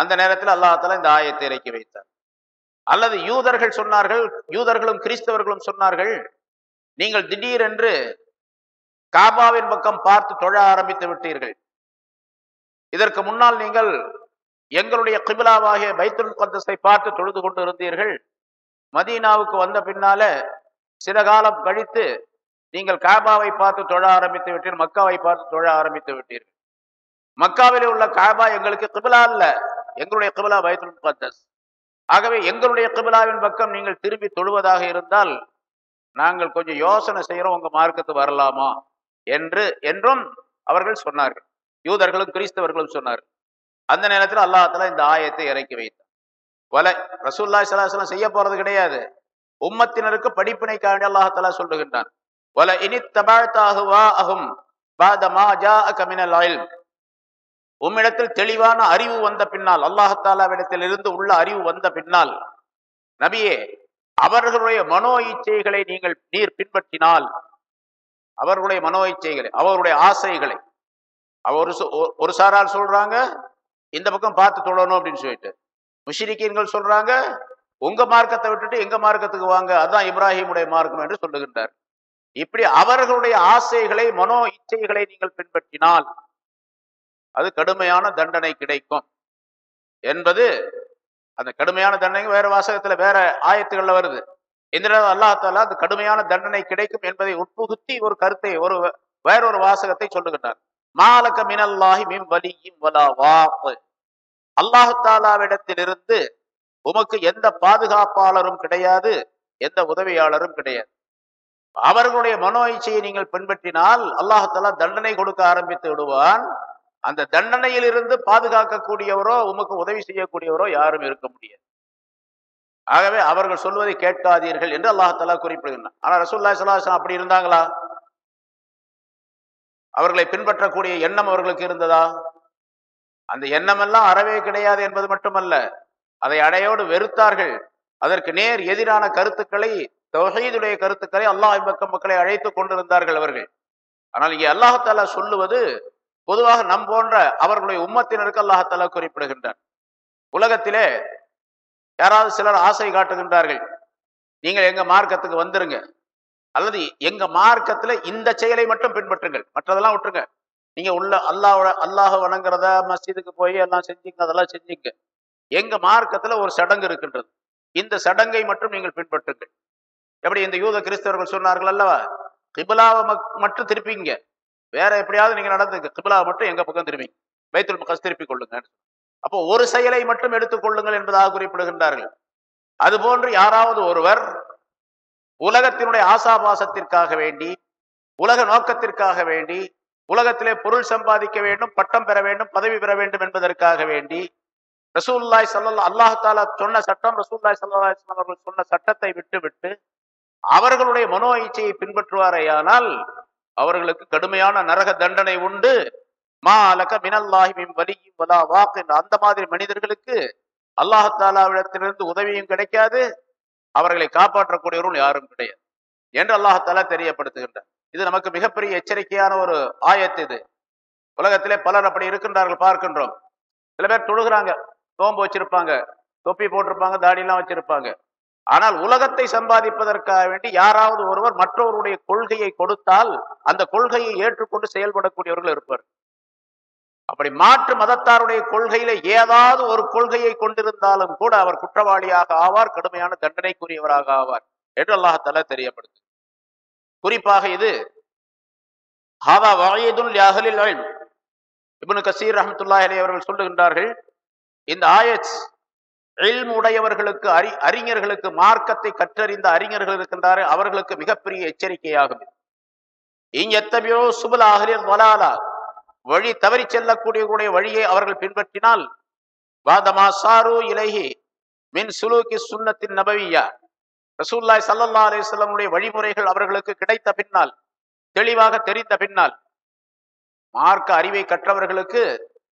அந்த நேரத்தில் அல்லாஹால இந்த ஆயத்தை இறக்கி வைத்தார். அல்லது யூதர்கள் சொன்னார்கள் யூதர்களும் கிறிஸ்தவர்களும் சொன்னார்கள் நீங்கள் திடீரென்று காபாவின் பக்கம் பார்த்து தொழ ஆரம்பித்து விட்டீர்கள். இதற்கு முன்னால் நீங்கள் எங்களுடைய கிபிலாவாகிய பைத்துல் கந்தஸை பார்த்து தொழுது கொண்டு இருந்தீர்கள். மதீனாவுக்கு வந்த பின்னால சில காலம் கழித்து நீங்கள் காபாவை பார்த்து தொழ ஆரம்பித்து விட்டீர்கள் மக்காவை பார்த்து தொழ ஆரம்பித்து விட்டீர்கள். மக்காவிலே உள்ள காபா எங்களுக்கு கிபிலா அல்ல. எங்களுடைய கிபிலா பைத்துல் முகத்தஸ். ஆகவே எங்களுடைய கிபிலாவின் பக்கம் நீங்கள் திரும்பி தொழுவதாக இருந்தால் நாங்கள் கொஞ்சம் யோசனை செய்யறோம் உங்க மார்க்கத்து வரலாமா என்று என்றும் அவர்கள் சொன்னார்கள். யூதர்களும் கிறிஸ்தவர்களும் சொன்னார்கள். அந்த நேரத்தில் அல்லாஹால இந்த ஆயத்தை இறக்கி வைத்தார். வல ரசூல்லா சலாஹலம் செய்ய போறது கிடையாது. உம்மத்தினருக்கு படிப்பினைக்காண்டி அல்லாஹாலா சொல்லுகின்றான். வல இனி தபாழ்த்தாகுவா அகும் பாதமா ஜா கமினல் ஆயில் உம்மிடத்தில் தெளிவான அறிவு வந்த பின்னால் அல்லாஹாலாவிடத்தில் இருந்து உள்ள அறிவு வந்த பின்னால் நபியே அவர்களுடைய மனோ இச்சைகளை நீங்கள் நீர் பின்பற்றினால் அவர்களுடைய மனோ இச்சைகளை அவருடைய ஆசைகளை அவர் ஒரு சாரால் சொல்றாங்க இந்த பக்கம் பார்த்து தொழணும் அப்படின்னு சொல்லிட்டு. முஷிரிக்கீன்கள் சொல்றாங்க உங்க மார்க்கத்தை விட்டுட்டு எங்க மார்க்கத்துக்கு வாங்க அதான் இப்ராஹிமுடைய மார்க்கம் என்று சொல்லுகின்றார். இப்படி அவர்களுடைய ஆசைகளை மனோ இச்சைகளை நீங்கள் பின்பற்றினால் அது கடுமையான தண்டனை கிடைக்கும். என்பது அந்த கடுமையான தண்டனை வேற வாசகத்துல வேற ஆயத்துகள்ல வருது. இந்த அல்லாஹால அது கடுமையான தண்டனை கிடைக்கும் என்பதை உட்புகுத்தி ஒரு கருத்தை ஒரு வேறொரு வாசகத்தை சொல்லுகின்றார். மாலக மினல்லாஹி மின் வலியும் வலாவாப்பு அல்லாஹு தாலாவிடத்திலிருந்து உமக்கு எந்த பாதுகாப்பாளரும் கிடையாது எந்த உதவியாளரும் கிடையாது. அவர்களுடைய மனோ இச்சையை நீங்கள் பின்பற்றினால் அல்லாஹாலா தண்டனை கொடுக்க ஆரம்பித்து விடுவான். அந்த தண்டனையில் இருந்து பாதுகாக்கக்கூடியவரோ உமக்கு உதவி செய்யக்கூடியவரோ யாரும் இருக்க முடியாது. ஆகவே அவர்கள் சொல்வதை கேட்காதீர்கள் என்று அல்லாஹாலா குறிப்பிடுகின்றான். ஆனா ரசூல்லா சலாஹம் அப்படி இருந்தாங்களா? அவர்களை பின்பற்றக்கூடிய எண்ணம் அவர்களுக்கு இருந்ததா? அந்த எண்ணம் எல்லாம் அறவே கிடையாது என்பது மட்டுமல்ல அதை அடையோடு வெறுத்தார்கள். அதற்கு நேர் எதிரான கருத்துக்களை தொகையுடைய கருத்துக்களை அல்லாஹ் பக்கம் மக்களை அழைத்து கொண்டிருந்தார்கள் அவர்கள். ஆனால் இங்கே அல்லாஹாலா சொல்லுவது பொதுவாக நம் போன்ற அவர்களுடைய உம்மத்தினருக்கு அல்லாஹால குறிப்பிடுகின்றார் உலகத்திலே யாராவது சிலர் ஆசை காட்டுகின்றார்கள். நீங்கள் எங்க மார்க்கத்துக்கு வந்துருங்க. அல்லது எங்க மார்க்கத்துல இந்த செயலை மட்டும் பின்பற்றுங்கள். மற்றதெல்லாம் விட்டுருங்க. நீங்க உள்ள அல்லாவோட அல்லாஹ வணங்குறத மஸ்ஜிதுக்கு போய் எல்லாம் செஞ்சீங்க அதெல்லாம் செஞ்சீங்க. எங்க மார்க்கத்துல ஒரு சடங்கு இருக்கின்றது. இந்த சடங்கை மட்டும் நீங்கள் பின்பற்றுங்கள். எப்படி இந்த யூத கிறிஸ்தவர்கள் சொன்னார்கள் அல்லவா? கிபிலாவை மட்டும் திருப்பிங்க. வேற எப்படியாவது நீங்க நடந்துங்க கிபிலா மட்டும் எங்க பக்கம் திரும்பி பைத்துல் முகஸ் திருப்பி கொள்ளுங்க அப்போ ஒரு செயலை மட்டும் எடுத்துக்கொள்ளுங்கள் என்பதாக குறிப்பிடுகின்றார்கள். அதுபோன்று யாராவது ஒருவர் உலகத்தினுடைய ஆசாபாசத்திற்காக வேண்டி உலக நோக்கத்திற்காக வேண்டி உலகத்திலே பொருள் சம்பாதிக்க வேண்டும் பட்டம் பெற வேண்டும் பதவி பெற வேண்டும் என்பதற்காக வேண்டி ரசூல்லாய் சல்லா அல்லாஹ் தாலா சொன்ன சட்டம் ரசூல்லாய் சல்லா அவர்கள் சொன்ன சட்டத்தை விட்டுவிட்டு அவர்களுடைய மனோ இச்சையை பின்பற்றுவாரேயானால் அவர்களுக்கு கடுமையான நரக தண்டனை உண்டு. மா அலக மினல்லாஹிமின் வலியும் வலா வாக்கு அந்த மாதிரி மனிதர்களுக்கு அல்லாஹாலாவிடத்திலிருந்து உதவியும் கிடைக்காது. அவர்களை காப்பாற்றக்கூடியவர்கள் யாரும் கிடையாது. என்று அல்லாஹாலா தெரியப்படுத்துகின்றார். இது நமக்கு மிகப்பெரிய எச்சரிக்கையான ஒரு ஆயத்து இது. உலகத்திலே பலர் அப்படி இருக்கின்றார்கள் பார்க்கின்றோம். சில பேர் தொழுகிறாங்க தோம்பு வச்சிருப்பாங்க தொப்பி போட்டிருப்பாங்க தாடியெல்லாம் வச்சிருப்பாங்க. ஆனால் உலகத்தை சம்பாதிப்பதற்காக வேண்டி யாராவது ஒருவர் மற்றவருடைய கொள்கையை கொடுத்தால் அந்த கொள்கையை ஏற்றுக்கொண்டு செயல்படக்கூடியவர்கள் இருப்பார். அப்படி மாற்று மதத்தாருடைய கொள்கையில ஏதாவது ஒரு கொள்கையை கொண்டிருந்தாலும் கூட அவர் குற்றவாளியாக ஆவார் கடுமையான தண்டனைக்குரியவராக ஆவார் என்று அல்லாஹால தெரியப்படுத்து குறிப்பாக இது ஹாதா வாயுதுல் யாகலில் இபுனு கசீர் ரஹமத்துல்லா அவர்கள் சொல்லுகின்றார்கள் இந்த ஆயத் உடையவர்களுக்கு அறி அறிஞர்களுக்கு மார்க்கத்தை கற்றறிந்த அறிஞர்கள் இருக்கின்றாரு அவர்களுக்கு மிகப்பெரிய எச்சரிக்கையாகும் இங் எத்தனையோ சுபல் ஆகலின் வலாலா வழி தவறி செல்லக்கூடிய வழியை அவர்கள் பின்பற்றினால் வாதமா சாரு இலகி மின் சுலூக்கி சுண்ணத்தின் நபவியா. ரசூல்லாய் சல்லல்லா அலிஸ்லமுடைய வழிமுறைகள் அவர்களுக்கு கிடைத்த பின்னால் தெளிவாக தெரிந்த பின்னால் மார்க்க அறிவை கற்றவர்களுக்கு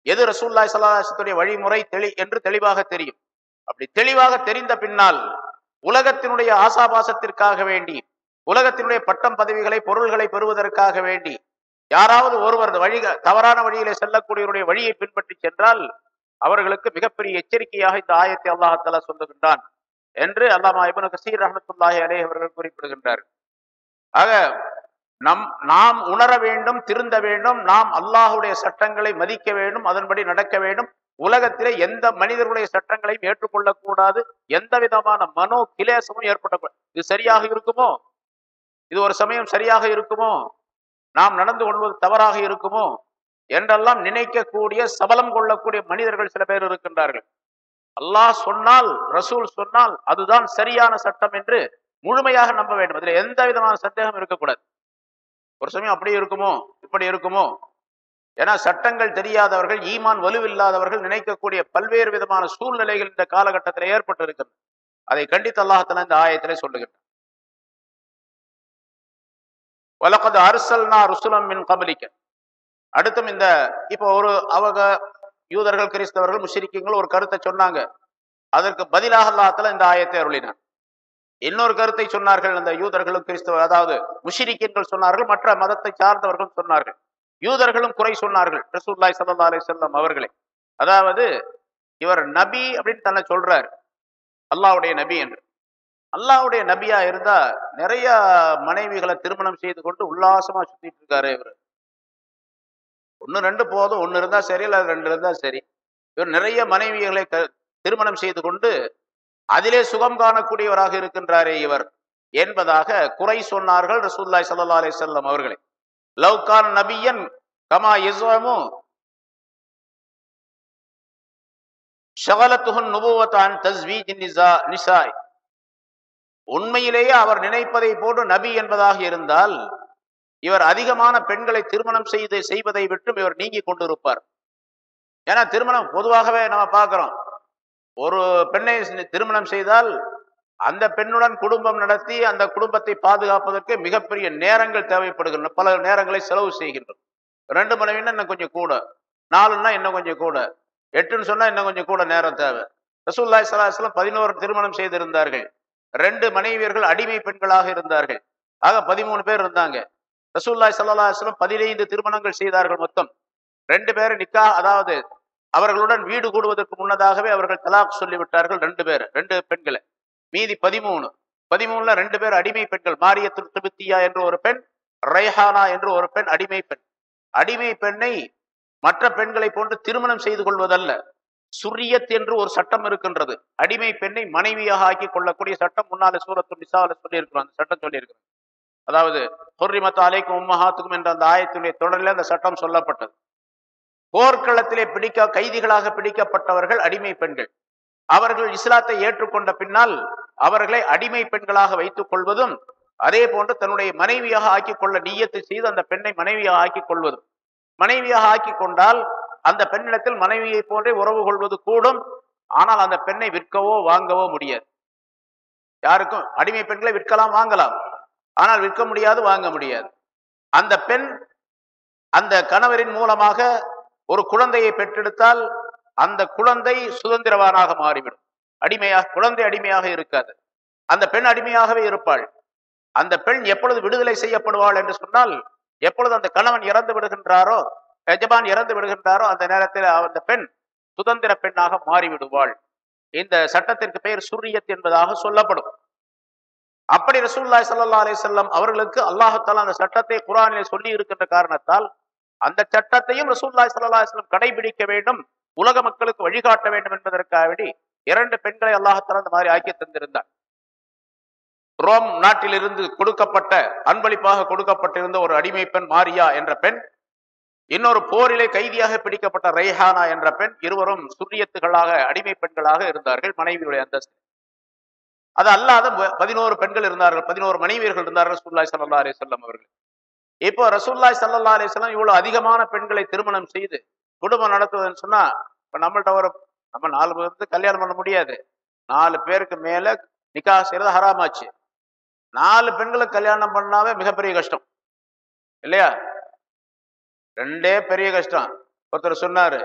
எது ரசூல்லாய் சல்லாஹத்துடைய வழிமுறை தெளி என்று தெளிவாக தெரியும். அப்படி தெளிவாக தெரிந்த பின்னால் உலகத்தினுடைய ஆசாபாசத்திற்காக வேண்டி உலகத்தினுடைய பட்டம் பதவிகளை பொருள்களை பெறுவதற்காக வேண்டி யாராவது ஒருவர் வழி தவறான வழியிலே செல்லக்கூடியவருடைய வழியை பின்பற்றி சென்றால் அவர்களுக்கு மிகப்பெரிய எச்சரிக்கையாக இந்த ஆயத்தை அல்லாஹாலா சொல்லுகின்றான் என்று அல்லாமா இபனு கசீர் ரஹமத்துல்லாஹி அலே அவர்கள் குறிப்பிடுகின்றார் ஆக நம் நாம் உணர வேண்டும் திருந்த வேண்டும் நாம் அல்லாஹுடைய சட்டங்களை மதிக்க வேண்டும் அதன்படி நடக்க வேண்டும் உலகத்திலே எந்த மனிதர்களுடைய சட்டங்களையும் ஏற்றுக்கொள்ளக்கூடாது எந்த விதமான மனோ கிலேசமும் ஏற்படக்கூடாது. இது சரியாக இருக்குமோ? இது ஒரு சமயம் சரியாக இருக்குமோ? நாம் நடந்து கொள்வது தவறாக இருக்குமோ? என்றெல்லாம் நினைக்கக்கூடிய சபலம் கொள்ளக்கூடிய மனிதர்கள் சில பேர் இருக்கின்றார்கள். அல்லாஹ் சொன்னால் ரசூல் சொன்னால் அதுதான் சரியான சட்டம் என்று முழுமையாக நம்ப வேண்டும். அதில் எந்த விதமான சந்தேகம் இருக்கக்கூடாது. ஒரு சமயம் அப்படி இருக்குமோ? இப்படி இருக்குமோ? ஏன்னா சட்டங்கள் தெரியாதவர்கள் ஈமான் வலுவில்லாதவர்கள் நினைக்கக்கூடிய பல்வேறு விதமான சூழ்நிலைகள் இந்த காலகட்டத்தில் ஏற்பட்டு இருக்கிறது அதை கண்டித்து அல்லாஹத்தன இந்த ஆயத்திலே சொல்லுகின்றார் வலக்கது அரசல்னா ருசுலம் மின் கபலிக்க. அடுத்தும் இந்த இப்போ ஒரு அவங்க யூதர்கள் கிறிஸ்தவர்கள் முஷிரிக்கங்கள் ஒரு கருத்தை சொன்னாங்க. அதற்கு பதிலாக அல்லாஹத்துல இந்த ஆயத்தை அருளினார் இன்னொரு கருத்தை சொன்னார்கள் அந்த யூதர்களும் கிறிஸ்தவர் அதாவது முஷிரிக்கீன்கள் சொன்னார்கள் மற்ற மதத்தை சார்ந்தவர்கள் சொன்னார்கள். யூதர்களும் குறை சொன்னார்கள். ரசூல்லாய் சல்லா அலி செல்லம் அவர்களே. அதாவது இவர் நபி அப்படின்னு தன்னை சொல்றார். அல்லாவுடைய நபி என்று. அல்லாவுடைய நபியா இருந்தா நிறைய மனைவிகளை திருமணம் செய்து கொண்டு உல்லாசமா சுத்திட்டு இருக்காரு இவர். ஒன்று ரெண்டு போதும். ஒன்று இருந்தா சரி இல்ல ரெண்டு இருந்தா சரி. இவர் நிறைய மனைவிகளை திருமணம் செய்து கொண்டு அதிலே சுகம் காணக்கூடியவராக இருக்கின்றாரே இவர் என்பதாக குறை சொன்னார்கள் ரசூல்லாய் சல்லா அலி செல்லம் அவர்களே. லவ்கான் நபியன் கமா இஸ்வமு ஷகலத்துஹன் நுபுவத்தான் தஸ்வீஜ் நிசா நிசாய். உண்மையிலேயே அவர் நினைப்பதை போன்று நபி என்பதாக இருந்தால் இவர் அதிகமான பெண்களை திருமணம் செய்து செய்வதை விட்டும் இவர் நீங்கி கொண்டிருப்பார். ஏன்னா திருமணம் பொதுவாகவே நம்ம பார்க்கிறோம். ஒரு பெண்ணை திருமணம் செய்தால் அந்த பெண்ணுடன் குடும்பம் நடத்தி அந்த குடும்பத்தை பாதுகாப்பதற்கு மிகப்பெரிய நேரங்கள் தேவைப்படுகின்றன. பல நேரங்களை செலவு செய்கின்றோம். ரெண்டு மனைவின்னா இன்னும் கொஞ்சம் கூட. நாலுன்னா இன்னும் கொஞ்சம் கூட. எட்டுன்னு சொன்னா இன்னும் கொஞ்சம் கூட நேரம் தேவை. ரசூல்லாய் சலாஹ்லாம் பதினோரு திருமணம் செய்திருந்தார்கள். ரெண்டு மனைவியர்கள் அடிமை பெண்களாக இருந்தார்கள். ஆக பதிமூணு பேர் இருந்தாங்க. ரசூல்லாய் சல்லாஹலம் பதினைந்து திருமணங்கள் செய்தார்கள் மொத்தம். ரெண்டு பேரும் நிக்கா அதாவது அவர்களுடன் வீடு கூடுவதற்கு முன்னதாகவே அவர்கள் தலாக் சொல்லிவிட்டார்கள். ரெண்டு பேர் ரெண்டு பெண்களை. மீதி பதிமூணு. பதிமூணுல ரெண்டு பேர் அடிமை பெண்கள். மாரிய துருத்துபித்தியா என்று ஒரு பெண் ரைஹானா என்று ஒரு பெண் அடிமை பெண். அடிமை பெண்ணை மற்ற பெண்களை போன்று திருமணம் செய்து கொள்வதல்ல. சுரியத் என்று ஒரு சட்டம் இருக்கின்றது. அடிமை பெண்ணை மனைவியாக ஆக்கி கொள்ளக்கூடிய சட்டம் முன்னாலே சூரத்து நிசாவில் சொல்லியிருக்கிறோம் அந்த சட்டம் சொல்லியிருக்கிறோம் அதாவது ஹொர்ரிமத் அலைக்கும் உம்மஹாத்துக்கும் என்ற அந்த ஆயத்துடைய தொடரில் அந்த சட்டம் சொல்லப்பட்டது. போர்க்களத்திலே பிடிக்க கைதிகளாக பிடிக்கப்பட்டவர்கள் அடிமை பெண்கள். அவர்கள் இஸ்லாத்தை ஏற்றுக்கொண்ட பின்னால் அவர்களை அடிமை பெண்களாக வைத்துக் கொள்வதும் அதே போன்று தன்னுடைய மனைவியாக ஆக்கிக் கொள்ள நீயத்து செய்து அந்த பெண்ணை மனைவியாக ஆக்கிக் கொள்வதும். மனைவியாக ஆக்கிக் கொண்டால் அந்த பெண்ணிடத்தில் மனைவியை போன்றே உறவு கொள்வது கூடும். ஆனால் அந்த பெண்ணை விற்கவோ வாங்கவோ முடியாது. யாருக்கும் அடிமை பெண்களை விற்கலாம் வாங்கலாம். ஆனால் விற்க முடியாது வாங்க முடியாது. அந்த பெண் அந்த கணவரின் மூலமாக ஒரு குழந்தையை பெற்றெடுத்தால் அந்த குழந்தை சுதந்திரவானாக மாறிவிடும். அடிமையாக குழந்தை அடிமையாக இருக்காது. அந்த பெண் அடிமையாகவே இருப்பாள். அந்த பெண் எப்பொழுது விடுதலை செய்யப்படுவாள் என்று சொன்னால் எப்பொழுது அந்த கணவன் இறந்து விடுகின்றாரோ எஜமான் இறந்து விடுகின்றாரோ அந்த நேரத்தில் அந்த பெண் சுதந்திர பெண்ணாக மாறிவிடுவாள். இந்த சட்டத்திற்கு பெயர் சுரியத் என்பதாக சொல்லப்படும். அப்படி ரசூல்லாய் சல்லா அலி செல்லம் அவர்களுக்கு அல்லாஹத்தால் அந்த சட்டத்தை குரானிலே சொல்லி இருக்கின்ற காரணத்தால் அந்த சட்டத்தையும் ரசூல்லாய் சல்லா அலிஸ்லம் கடைபிடிக்க வேண்டும் உலக மக்களுக்கு வழிகாட்ட வேண்டும் என்பதற்காக வேண்டி இரண்டு பெண்களை அல்லாஹால அந்த மாதிரி ஆக்கி தந்திருந்தார் ரோம் நாட்டிலிருந்து கொடுக்கப்பட்ட அன்பளிப்பாக கொடுக்கப்பட்டிருந்த ஒரு அடிமை பெண் மாரியா என்ற பெண் இன்னொரு போரிலே கைதியாக பிடிக்கப்பட்ட ரெய்ஹானா என்ற பெண் இருவரும் சுரியத்துகளாக அடிமை பெண்களாக இருந்தார்கள் மனைவியுடைய அந்தஸ்து. அது அல்லாத பதினோரு பெண்கள் இருந்தார்கள் பதினோரு மனைவியர்கள் இருந்தார்கள் ரசூல்லாய் சல்லா அலி சொல்லம் அவர்கள். இப்போ ரசூல்லாய் சல்லா அலி சொல்லம் இவ்வளவு அதிகமான பெண்களை திருமணம் செய்து குடும்பம் நடத்துவதுன்னு சொன்னா இப்ப நம்மள்ட்ட ஒரு நம்ம நாலு பேருக்கு கல்யாணம் பண்ண முடியாது. நாலு பேருக்கு மேல நிக்கா செய்யறது ஹராமாச்சு. நாலு பெண்களுக்கு கல்யாணம் பண்ணாவே மிகப்பெரிய கஷ்டம். இல்லையா? ரெண்டே பெரிய கஷ்டம். ஒருத்தர் சொன்னாரு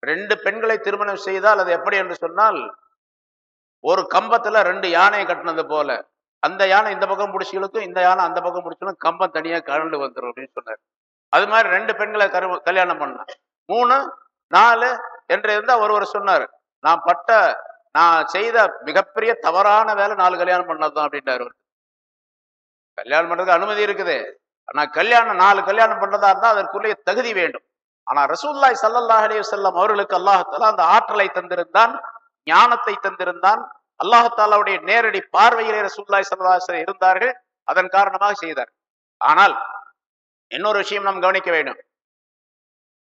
ரெண்டு பெண்களை திருமணம் செய்தால் அது எப்படி? என்று சொன்னால் ஒரு கம்பத்துல ரெண்டு யானையை கட்டினது போல. அந்த யானை இந்த பக்கம் பிடிச்சி இழுக்கும் இந்த யானை அந்த பக்கம் பிடிச்சாலும் கம்பம் தனியா கரண்டு வந்துடும் அப்படின்னு சொன்னார். அது மாதிரி ரெண்டு பெண்களை கரு கல்யாணம் பண்ண மூணு நாலு என்று இருந்தா ஒருவர் சொன்னார். நான் பட்ட நான் செய்த மிகப்பெரிய தவறான வேலை நாலு கல்யாணம் பண்ணதுதான் அப்படின்றாரு அவர். கல்யாணம் பண்றதுக்கு அனுமதி இருக்குது. ஆனா கல்யாணம் நாலு கல்யாணம் பண்றதா இருந்தா அதற்குரிய தகுதி வேண்டும். ஆனா ரசூல்லாய் ஸல்லல்லாஹு அலைஹி அவர்களுக்கு அல்லாஹத்தாலா அந்த ஆற்றலை தந்திருந்தான் ஞானத்தை தந்திருந்தான். அல்லாஹாலாவுடைய நேரடி பார்வையிலே ரசூல்லாய் ஸல்லல்லாஹு இருந்தார்கள் அதன் காரணமாக செய்தார். ஆனால் இன்னொரு விஷயம் நாம் கவனிக்க வேண்டும்.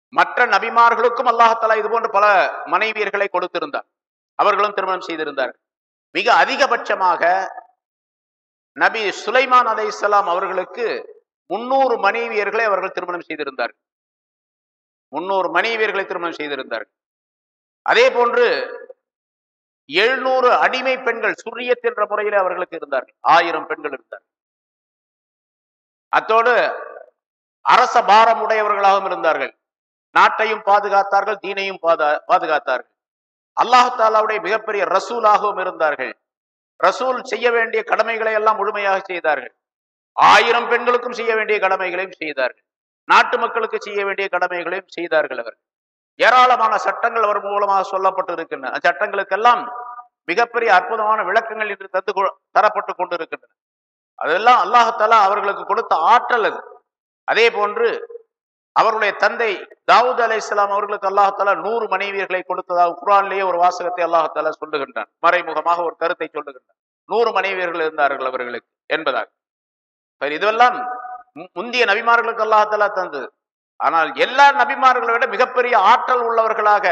மற்ற நபிமார்களுக்கும் அல்லாஹாலா இது போன்ற பல மனைவியர்களை கொடுத்திருந்தார். அவர்களும் திருமணம் செய்திருந்தார்கள். மிக அதிகபட்சமாக நபி சுலைமான் அலைஹிஸ்ஸலாம் அவர்களுக்கு முன்னூறு மனைவியர்களை அவர்கள் திருமணம் செய்திருந்தார்கள். முன்னூறு மனைவியர்களை திருமணம் செய்திருந்தார்கள். அதே போன்று எழுநூறு அடிமை பெண்கள் சுரியத் என்ற முறையில் அவர்களுக்கு இருந்தார்கள். ஆயிரம் பெண்கள் இருந்தார்கள். அத்தோடு அரச பாரம் உடையவர்களாகவும் இருந்தார்கள். நாட்டையும் பாதுகாத்தார்கள் தீனையும் பாதா- பாதுகாத்தார்கள். அல்லாஹாலாவுடைய மிகப்பெரிய ரசூலாகவும் இருந்தார்கள். ரசூல் செய்ய வேண்டிய கடமைகளை எல்லாம் முழுமையாக செய்தார்கள். ஆயிரம் பெண்களுக்கும் செய்ய வேண்டிய கடமைகளையும் செய்தார்கள். நாட்டு மக்களுக்கு செய்ய வேண்டிய கடமைகளையும் செய்தார்கள் அவர் ஏராளமான சட்டங்கள் அவர் மூலமாக சொல்லப்பட்டு இருக்கின்றன அந்த சட்டங்களுக்கெல்லாம் மிகப்பெரிய அற்புதமான விளக்கங்கள் இன்று தந்து கொ- தரப்பட்டு கொண்டிருக்கின்றன. அதெல்லாம் அல்லாஹாலா அவர்களுக்கு கொடுத்த ஆற்றல் அது. அதே போன்று அவருடைய தந்தை தாவூத் அலை இஸ்லாம் அவர்களுக்கு அல்லாஹால நூறு மனைவியர்களை கொடுத்ததாக குரான்லேயே ஒரு வாசகத்தை அல்லாஹால சொல்லுகின்றான். மறைமுகமாக ஒரு கருத்தை சொல்லுகின்றான். நூறு மனைவியர்கள் இருந்தார்கள் அவர்களுக்கு என்பதாக. சரி, இதுவெல்லாம் முந்தைய முந்திய நபிமார்களுக்கு அல்லாஹால தந்தது. ஆனால் எல்லா நபிமார்களை விட மிகப்பெரிய ஆற்றல் உள்ளவர்களாக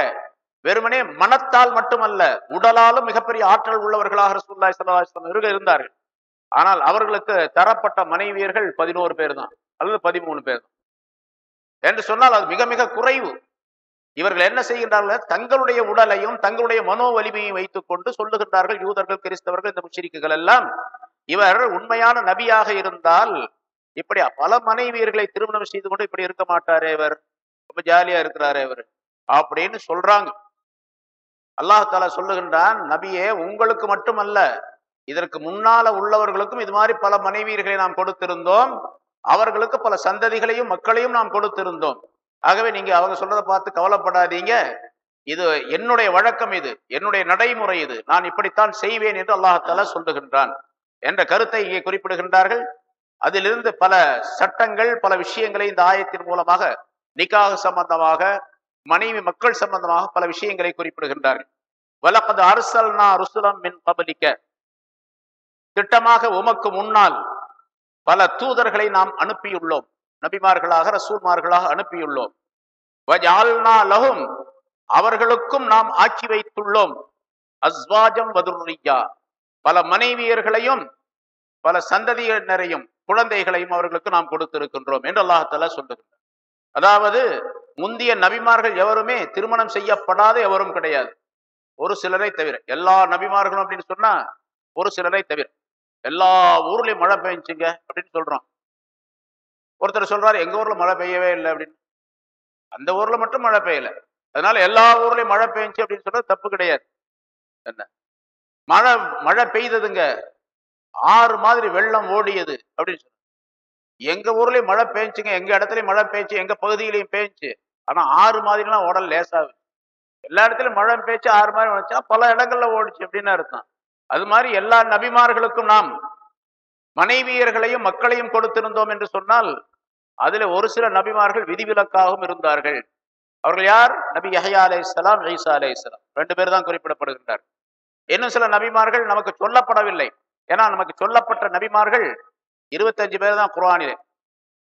வெறுமனே மனத்தால் மட்டுமல்ல உடலாலும் மிகப்பெரிய ஆற்றல் உள்ளவர்களாக ரசூல்லாய் சல்லாஹம் இருந்தார்கள். ஆனால் அவர்களுக்கு தரப்பட்ட மனைவியர்கள் பதினோரு பேர் தான் அல்லது பதிமூணு பேர் தான். என்று சொன்னால் அது மிக மிக குறைவு. இவர்கள் என்ன செய்கின்றார்கள்? தங்களுடைய உடலையும் தங்களுடைய மனோ வலிமையும் வைத்துக் கொண்டு சொல்லுகின்றார்கள் யூதர்கள் கிறிஸ்தவர்கள் இந்த முச்சரிக்கைகள் எல்லாம் இவர் உண்மையான நபியாக இருந்தால் இப்படி பல மனைவியர்களை திருமணம் செய்து கொண்டு இப்படி இருக்க மாட்டாரே இவர். ரொம்ப ஜாலியா இருக்கிறாரே இவர். அப்படின்னு சொல்றாங்க. அல்லாஹால சொல்லுகின்றான் நபியே உங்களுக்கு மட்டுமல்ல இதற்கு முன்னால உள்ளவர்களுக்கும் இது மாதிரி பல மனைவியர்களை நாம் கொடுத்திருந்தோம். அவர்களுக்கு பல சந்ததிகளையும் மக்களையும் நாம் கொடுத்திருந்தோம். ஆகவே நீங்க அவங்க சொல்றதை பார்த்து கவலைப்படாதீங்க. இது என்னுடைய வழக்கம் இது. என்னுடைய நடைமுறை இது. நான் இப்படித்தான் செய்வேன் என்று அல்லாஹால சொல்லுகின்றான் என்ற கருத்தை இங்கே குறிப்பிடுகின்றார்கள். அதிலிருந்து பல சட்டங்கள் பல விஷயங்களை இந்த ஆயத்தின் மூலமாக நிக்காக சம்பந்தமாக மனைவி மக்கள் சம்பந்தமாக பல விஷயங்களை குறிப்பிடுகின்றார்கள். வலப்பது அரசல்னா ருசுலம் மின் பபலிக்க திட்டமாக உமக்கு முன்னால் பல தூதர்களை நாம் அனுப்பியுள்ளோம். நபிமார்களாக ரசூல்மார்களாக அனுப்பியுள்ளோம். லகும் அவர்களுக்கும் நாம் ஆக்கி வைத்துள்ளோம். அஸ்வாஜம் வதுர்ரியா பல மனைவியர்களையும் பல சந்ததியினரையும் குழந்தைகளையும் அவர்களுக்கு நாம் கொடுத்திருக்கின்றோம் என்று அல்லாஹால சொல்லுகின்றார் அதாவது முந்திய நபிமார்கள் எவருமே திருமணம் செய்யப்படாத எவரும் கிடையாது. ஒரு சிலரை தவிர எல்லா நபிமார்களும் அப்படின்னு சொன்னா ஒரு சிலரை தவிர. எல்லா ஊர்லயும் மழை பெய்ஞ்சுங்க அப்படின்னு சொல்றோம் ஒருத்தர் சொல்றாரு எங்க ஊர்ல மழை பெய்யவே இல்லை அப்படின்னு. அந்த ஊர்ல மட்டும் மழை பெய்யல. அதனால எல்லா ஊர்லயும் மழை பெய்ஞ்சு அப்படின்னு சொல்றது தப்பு கிடையாது. என்ன? மழை மழை பெய்ததுங்க. ஆறு மாதிரி வெள்ளம் ஓடியது அப்படின்னு சொன்னாங்க எங்க ஊர்லயும் மழை பெய்ஞ்சுங்க எங்க இடத்துலயும் மழை பெய்ச்சு எங்க பகுதியிலையும் பெய்ஞ்சு ஆனா ஆறு மாதிரிலாம் உடல் லேசாகுது. எல்லா இடத்துலயும் மழை பெய்ச்சு ஆறு மாதிரி வந்துச்சுன்னா பல இடங்கள்ல ஓடிச்சு அப்படின்னு அர்த்தம். அது மாதிரி எல்லா நபிமார்களுக்கும் நாம் மனைவியர்களையும் மக்களையும் கொடுத்திருந்தோம் என்று சொன்னால் அதுல ஒரு சில நபிமார்கள் விதிவிலக்காகவும் இருந்தார்கள். அவர்கள் யார்? நபி யஹயா அலே இஸ்லாம் ஈசா அலே இஸ்லாம் ரெண்டு பேர் தான் குறிப்பிடப்படுகின்றார். இன்னும் சில நபிமார்கள் நமக்கு சொல்லப்படவில்லை. ஏன்னா நமக்கு சொல்லப்பட்ட நபிமார்கள் இருபத்தஞ்சு பேர் தான் குரானிலே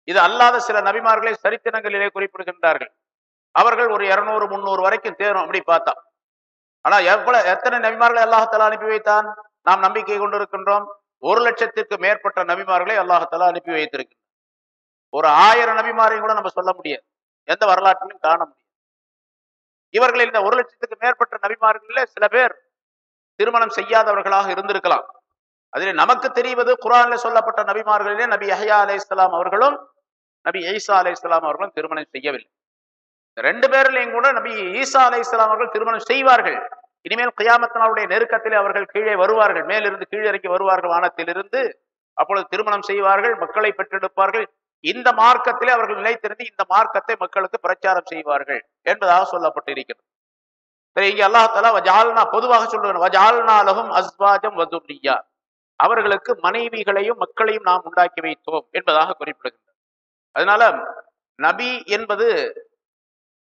இது அல்லாத சில நபிமார்களை சரித்திரங்களிலே குறிப்பிடுகின்றார்கள். அவர்கள் ஒரு இருநூறு முந்நூறு வரைக்கும் தேரும் அப்படி பார்த்தா. ஆனா எவ்வளவு எத்தனை நபிமார்களை அல்லாஹத்தலா அனுப்பி வைத்தான்? நாம் நம்பிக்கை கொண்டிருக்கின்றோம். ஒரு லட்சத்திற்கு மேற்பட்ட நபிமார்களை அல்லாஹத்தலா அனுப்பி வைத்திருக்கின்றோம் ஒரு ஆயிரம் நபிமாரையும் கூட நம்ம சொல்ல முடியாது. எந்த வரலாற்றிலும் காண முடியாது. இவர்களில் இந்த ஒரு லட்சத்துக்கு மேற்பட்ட நபிமார்களில் சில பேர் திருமணம் செய்யாதவர்களாக இருந்திருக்கலாம். அதில் நமக்கு தெரிவது குரான்ல சொல்லப்பட்ட நபிமார்களிலே நபி அஹியா அலை இஸ்லாம் அவர்களும் நபி ஐசா அலை இஸ்லாம் அவர்களும் திருமணம் செய்யவில்லை. ரெண்டு பேர்லையும் கூட நபி ஈசா அலை இஸ்லாம் அவர்கள் திருமணம் செய்வார்கள். இனிமேல் கியாமத்தினாவுடைய நெருக்கத்திலே அவர்கள் கீழே வருவார்கள். மேலிருந்து கீழிறக்கி வருவார்கள் வானத்திலிருந்து. அப்பொழுது திருமணம் செய்வார்கள் மக்களை பெற்றெடுப்பார்கள். இந்த மார்க்கத்திலே அவர்கள் நிலைத்திருந்து இந்த மார்க்கத்தை மக்களுக்கு பிரச்சாரம் செய்வார்கள் என்பதாக சொல்லப்பட்டிருக்கிறது. சரி இங்க வஜால்னா பொதுவாக சொல்லுவேன் வஜால்னாலகும் அஸ்வாஜம் வதுரியா அவர்களுக்கு மனைவிகளையும் மக்களையும் நாம் உண்டாக்கி வைத்தோம் என்பதாக குறிப்பிடுகின்றனர் அதனால நபி என்பது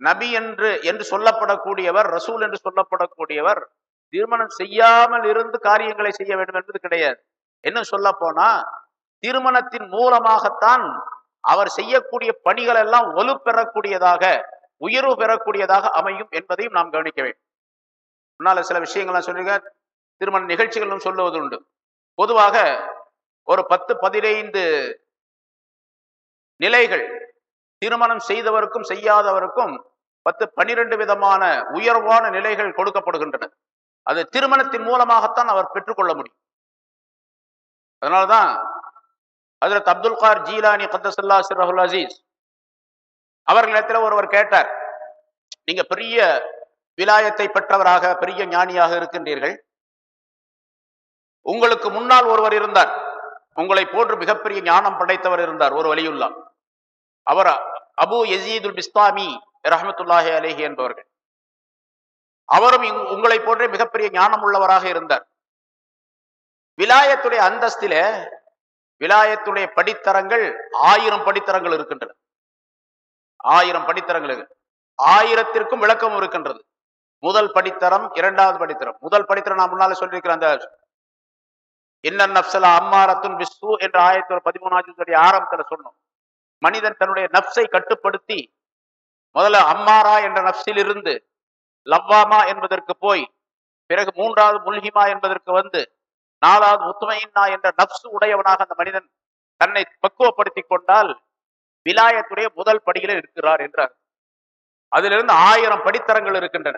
நபி என்று என்று சொல்லப்படக்கூடியவர் ரசூல் என்று சொல்லப்படக்கூடியவர் திருமணம் செய்யாமல் இருந்து காரியங்களை செய்ய வேண்டும் என்பது கிடையாது. என்ன சொல்ல போனா திருமணத்தின் மூலமாகத்தான் அவர் செய்யக்கூடிய பணிகள் எல்லாம் வலுப்பெறக்கூடியதாக உயர்வு பெறக்கூடியதாக அமையும் என்பதையும் நாம் கவனிக்க வேண்டும். முன்னால சில விஷயங்கள்லாம் சொல்லுங்க திருமண நிகழ்ச்சிகளும் சொல்லுவது உண்டு. பொதுவாக ஒரு பத்து பதினைந்து நிலைகள் திருமணம் செய்தவருக்கும் செய்யாதவருக்கும் பத்து பனிரெண்டு விதமான உயர்வான நிலைகள் கொடுக்கப்படுகின்றன. அது திருமணத்தின் மூலமாகத்தான் அவர் பெற்றுக்கொள்ள முடியும். அதனால்தான் அதில் அப்துல் கார் ஜீலானி கத்தசல்லா சிரஹுல் அசீஸ் அவர்களிடத்தில் ஒருவர் கேட்டார் நீங்க பெரிய விலாயத்தை பெற்றவராக பெரிய ஞானியாக இருக்கின்றீர்கள். உங்களுக்கு முன்னால் ஒருவர் இருந்தார். உங்களை போன்று மிகப்பெரிய ஞானம் படைத்தவர் இருந்தார் ஒரு வழியுள்ளார் அவர் அபு யசீதுல் பிஸ்தாமி ரஹமத்துல்லாஹி அலேஹி என்பவர்கள். அவரும் உங்களை போன்றே மிகப்பெரிய ஞானம் உள்ளவராக இருந்தார். விலாயத்துடைய அந்தஸ்தில விலாயத்துடைய படித்தரங்கள் ஆயிரம் படித்தரங்கள் இருக்கின்றன. ஆயிரம் படித்தரங்கள் ஆயிரத்திற்கும் விளக்கம் இருக்கின்றது. முதல் படித்தரம் இரண்டாவது படித்தரம். முதல் படித்தரம் நான் முன்னால சொல்லியிருக்கிறேன் அந்த இன்னன் நப்சலா அம்மாரத்துன் பிஸ்து என்ற ஆயிரத்தி பதிமூணாவது ஆரம்பத்தில் சொன்னோம். மனிதன் தன்னுடைய நப்சை கட்டுப்படுத்தி முதல்ல அம்மாரா என்ற நப்சில் இருந்து லவ்வாமா என்பதற்கு போய் பிறகு மூன்றாவது முல்ஹிமா என்பதற்கு வந்து நாலாவது முத்துமையின்னா என்ற நப்சு உடையவனாக அந்த மனிதன் தன்னை பக்குவப்படுத்திக் கொண்டால் விலாயத்துடைய முதல் படியில இருக்கிறார் என்றார். அதிலிருந்து ஆயிரம் படித்தரங்கள் இருக்கின்றன.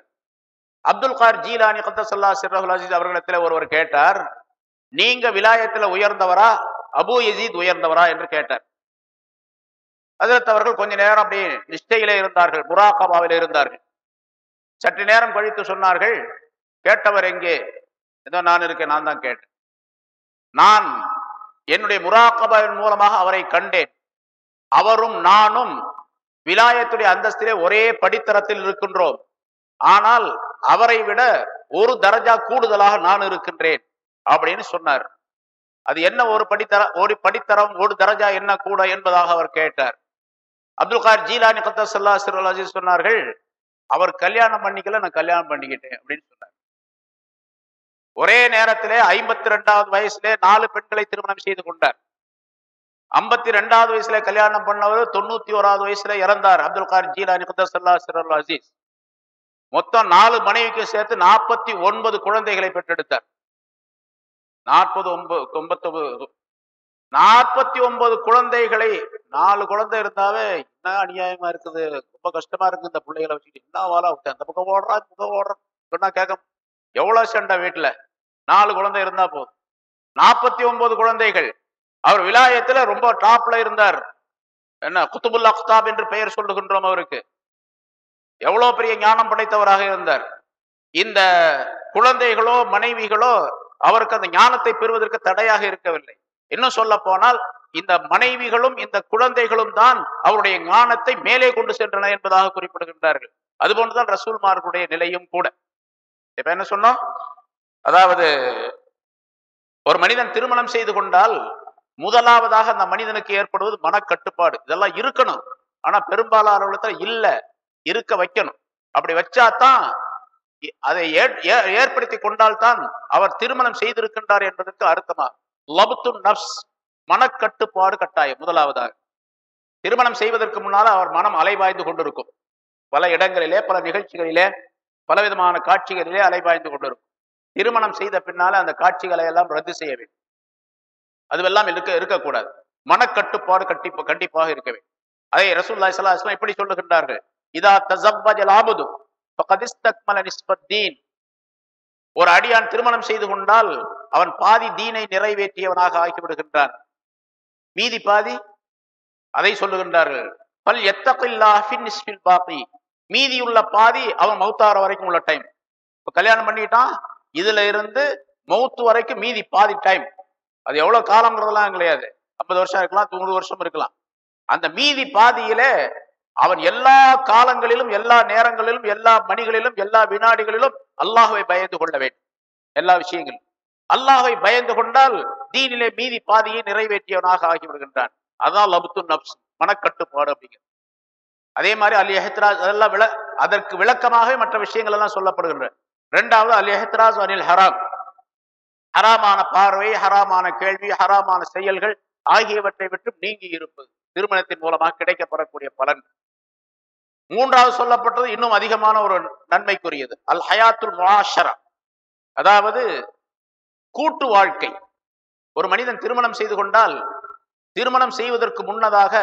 அப்துல் கார் ஜீலானி கத்தசல்லா சிர்ரஹுல் அசீஸ் அவர்களிடத்தில் ஒருவர் கேட்டார் நீங்க விலாயத்துல உயர்ந்தவரா அபு யசீத் உயர்ந்தவரா? என்று கேட்டார். அதற்கு அவர்கள் கொஞ்ச நேரம் அப்படியே நிஷ்டையிலே இருந்தார்கள் முராகாபாவிலே இருந்தார்கள். சற்று நேரம் கழித்து சொன்னார்கள் கேட்டவர் எங்கே? ஏதோ நான் இருக்கேன் நான் தான் கேட்டேன். நான் என்னுடைய முராக்கபாவின் மூலமாக அவரை கண்டேன். அவரும் நானும் விலாயத்துடைய அந்தஸ்திலே ஒரே படித்தரத்தில் இருக்கின்றோம். ஆனால் அவரை விட ஒரு தரஜா கூடுதலாக நான் இருக்கின்றேன் அப்படின்னு சொன்னார். அது என்ன ஒரு படித்தர ஒரு படித்தரம் ஒரு தரஜா என்ன கூட? என்பதாக அவர் கேட்டார். அப்துல் கார் ஜீலானி கத்தசல்லா சிறுல் அஜீஸ் சொன்னார்கள் அவர் கல்யாணம் பண்ணிக்கல நான் கல்யாணம் பண்ணிக்கிட்டேன் அப்படின்னு சொன்னார். ஒரே நேரத்திலே ஐம்பத்தி ரெண்டாவது வயசுல நாலு பெண்களை திருமணம் செய்து கொண்டார். ஐம்பத்தி ரெண்டாவது வயசுல கல்யாணம் பண்ணவர் தொண்ணூத்தி ஓராவது வயசுல இறந்தார் அப்துல் கார் ஜீலானி கத்தசல்லா சிறுவல் அசீஸ் மொத்தம் நாலு மனைவிக்கு சேர்த்து நாற்பத்தி ஒன்பது குழந்தைகளை பெற்றெடுத்தார். நாற்பது ஒன்பது ஒன்பத்தொன்பது நாற்பத்தி ஒன்பது குழந்தைகளை நாலு குழந்தை இருந்தாவே என்ன அநியாயமா இருக்குது? ரொம்ப கஷ்டமா இருக்கு இந்த பிள்ளைகளை வச்சுக்கிட்டு. என்ன வாழ விட்டேன் அந்த பக்கம் ஓடுறா இந்த பக்கம் ஓடுறான் சொன்னா கேட்க எவ்வளவு சண்டை வீட்டுல? நாலு குழந்தை இருந்தா போதும். நாற்பத்தி ஒன்பது குழந்தைகள். அவர் விலாயத்துல ரொம்ப டாப்ல இருந்தார். என்ன குத்துபுல் அக்தாப் என்று பெயர் சொல்லுகின்றோம் அவருக்கு. எவ்வளவு பெரிய ஞானம் படைத்தவராக இருந்தார். இந்த குழந்தைகளோ மனைவிகளோ அவருக்கு அந்த ஞானத்தை பெறுவதற்கு தடையாக இருக்கவில்லை. இன்னும் சொல்ல போனால் இந்த மனைவிகளும் இந்த குழந்தைகளும் தான் அவருடைய ஞானத்தை மேலே கொண்டு சென்றன என்பதாக குறிப்பிடுகின்றார்கள். அதுபோன்றுதான் ரசூல்மார்களுடைய நிலையும் கூட. இப்ப என்ன சொன்னோம்? அதாவது ஒரு மனிதன் திருமணம் செய்து கொண்டால் முதலாவதாக அந்த மனிதனுக்கு ஏற்படுவது மனக்கட்டுப்பாடு. இதெல்லாம் இருக்கணும். ஆனா பெரும்பாலானவர்களத்துல இல்ல இருக்க வைக்கணும். அப்படி வச்சாதான் அதை ஏற்- ஏ- ஏற்படுத்தி கொண்டால்தான் அவர் திருமணம் செய்திருக்கின்றார் என்பதற்கு அர்த்தமா லபுத்து நப்ஸ் மனக்கட்டுப்பாடு கட்டாயம் முதலாவதாக. திருமணம் செய்வதற்கு முன்னால அவர் மனம் அலைவாய்ந்து கொண்டிருக்கும். பல இடங்களிலே பல நிகழ்ச்சிகளிலே பலவிதமான காட்சிகளிலே அலைபாய்ந்து கொண்டிருக்கும். திருமணம் செய்த பின்னால அந்த காட்சிகளை எல்லாம் ரத்து செய்ய வேண்டும். அதுவெல்லாம் இருக்க இருக்கக்கூடாது. மனக்கட்டுப்பாடு கட்டி கண்டிப்பாக இருக்க வேண்டும். அதை ரசூல்லாய் ஸல்லல்லாஹு அலைஹி எப்படி சொல்லுகின்றார்கள். இதா தஸவ்வஜல் ஒரு அடியான் திருமணம் செய்து கொண்டால் அவன் பாதி தீனை நிறைவேற்றியவனாக ஆகிவிடுகின்றான். மீதி பாதி அதை சொல்லுகின்றார்கள். பல் எத்தகில்லா ஃபின் மீதியுள்ள பாதி அவன் மௌத்தார வரைக்கும் உள்ள டைம் இப்ப கல்யாணம் பண்ணிட்டான். இதுல இருந்து மௌத்து வரைக்கும் மீதி பாதி டைம் அது எவ்வளவு காலங்கிறதெல்லாம் கிடையாது. ஐம்பது வருஷம் இருக்கலாம் தொண்ணூறு வருஷம் இருக்கலாம். அந்த மீதி பாதியில அவன் எல்லா காலங்களிலும் எல்லா நேரங்களிலும் எல்லா மணிகளிலும் எல்லா வினாடிகளிலும் அல்லாஹுவை பயந்து கொள்ள வேண்டும். எல்லா விஷயங்களும் அல்லாஹை பயந்து கொண்டால் தீனிலே மீதி பாதியை நிறைவேற்றியவனாக ஆகிவிடுகின்றான். அதான் லபுத்து நப்ஸ் மனக்கட்டுப்பாடு அப்படிங்கிறது. அதே மாதிரி அலி எஹத்ராஜ் அதெல்லாம் விள அதற்கு விளக்கமாகவே மற்ற விஷயங்கள் எல்லாம் சொல்லப்படுகின்றன இரண்டாவது அலி எஹத்ராஜ் அனில் ஹராம். ஹராமான பார்வை ஹராமான கேள்வி ஹராமான செயல்கள் ஆகியவற்றை விட்டு நீங்கி இருப்பது திருமணத்தின் மூலமாக கிடைக்கப்படக்கூடிய பலன். மூன்றாவது சொல்லப்பட்டது இன்னும் அதிகமான ஒரு நன்மைக்குரியது. அல் ஹயாத்துல் முஆஷரா. அதாவது கூட்டு வாழ்க்கை. ஒரு மனிதன் திருமணம் செய்து கொண்டால் திருமணம் செய்வதற்கு முன்னதாக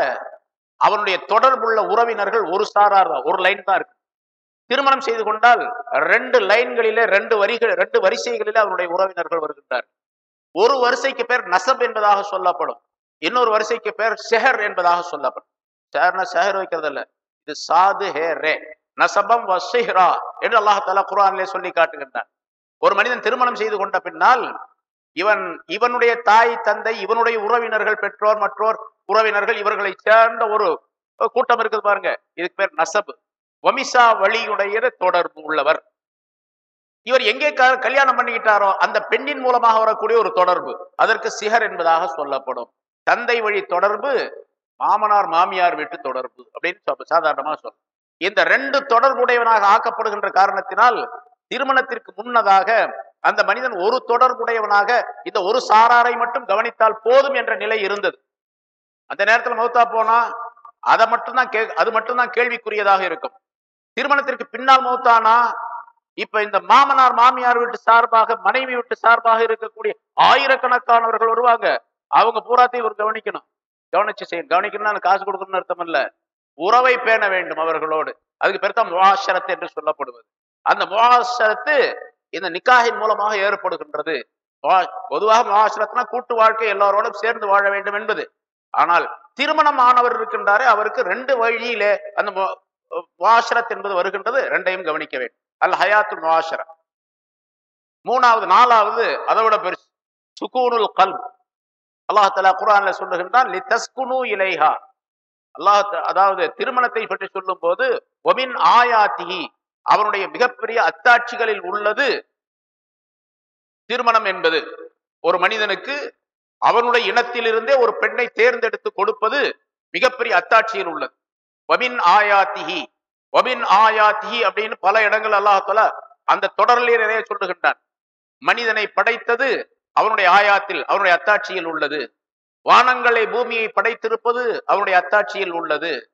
அவனுடைய தொடர்புள்ள உறவினர்கள் ஒரு சாரார் தான் ஒரு லைன் தான் இருக்கு. திருமணம் செய்து கொண்டால் ரெண்டு லைன்களிலே ரெண்டு வரிகள் ரெண்டு வரிசைகளிலே அவனுடைய உறவினர்கள் வருகின்றார். ஒரு வரிசைக்கு பேர் நசப் என்பதாக சொல்லப்படும். இன்னொரு வரிசைக்கு பேர் செஹர் என்பதாக சொல்லப்படும். சேர்னா செஹர் வைக்கிறது இல்ல இது சாது ஹே ரே. நசபம் வசிஹ்ரா என்று அல்லாஹால குரானிலே சொல்லி காட்டுகின்றான். ஒரு மனிதன் திருமணம் செய்து கொண்ட பின்னால் இவன் இவனுடைய தாய் தந்தை இவனுடைய உறவினர்கள் பெற்றோர் மற்றோர் உறவினர்கள் இவர்களை சேர்ந்த ஒரு கூட்டம் இருக்குது பாருங்க. இதுக்கு பேர் நசபு. வமிசா வழியுடைய தொடர்பு உள்ளவர். இவர் எங்கே கல்யாணம் பண்ணிக்கிட்டாரோ அந்த பெண்ணின் மூலமாக வரக்கூடிய ஒரு தொடர்பு. அதற்கு சிகர் என்பதாக சொல்லப்படும். தந்தை வழி தொடர்பு மாமனார் மாமியார் வீட்டு தொடர்பு அப்படின்னு சாதாரணமாக சாதாரணமா இந்த ரெண்டு தொடர்புடையவனாக ஆக்கப்படுகின்ற காரணத்தினால் திருமணத்திற்கு முன்னதாக அந்த மனிதன் ஒரு தொடர்புடையவனாக இந்த ஒரு சாராரை மட்டும் கவனித்தால் போதும் என்ற நிலை இருந்தது. அந்த நேரத்தில் மௌத்தா போனா அதை மட்டும்தான் கே அது மட்டும்தான் கேள்விக்குரியதாக இருக்கும். திருமணத்திற்கு பின்னால் மௌத்தானா இப்ப இந்த மாமனார் மாமியார் வீட்டு சார்பாக மனைவி வீட்டு சார்பாக இருக்கக்கூடிய ஆயிரக்கணக்கானவர்கள் வருவாங்க. அவங்க பூராத்தையும் இவர் கவனிக்கணும். கவனிச்சு செய்யணும். கவனிக்கணும்னா காசு கொடுக்கணும்னு அர்த்தம் இல்ல. உறவை பேண வேண்டும் அவர்களோடு. அதுக்கு பேர் தான் என்று சொல்லப்படுவது. அந்த முவாஷரத்து இந்த நிக்காஹின் மூலமாக ஏற்படுகின்றது. பொதுவாக முவாஷரத்னா கூட்டு வாழ்க்கை எல்லாரோடும் சேர்ந்து வாழ வேண்டும் என்பது. ஆனால் திருமணம் ஆனவர் இருக்கின்றாரே அவருக்கு ரெண்டு வழியிலே அந்த மு- என்பது வருகின்றது ரெண்டையும் கவனிக்க வேண்டும். அல் ஹயாத்து முவாஷரா மூணாவது நாலாவது அதை விட பெருசு சுகூனுல் கல் அல்லாஹ் குரான்ல சொல்லுகின்றான் லி தஸ்குனு இலைஹா. அல்லாஹ் அதாவது திருமணத்தை பற்றி சொல்லும் போது ஒமின் ஆயாத்திஹி. அவனுடைய மிகப்பெரிய அத்தாட்சிகளில் உள்ளது திருமணம் என்பது. ஒரு மனிதனுக்கு அவனுடைய இனத்திலிருந்தே ஒரு பெண்ணை தேர்ந்தெடுத்து கொடுப்பது மிகப்பெரிய அத்தாட்சியில் உள்ளது. வபின் ஆயாத்திஹி வபின் ஆயாத்திஹி அப்படின்னு பல இடங்கள் அல்லாஹால அந்த தொடரிலே நிறைய சொல்லுகின்றான். மனிதனை படைத்தது அவனுடைய ஆயாத்தில் அவனுடைய அத்தாட்சியில் உள்ளது. வானங்களை பூமியை படைத்திருப்பது அவனுடைய அத்தாட்சியில் உள்ளது.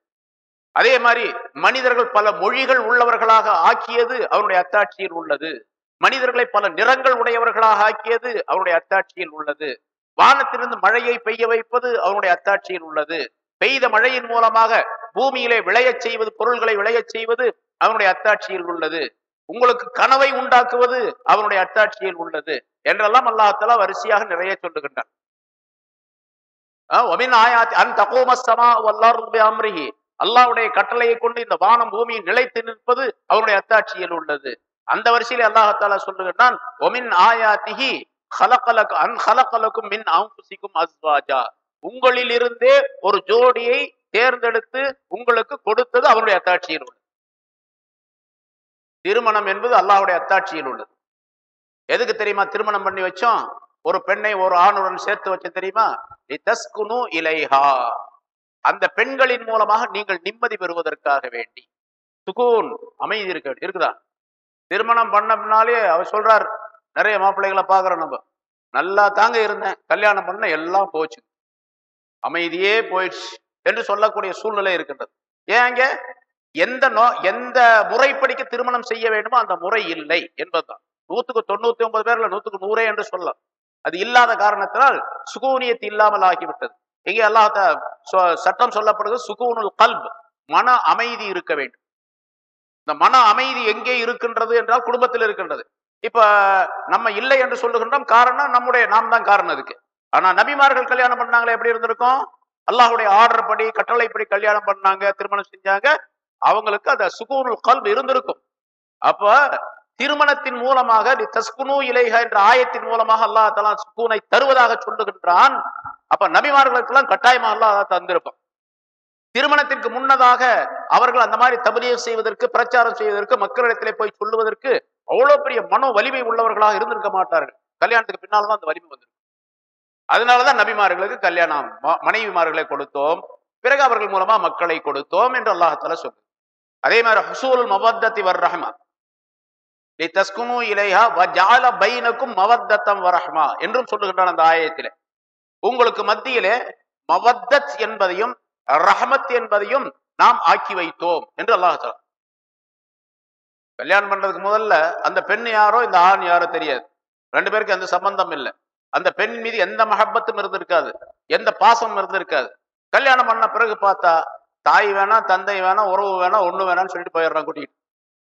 அதே மாதிரி மனிதர்கள் பல மொழிகள் உள்ளவர்களாக ஆக்கியது அவனுடைய அத்தாட்சியில் உள்ளது. மனிதர்களை பல நிறங்கள் உடையவர்களாக ஆக்கியது அவனுடைய அத்தாட்சியில் உள்ளது. வானத்திலிருந்து மழையை பெய்ய வைப்பது அவனுடைய அத்தாட்சியில் உள்ளது. பெய்த மழையின் மூலமாக பூமியிலே விளையச் செய்வது பொருள்களை விளையச் செய்வது அவனுடைய அத்தாட்சியில் உள்ளது. உங்களுக்கு கனவை உண்டாக்குவது அவனுடைய அத்தாட்சியில் உள்ளது என்றெல்லாம் அல்லாஹால வரிசையாக நிறைய சொல்லுகின்றான். அல்லாவுடைய கட்டளையை கொண்டு இந்த வானம் பூமியை நிலைத்து நிற்பது அவருடைய அத்தாட்சியில் உள்ளது. அந்த வரிசையில அல்லாஹாலா சொல்லுகிறான் ஒமின் ஆயாத்திகி ஹலகலக் அன் ஹலகலக்கும் மின் அஸ்வாஜா. உங்களில் இருந்தே ஒரு ஜோடியை தேர்ந்தெடுத்து உங்களுக்கு கொடுத்தது அவருடைய அத்தாட்சியில் உள்ளது. திருமணம் என்பது அல்லாஹுடைய அத்தாட்சியில் உள்ளது. எதுக்கு தெரியுமா திருமணம் பண்ணி வச்சோம்? ஒரு பெண்ணை ஒரு ஆணுடன் சேர்த்து வச்சு தெரியுமா? இலைஹா. அந்த பெண்களின் மூலமாக நீங்கள் நிம்மதி பெறுவதற்காக வேண்டி. சுகூன் அமைதி இருக்க இருக்குதா? திருமணம் பண்ணப்பினாலே அவர் சொல்றார் நிறைய மாப்பிள்ளைகளை பாக்குறோம் நம்ம. நல்லா தாங்க இருந்தேன். கல்யாணம் பண்ண எல்லாம் போச்சு. அமைதியே போயிடுச்சு என்று சொல்லக்கூடிய சூழ்நிலை இருக்கின்றது. ஏங்க எந்த நோ எந்த முறைப்படிக்கு திருமணம் செய்ய வேண்டுமோ அந்த முறை இல்லை என்பதுதான். நூத்துக்கு தொண்ணூத்தி ஒன்பது பேர்ல நூத்துக்கு நூறே என்று சொல்லலாம். அது இல்லாத காரணத்தினால் சுகூனியத்து இல்லாமல் ஆகிவிட்டது. இங்கே அல்லாஹ் சட்டம் சொல்லப்படுது சுகூனுல் கல்ப் மன அமைதி இருக்க வேண்டும். இந்த மன அமைதி எங்கே இருக்கின்றது என்றால் குடும்பத்தில் இருக்கின்றது. இப்ப நம்ம இல்லை என்று சொல்லுகின்றோம் காரணம் நம்முடைய நாம் தான் காரணம் அதுக்கு. ஆனா நபிமார்கள் கல்யாணம் பண்ணாங்களே எப்படி இருந்திருக்கும்? அல்லாஹுடைய ஆர்டர் படி கட்டளைப்படி கல்யாணம் பண்ணாங்க திருமணம் செஞ்சாங்க அவங்களுக்கு அந்த சுகூனுல் கல்ப் இருந்திருக்கும். அப்ப திருமணத்தின் மூலமாக தஸ்குனு இலைக என்ற ஆயத்தின் மூலமாக அல்லாஹ் தலா சுக்கூனை தருவதாக சொல்லுகின்றான் அப்ப நபிமார்களுக்கெல்லாம் கட்டாயமா அல்லாஹ் தந்திருப்பான். திருமணத்திற்கு முன்னதாக அவர்கள் அந்த மாதிரி தபலியம் செய்வதற்கு பிரச்சாரம் செய்வதற்கு மக்களிடத்திலே போய் சொல்லுவதற்கு அவ்வளவு பெரிய மனோ வலிமை உள்ளவர்களாக இருந்திருக்க மாட்டார்கள். கல்யாணத்துக்கு பின்னால்தான் அந்த வலிமை வந்திருக்கும் அதனாலதான் நபிமார்களுக்கு கல்யாணம் மனைவிமார்களை கொடுத்தோம். பிறகு அவர்கள் மூலமா மக்களை கொடுத்தோம் என்று அல்லாஹால சொல்லு அதே மாதிரி ஹசூல் மவத்தத்தி வர் ரஹ்மா. தஸ்குனு இலைஹா ஜால பைனுக்கும் மவத்தத்தம் வரஹ்மா என்றும் சொல்லுகின்றான் அந்த ஆயத்திலே. உங்களுக்கு மத்தியிலே மவத்தத் என்பதையும் ரஹமத் என்பதையும் நாம் ஆக்கி வைத்தோம் என்று அல்லாஹ் கல்யாணம் பண்றதுக்கு முதல்ல அந்த பெண் யாரோ இந்த ஆண் யாரோ தெரியாது. ரெண்டு பேருக்கு எந்த சம்பந்தம் இல்லை. அந்த பெண் மீது எந்த மஹப்பத்தும் இருந்திருக்காது. எந்த பாசமும் இருந்திருக்காது. கல்யாணம் பண்ண பிறகு பார்த்தா தாய் வேணாம் தந்தை வேணாம் உறவு வேணாம் ஒண்ணு வேணாம்னு சொல்லிட்டு போயிடுறான் கூட்டிட்டு.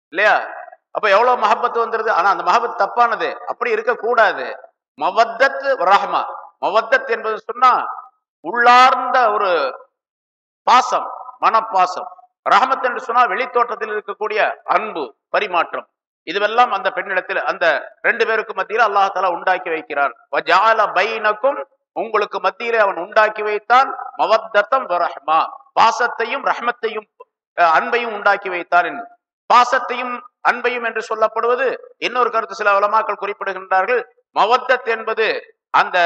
இல்லையா? அப்ப எவ்வளவு மஹப்பத்து வந்துருது? ஆனா அந்த மஹபத் தப்பானது. அப்படி இருக்க கூடாது மவத்தத் ரஹ்மா. மவத்தத் என்பது சொன்னா உள்ளார்ந்த ஒரு பாசம் மனப்பாசம். ரஹமத் என்று சொன்னால் வெளித்தோட்டத்தில் இருக்கக்கூடிய அன்பு பரிமாற்றம். இதுவெல்லாம் அந்த பெண்ணிடத்தில் அந்த ரெண்டு பேருக்கு மத்தியில் அல்லாஹால உண்டாக்கி வைக்கிறார். வஜால பைனக்கும் உங்களுக்கு மத்தியிலே அவன் உண்டாக்கி வைத்தான் மவத்தத்தம் ரஹ்மா. பாசத்தையும் ரஹ்மத்தையும் அன்பையும் உண்டாக்கி வைத்தான் என்று. பாசத்தையும் அன்பையும் என்று சொல்லப்படுவது இன்னொரு கருத்து சில வளமாக்கள் குறிப்பிடுகின்றார்கள். மவத்தத் என்பது அந்த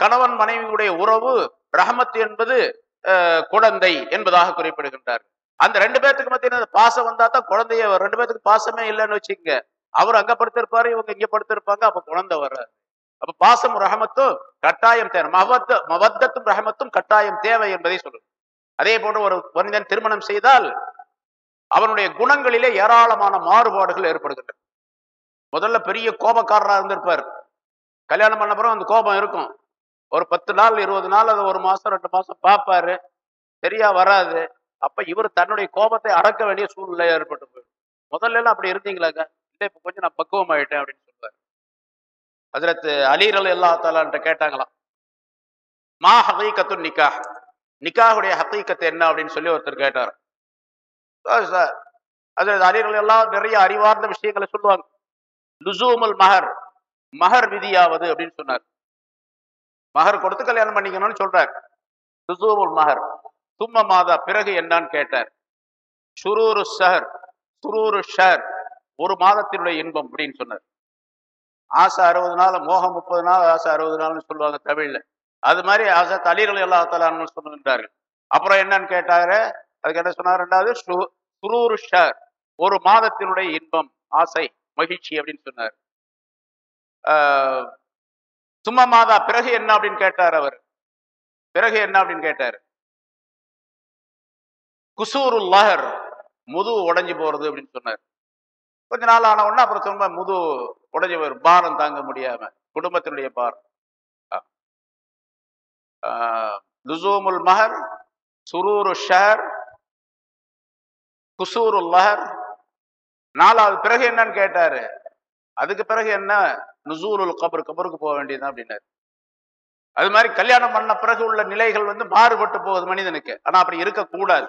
கணவன் மனைவியுடைய உறவு ரஹமத் என்பது அஹ், குழந்தை என்பதாக குறிப்பிடுகின்றார். அந்த ரெண்டு பேர்த்துக்கு மத்திய பாசம் வந்தா தான் குழந்தைய ரெண்டு பேர்த்துக்கு பாசமே இல்லைன்னு வச்சுக்கோங்க. அவர் அங்க படுத்திருப்பாரு இவங்க இங்க படுத்திருப்பாங்க அப்ப குழந்தை வர்றாரு அப்ப பாசம் ரஹமத்தும் கட்டாயம் தேவை. மவத்த மவத்தத்தும் ரஹமத்தும் கட்டாயம் தேவை என்பதை சொல்லுங்க அதே போன்று ஒரு மனிதன் திருமணம் செய்தால் அவனுடைய குணங்களிலே ஏராளமான மாறுபாடுகள் ஏற்படுகின்றன. முதல்ல பெரிய கோபக்காரரா இருந்திருப்பார். கல்யாணம் பண்ண பிறகு அந்த கோபம் இருக்கும். ஒரு பத்து நாள் இருபது நாள் அது ஒரு மாசம் ரெண்டு மாசம் பார்ப்பாரு. சரியா வராது. அப்ப இவர் தன்னுடைய கோபத்தை அடக்க வேண்டிய சூழ்நிலை ஏற்பட்டு போயிடும். முதல்ல எல்லாம் அப்படி இருந்தீங்களாங்க இல்ல இப்ப கொஞ்சம் நான் பக்குவம் ஆயிட்டேன் அப்படின்னு சொல்லுவார் அதிரத்து அலீரல் எல்லா தாலான்ட்ட கேட்டாங்களாம். மா ஹகீகத்து நிக்கா நிக்காஹுடைய ஹக்கீக்கத்து என்ன அப்படின்னு சொல்லி ஒருத்தர் கேட்டார். சார் சார் அலீரல் எல்லாம் நிறைய அறிவார்ந்த விஷயங்களை சொல்லுவாங்க. லுசூமல் மஹர் மஹர் விதியாவது அப்படின்னு சொன்னார். மகர் கொடுத்து கல்யாணம் பண்ணிக்கணும்னு சொல்றார். லுசூமுல் மகர். தும்ம மாதா பிறகு என்னன்னு கேட்டார். சுரூரு ஷஹர் சுரூரு ஷஹர் ஒரு மாதத்தினுடைய இன்பம் அப்படின்னு சொன்னார். ஆசை அறுபது நாள் மோகம் முப்பது நாள் ஆசை அறுபது நாள்னு சொல்லுவாங்க தமிழ்ல. அது மாதிரி ஆசை தலிகள் எல்லா தலான்னு சொல்லுகின்றார்கள். அப்புறம் என்னன்னு கேட்டாரு? அதுக்கு என்ன சொன்னார்? ரெண்டாவது சுரூரு ஷர் ஒரு மாதத்தினுடைய இன்பம் ஆசை மகிழ்ச்சி அப்படின்னு சொன்னார். ஆஹ், சும்மா மாதா பிறகு என்ன அப்படின்னு கேட்டார் அவர். பிறகு என்ன அப்படின்னு கேட்டார். குசூருல் லஹர் முது உடைஞ்சு போறது அப்படின்னு சொன்னார். கொஞ்ச நாள் ஆன உடனே அப்புறம் திரும்ப முது உடஞ்சி போயிரு. பாரம் தாங்க முடியாம குடும்பத்தினுடைய பாரம். லுசூமுல் மஹர் சுரூரு ஷஹர் குசூருல் லஹர். நாலாவது பிறகு என்னன்னு கேட்டாரு. அதுக்கு பிறகு என்ன? நுசூலுல் கபர் கபருக்கு போக வேண்டியதுதான் அப்படின்னாரு. அது மாதிரி கல்யாணம் பண்ண பிறகு உள்ள நிலைகள் வந்து மாறுபட்டு போகுது மனிதனுக்கு. ஆனா அப்படி இருக்கக்கூடாது.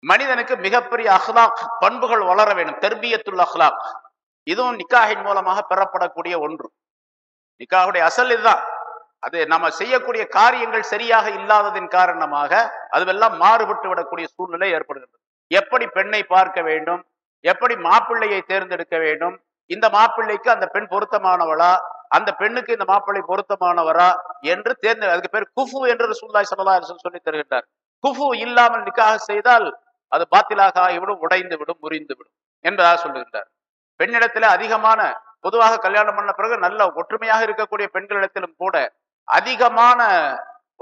மனிதனுக்கு மிகப்பெரிய அஹ்லாக் பண்புகள் வளர வேண்டும் தெர்பியத்துல் அஹ்லாக். இதுவும் நிக்காஹின் மூலமாக பெறப்படக்கூடிய ஒன்று. நிக்காஹுடைய அசல் இதுதான். அது நம்ம செய்யக்கூடிய காரியங்கள் சரியாக இல்லாததின் காரணமாக அதுவெல்லாம் மாறுபட்டு விடக்கூடிய சூழ்நிலை ஏற்படுகிறது. எப்படி பெண்ணை பார்க்க வேண்டும்? எப்படி மாப்பிள்ளையை தேர்ந்தெடுக்க வேண்டும்? இந்த மாப்பிள்ளைக்கு அந்த பெண் பொருத்தமானவளா? அந்த பெண்ணுக்கு இந்த மாப்பிள்ளை பொருத்தமானவரா? என்று தேர்ந்து அதுக்கு பேர் குஃபு என்று ரசூலுல்லாஹி ஸல்லல்லாஹு சொல்லி தருகின்றார். குஃபு இல்லாமல் நிக்காக செய்தால் அது பாத்திலாக ஆகிவிடும் உடைந்து விடும் முறிந்து விடும் என்பதாக சொல்லுகின்றார். பெண்ணிடத்துல அதிகமான பொதுவாக கல்யாணம் பண்ண பிறகு நல்ல ஒற்றுமையாக இருக்கக்கூடிய பெண்களிடத்திலும் கூட அதிகமான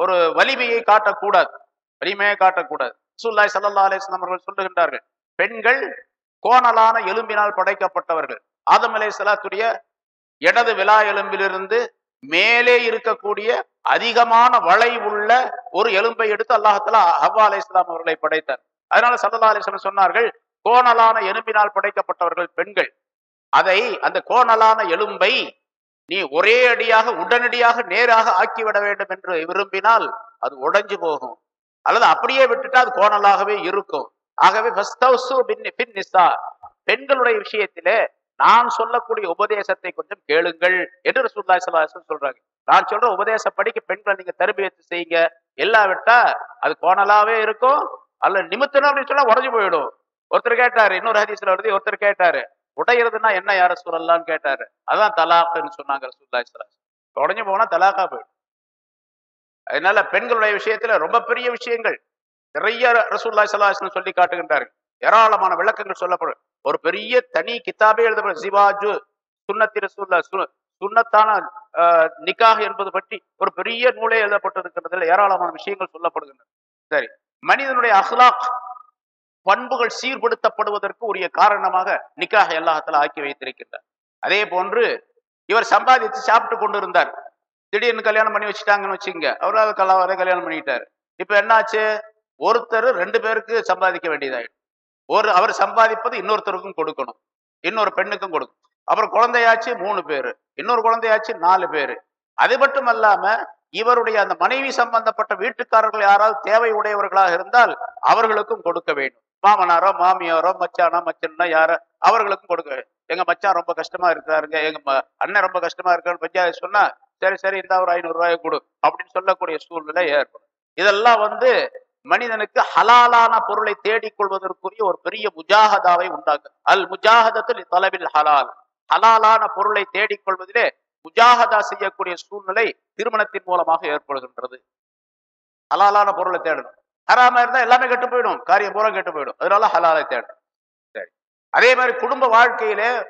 ஒரு வலிமையை காட்டக்கூடாது. வலிமையை காட்டக்கூடாது. சுல்லாய் சல்லா அலைஹி அவர்கள் சொல்லுகின்றார்கள் பெண்கள் கோணலான எலும்பினால் படைக்கப்பட்டவர்கள். ஆதம் அலைஹிஸ்ஸலாத்துடைய இடது விலா எலும்பிலிருந்து மேலே இருக்கக்கூடிய அதிகமான வளைவுள்ள ஒரு எலும்பை எடுத்து அல்லாஹத்துல ஹவ்வா அலை இஸ்லாம் அவர்களை படைத்தார். அதனால சல்லா அலிஸ்லாம் சொன்னார்கள் கோணலான எலும்பினால் படைக்கப்பட்டவர்கள் பெண்கள். அதை அந்த கோணலான எலும்பை நீ ஒரே அடியாக உடனடியாக நேராக ஆக்கிவிட வேண்டும் என்று விரும்பினால் அது உடைஞ்சு போகும். அல்லது அப்படியே விட்டுட்டா அது கோணலாகவே இருக்கும். ஆகவே பெண்களுடைய விஷயத்திலே நான் சொல்லக்கூடிய உபதேசத்தை கொஞ்சம் கேளுங்கள் என்று ரசூல்லா சலாஹன் சொல்றாங்க. நான் சொல்ற உபதேசப்படிக்கு பெண்களை நீங்க தருபியத்து செய்யுங்க. இல்லாவிட்டா அது கோணலாவே இருக்கும். அல்ல நிமித்தணும் அப்படின்னு சொன்னா உடஞ்சு போயிடும். ஒருத்தர் கேட்டாரு இன்னொரு ஹதீஸ்ல வருது ஒருத்தர் கேட்டாரு உடையிறதுன்னா என்ன யார சொல்லலாம்னு கேட்டாரு. அதான் தலாக்குன்னு சொன்னாங்க ரசூல்லா ஸல்லல்லாஹு உடஞ்சு போனா தலாக்கா போயிடும். அதனால பெண்களுடைய விஷயத்துல ரொம்ப பெரிய விஷயங்கள். நிறைய ரசூல்லா சலாஹன் சொல்லி காட்டுகின்றார்கள். ஏராளமான விளக்கங்கள் சொல்லப்படும். ஒரு பெரிய தனி கிதாபே எழுதப்படும். சிவாஜு சுன்னத்தி ரசூல்லா சு- சுன்னத்தான ஆஹ், என்பது பற்றி ஒரு பெரிய நூலே எழுதப்பட்டிருக்கிறதுல ஏராளமான விஷயங்கள் சொல்லப்படுகின்றன. சரி மனிதனுடைய அஹ்லாக் பண்புகள் சீர்படுத்தப்படுவதற்கு உரிய காரணமாக நிக்காக எல்லாத்துல ஆக்கி வைத்திருக்கின்றார். அதே போன்று இவர் சம்பாதித்து சாப்பிட்டு கொண்டு இருந்தார் திடீர்னு கல்யாணம் பண்ணி வச்சுட்டாங்கன்னு வச்சுங்க அவரால் கல்ல வரை கல்யாணம் பண்ணிட்டாரு. இப்ப என்னாச்சு? ஒருத்தர் ரெண்டு பேருக்கு சம்பாதிக்க வேண்டியதாயிடும் ஒரு அவர் சம்பாதிப்பது இன்னொருத்தருக்கும் கொடுக்கணும். இன்னொரு பெண்ணுக்கும் கொடுக்கணும் அப்புறம் குழந்தையாச்சு மூணு பேரு இன்னொரு குழந்தையாச்சு நாலு பேரு. அது மட்டும் அல்லாம இவருடைய அந்த மனைவி சம்பந்தப்பட்ட வீட்டுக்காரர்கள் யாராவது தேவை உடையவர்களாக இருந்தால் அவர்களுக்கும் கொடுக்க வேண்டும். மாமனாரோ மாமியாரோ மச்சானோ மச்சனா யாரோ அவர்களுக்கும் கொடுக்க வேண்டும். எங்க மச்சான் ரொம்ப கஷ்டமா இருக்கிறாருங்க எங்க ம- அண்ணன் ரொம்ப கஷ்டமா இருக்காருன்னு பஞ்சாயத்து சொன்னா சரி சரி இந்த ஒரு ஐநூறு ரூபாய் கொடு அப்படின்னு சொல்லக்கூடிய சூழ்நிலை ஏற்படும். இதெல்லாம் வந்து மனிதனுக்கு ஹலாலான பொருளை தேடிக் கொள்வதற்குரிய ஒரு பெரிய முஜாஹதாவை உண்டாக்கு. அல் முஜாகதத்தில் தலைவில் ஹலால். ஹலாலான பொருளை தேடிக் கொள்வதிலே முஜாஹதா செய்யக்கூடிய சூழ்நிலை திருமணத்தின் மூலமாக ஏற்படுகின்றது. ஹலாலான பொருளை தேடணும். ஹராமா இருந்தா எல்லாமே கெட்டு போயிடும். காரியம் பூரா கெட்டு போயிடும். அதனால ஹலாலை தேடணும். சரி. அதே மாதிரி குடும்ப வாழ்க்கையிலே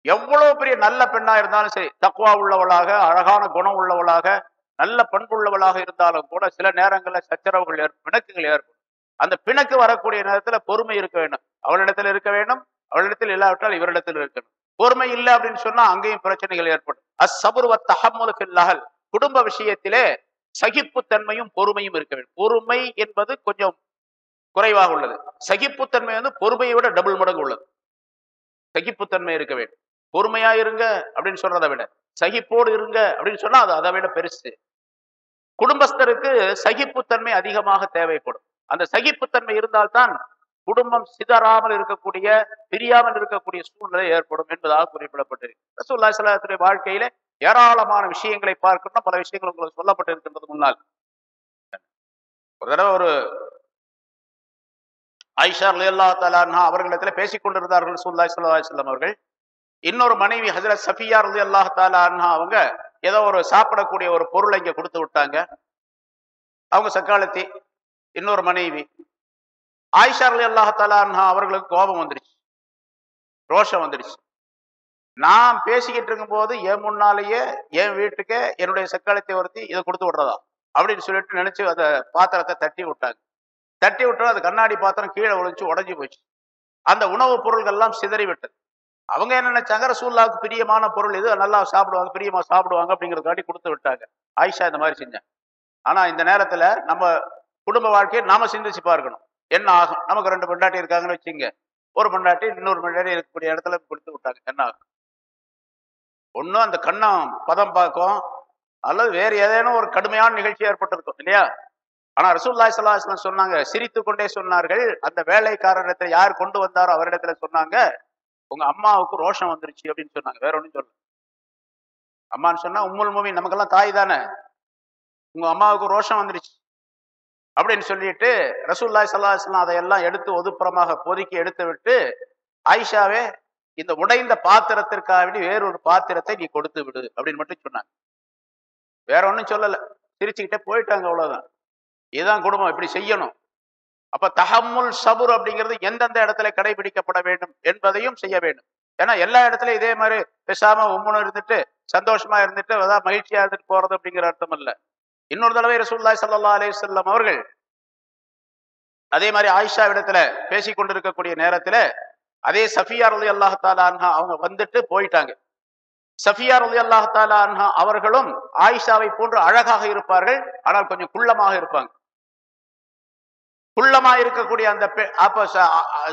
எவ்வளவு பெரிய நல்ல பெண்ணா இருந்தாலும் சரி தக்குவா உள்ளவளாக அழகான குணம் உள்ளவளாக நல்ல பண்புள்ளவளாக இருந்தாலும் கூட சில நேரங்களில் சச்சரவுகள் ஏற்படும் பிணக்குகள் ஏற்படும். அந்த பிணக்கு வரக்கூடிய நேரத்துல பொறுமை இருக்க வேண்டும். அவளிடத்தில் இருக்க வேண்டும். அவளிடத்தில் இல்லாவிட்டால் இவரிடத்தில் இருக்கணும் பொறுமை இல்லை அப்படின்னு சொன்னா அங்கேயும் பிரச்சனைகள் ஏற்படும். அசபுருவ தகமுலுக்கு குடும்ப விஷயத்திலே சகிப்புத்தன்மையும் பொறுமையும் இருக்க வேண்டும். பொறுமை என்பது கொஞ்சம் குறைவாக உள்ளது. சகிப்புத்தன்மை வந்து பொறுமையை விட டபுள் மடங்கு உள்ளது. சகிப்புத்தன்மை இருக்க வேண்டும். பொறுமையா இருங்க அப்படின்னு சொல்றதை விட சகிப்போடு இருங்க அப்படின்னு சொன்னா அது அதை விட பெருசு. குடும்பஸ்தருக்கு சகிப்புத்தன்மை அதிகமாக தேவைப்படும். அந்த சகிப்புத்தன்மை இருந்தால்தான் குடும்பம் சிதறாமல் இருக்கக்கூடிய பிரியாமல் இருக்கக்கூடிய சூழ்நிலை ஏற்படும் என்பதாக குறிப்பிடப்பட்டிருக்கு. ரசூல்லா சலாத்துடைய வாழ்க்கையில ஏராளமான விஷயங்களை பார்க்கணும் பல விஷயங்கள் உங்களுக்கு சொல்லப்பட்டிருக்கின்றது முன்னால். ஒரு தடவை ஒரு ஐஷா அல்லா தலான்ஹா அவர்களிடத்துல பேசிக் கொண்டிருந்தார்கள் சுல்லாய் சல்லா செல்லம் அவர்கள். இன்னொரு மனைவி ஹசரத் சஃபியா இருந்து அல்லாஹ் அவங்க ஏதோ ஒரு சாப்பிடக்கூடிய ஒரு பொருளை இங்க கொடுத்து விட்டாங்க. அவங்க சக்காலத்தி இன்னொரு மனைவி ஆயிஷா அலி அல்லாஹ் அவர்களுக்கு கோபம் வந்துடுச்சு. ரோஷம் வந்துடுச்சு. நான் பேசிக்கிட்டு இருக்கும்போது என் முன்னாலேயே என் வீட்டுக்கு என்னுடைய சக்காலத்தை ஒருத்தி இதை கொடுத்து விடுறதா அப்படின்னு சொல்லிட்டு நினைச்சு அந்த பாத்திரத்தை தட்டி விட்டாங்க. தட்டி விட்டோம் அது கண்ணாடி பாத்திரம் கீழே ஒழிஞ்சு உடஞ்சி போச்சு. அந்த உணவுப் பொருள்கள் எல்லாம் சிதறி விட்டது அவங்க என்ன நினைச்சாங்க? ரசூல்லாவுக்கு பிரியமான பொருள் இது நல்லா சாப்பிடுவாங்க பிரியமா சாப்பிடுவாங்க அப்படிங்கிறதுக்காண்டி கொடுத்து விட்டாங்க. ஆயிஷா இந்த மாதிரி செஞ்சாங்க. ஆனா இந்த நேரத்துல நம்ம குடும்ப வாழ்க்கையை நாம சிந்திச்சு பார்க்கணும். என்ன ஆகும்? நமக்கு ரெண்டு பெண்டாட்டி இருக்காங்கன்னு வச்சுங்க. ஒரு பெண்டாட்டி இன்னொரு பெண்டாட்டி இருக்கக்கூடிய இடத்துல கொடுத்து விட்டாங்க. என்ன ஆகும்? ஒன்றும் அந்த கண்ணம் பதம் பார்க்கும். அல்லது வேறு ஏதேனும் ஒரு கடுமையான நிகழ்ச்சி ஏற்பட்டிருக்கும் இல்லையா? ஆனா ரசூல்லாய் சல்லாஹ்லாம் சொன்னாங்க சிரித்து கொண்டே சொன்னார்கள். அந்த வேலைக்காரரிடத்தில் யார் கொண்டு வந்தாரோ அவரிடத்துல சொன்னாங்க. உங்க அம்மாவுக்கு ரோஷம் வந்துருச்சு அப்படின்னு சொன்னாங்க. வேற ஒன்றும் சொல்ல அம்மான்னு சொன்னா உம்முல் மூமி நமக்கெல்லாம் தாய் தானே? உங்க அம்மாவுக்கு ரோஷம் வந்துருச்சு. அப்படின்னு சொல்லிட்டு ரசூல்லாய் சல்லாஹ்லாம் அதையெல்லாம் எடுத்து ஒதுப்புறமாக பொதுக்கி எடுத்து விட்டு ஆயிஷாவே இந்த உடைந்த பாத்திரத்திற்காக வேண்டி வேறொரு பாத்திரத்தை நீ கொடுத்து விடு. அப்படின்னு மட்டும் சொன்னாங்க. வேற ஒன்றும் சொல்லலை. சிரிச்சுக்கிட்டே போயிட்டாங்க அவ்வளவுதான். இதுதான் குடும்பம். இப்படி செய்யணும். அப்ப தஹம்முல் சபுர் அப்படிங்கிறது எந்தெந்த இடத்துல கடைபிடிக்கப்பட வேண்டும் என்பதையும் செய்ய வேண்டும். ஏன்னா எல்லா இடத்துலயும் இதே மாதிரி பேசாம உம்முன்னு இருந்துட்டு சந்தோஷமா இருந்துட்டு அதான் மகிழ்ச்சியா இருந்துட்டு போறது அப்படிங்கிற அர்த்தம் இல்ல. இன்னொரு தடவை ரசூல்லாய் சல்லா அலையம் அவர்கள் அதே மாதிரி ஆயிஷா இடத்துல பேசி கொண்டிருக்கக்கூடிய நேரத்துல அதே சஃபியா ரலி அல்லாஹாலா அன்ஹா அவங்க வந்துட்டு போயிட்டாங்க. சஃபியா ரலி அல்லாஹாலா அன்ஹா அவர்களும் ஆயிஷாவை போன்று அழகாக இருப்பார்கள் ஆனால் கொஞ்சம் குள்ளமாக இருப்பாங்க. குள்ளமா இருக்கக்கூடிய அந்த அப்ப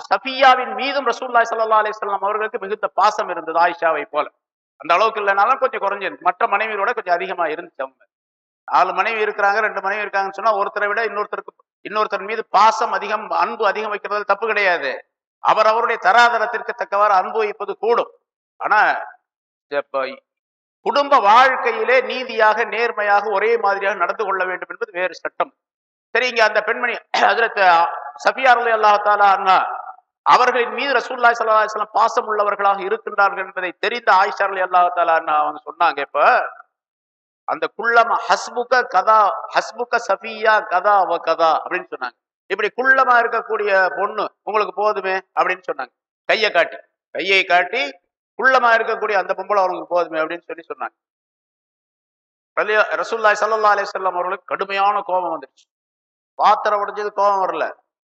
சஃபியாவின் மீதும் ரசூல்லாய் சல்லா அலிஸ்லாம் அவர்களுக்கு மிகுந்த பாசம் இருந்தது ஆயிஷாவை போல. அந்த அளவுக்கு இல்லைனாலும் கொஞ்சம் குறைஞ்சிருந்துச்சு மற்ற மனைவியோட கொஞ்சம் அதிகமா இருந்துச்சு. அவங்க நாலு மனைவி இருக்கிறாங்க ரெண்டு மனைவி இருக்காங்கன்னு சொன்னா ஒருத்தரை விட இன்னொருத்தருக்கு இன்னொருத்தர் மீது பாசம் அதிகம் அன்பு அதிகம் வைக்கிறது தப்பு கிடையாது. அவர் அவருடைய தராதரத்திற்கு தக்கவாறு அன்பு வைப்பது கூடும். ஆனா குடும்ப வாழ்க்கையிலே நீதியாக நேர்மையாக ஒரே மாதிரியாக நடந்து கொள்ள வேண்டும் என்பது வேறு சட்டம். சரி இங்க அந்த பெண்மணி அதில் சஃபியார் அலி அல்லா அண்ணா அவர்களின் மீது ரசூல்லாய் சல்லா பாசம் உள்ளவர்களாக இருக்கின்றார்கள் என்பதை தெரிந்த ஆயிஷா அலி அல்லா அண்ணா அவங்க சொன்னாங்க இப்ப அந்த குள்ளமா ஹஸ்புக கதா ஹஸ்புக சஃபியா கதா அவ கதா அப்படின்னு சொன்னாங்க. இப்படி குள்ளமா இருக்கக்கூடிய பொண்ணு உங்களுக்கு போதுமே அப்படின்னு சொன்னாங்க. கையை காட்டி கையை காட்டி குள்ளமா இருக்கக்கூடிய அந்த பொம்பளை அவங்களுக்கு போதுமே அப்படின்னு சொல்லி சொன்னாங்க. ரசூல்லாய் சல்லா ஸல்லல்லாஹு அலைஹி அவர்களுக்கு கடுமையான கோபம் வந்துருச்சு. பாத்திரம் உடைஞ்சது கோபம் வரல.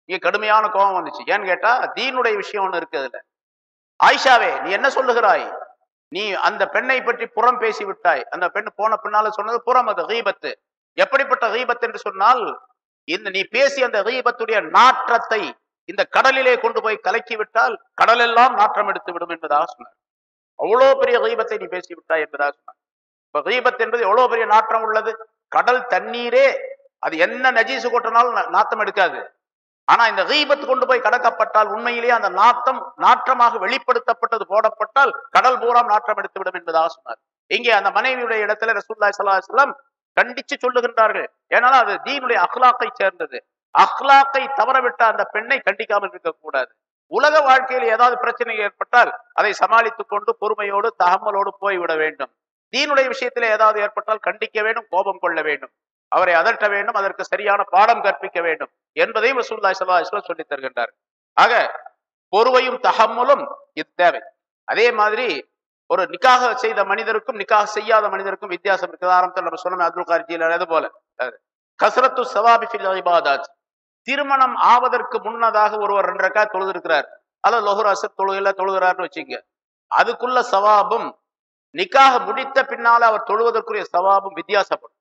இங்க கடுமையான கோபம் வந்துச்சு. ஏன்னு கேட்டா தீனுடைய விஷயம் ஒண்ணு இருக்கு அதுல. ஆயிஷாவே நீ என்ன சொல்லுகிறாய்? நீ அந்த பெண்ணை பற்றி புறம் பேசி விட்டாய் அந்த பெண் போன பின்னால சொன்னது புறம் அது ஹீபத்து. எப்படிப்பட்ட ஹீபத் என்று சொன்னால் இந்த நீ பேசி அந்த ஹீபத்துடைய நாற்றத்தை இந்த கடலிலே கொண்டு போய் கலக்கி விட்டால் கடலெல்லாம் நாற்றம் எடுத்து விடும் என்பதாக சொன்னார். அவ்வளோ பெரிய ஹீபத்தை நீ பேசி விட்டாய் என்பதாக சொன்னார். இப்ப ஹீபத் என்பது எவ்வளவு பெரிய நாற்றம் உள்ளது? கடல் தண்ணீரே அது என்ன நஜீசு கொட்டினாலும் நாத்தம் எடுக்காது. ஆனா இந்த கீபத் கொண்டு போய் கடக்கப்பட்டால் உண்மையிலேயே அந்த நாத்தம் நாற்றமாக வெளிப்படுத்தப்பட்டது போடப்பட்டால் கடல் பூராம் நாற்றம் எடுத்து விடும் என்பதாக சொன்னார். இங்கே அந்த மனைவியுடைய இடத்துல ரசூல்லாய் ஸல்லல்லாஹு கண்டிச்சு சொல்லுகின்றார்கள். ஏனால் அது தீனுடைய அஹ்லாக்கை சேர்ந்தது. அஹ்லாக்கை தவறவிட்ட அந்த பெண்ணை கண்டிக்காமல் இருக்கக்கூடாது. உலக வாழ்க்கையில் ஏதாவது பிரச்சனை ஏற்பட்டால் அதை சமாளித்துக் கொண்டு பொறுமையோடு தகமலோடு போய்விட வேண்டும். தீனுடைய விஷயத்திலே ஏதாவது ஏற்பட்டால் கண்டிக்க வேண்டும் கோபம் கொள்ள வேண்டும். அவரை அதட்ட வேண்டும் அதற்கு சரியான பாடம் கற்பிக்க வேண்டும் என்பதையும் ரசூல்லா ஸல்லல்லாஹு அலைஹி சொல்லித் தருகின்றார். ஆக பொறுவையும் தகம்மலும் இது தேவை. அதே மாதிரி ஒரு நிக்காக செய்த மனிதருக்கும் நிக்காக செய்யாத மனிதருக்கும் வித்தியாசம் இருக்குது. ஆரம்பத்தில் நம்ம சொன்னோம் அப்துல் கார்ஜியில் அது போல. கசரத்து சவாபிபாதாஜ் திருமணம் ஆவதற்கு முன்னதாக ஒருவர் ரெண்டு ரக்கா தொழுதிருக்கிறார். அல்ல லொஹுராசர் தொழுகையில தொழுகிறார்னு வச்சுங்க அதுக்குள்ள சவாபும் நிக்காக முடித்த பின்னால அவர் தொழுவதற்குரிய சவாபும் வித்தியாசப்படும்.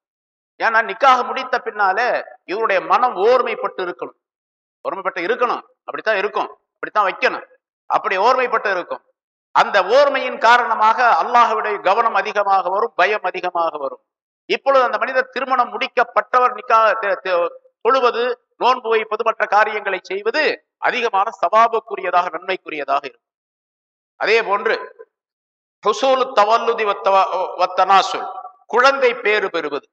ஏன்னா நிக்காக முடித்த பின்னால இவருடைய மனம் ஓர்மைப்பட்டு இருக்கணும் ஓர்மைப்பட்டு இருக்கணும். அப்படித்தான் இருக்கும். அப்படித்தான் வைக்கணும். அப்படி ஓர்மைப்பட்டு இருக்கும். அந்த ஓர்மையின் காரணமாக அல்லாஹுடைய கவனம் அதிகமாக வரும் பயம் அதிகமாக வரும். இப்பொழுது அந்த மனிதர் திருமணம் முடிக்கப்பட்டவர் நிக்காக தொழுவது நோன்பு வைப்பது மற்ற காரியங்களை செய்வது அதிகமான சவாபுக்குரியதாக நன்மைக்குரியதாக இருக்கும். அதே போன்று ஹுசூலு தவல்லுதி வத்தவ- வத்தனாசுல் குழந்தை பேறு பெறுவது.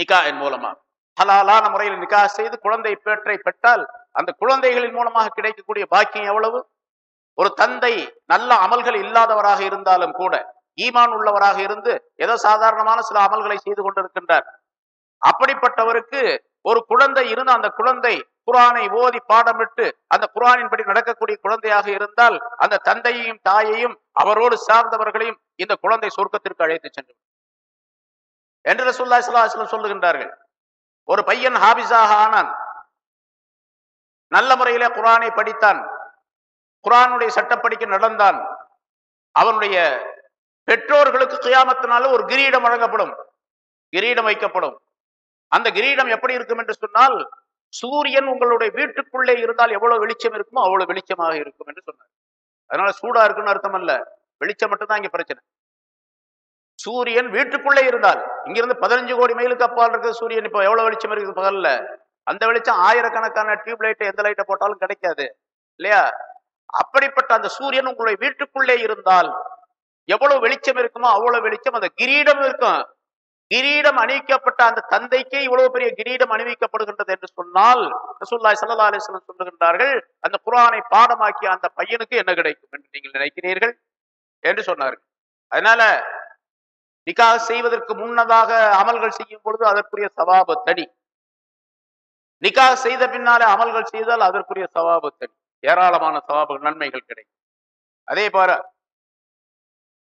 நிக்காயின் மூலமாக ஹலாலான முறையில் நிக்கா செய்து குழந்தை பேற்றை பெற்றால் அந்த குழந்தைகளின் மூலமாக கிடைக்கக்கூடிய பாக்கியம் எவ்வளவு? ஒரு தந்தை நல்ல அமல்கள் இல்லாதவராக இருந்தாலும் கூட ஈமான் உள்ளவராக இருந்து ஏதோ சாதாரணமான சில அமல்களை செய்து கொண்டிருக்கின்றார். அப்படிப்பட்டவருக்கு ஒரு குழந்தை இருந்து அந்த குழந்தை குரானை ஓதி பாடமிட்டு அந்த குரானின்படி நடக்கக்கூடிய குழந்தையாக இருந்தால் அந்த தந்தையையும் தாயையும் அவரோடு சார்ந்தவர்களையும் இந்த குழந்தை சொர்க்கத்திற்கு அழைத்து சென்று என்று ரசூலுல்லாஹி ஸல்லல்லாஹு சொல்லுகின்றார்கள். ஒரு பையன் ஹாபிஸாக ஆனான். நல்ல முறையிலே குரானை படித்தான். குரானுடைய சட்டப்படிக்கு நடந்தான். அவனுடைய பெற்றோர்களுக்கு கியாமத்தினால ஒரு கிரீடம் வழங்கப்படும். கிரீடம் வைக்கப்படும். அந்த கிரீடம் எப்படி இருக்கும் என்று சொன்னால் சூரியன் உங்களுடைய வீட்டுக்குள்ளே இருந்தால் எவ்வளவு வெளிச்சம் இருக்குமோ அவ்வளவு வெளிச்சமாக இருக்கும் என்று சொன்னார். அதனால சூடா இருக்குன்னு அர்த்தம் அல்ல வெளிச்சம் மட்டும்தான் இங்க பிரச்சனை. சூரியன் வீட்டுக்குள்ளே இருந்தால் இங்கிருந்து பதினஞ்சு கோடி மைலுக்கு அப்பால் இருக்கிற சூரியன் இப்போ எவ்வளவு வெளிச்சம் இருக்குது பகல்ல? அந்த வெளிச்சம் ஆயிரக்கணக்கான டியூப் லைட்டை எந்த லைட்டை போட்டாலும் கிடைக்காது இல்லையா? அப்படிப்பட்ட அந்த சூரியன் உங்களுடைய வீட்டுக்குள்ளே இருந்தால் எவ்வளவு வெளிச்சம் இருக்குமோ அவ்வளவு வெளிச்சம் அந்த கிரீடம் இருக்கும். கிரீடம் அணிவிக்கப்பட்ட அந்த தந்தைக்கே இவ்வளவு பெரிய கிரீடம் அணிவிக்கப்படுகின்றது என்று சொன்னால் ரசூல்லாய் சல்லா அலிஸ்லம் சொல்லுகின்றார்கள் அந்த குரானை பாடமாக்கிய அந்த பையனுக்கு என்ன கிடைக்கும் என்று நீங்கள் நினைக்கிறீர்கள்? என்று சொன்னார்கள். அதனால நிக்காக செய்வதற்கு முன்னதாக அமல்கள் செய்யும் பொழுது அதற்குரிய சவாபு தனி நிக்காக செய்த பின்னாலே அமல்கள் செய்தால் அதற்குரிய சவாபு ஏராளமான சவாபு நன்மைகள் கிடைக்கும். அதே போல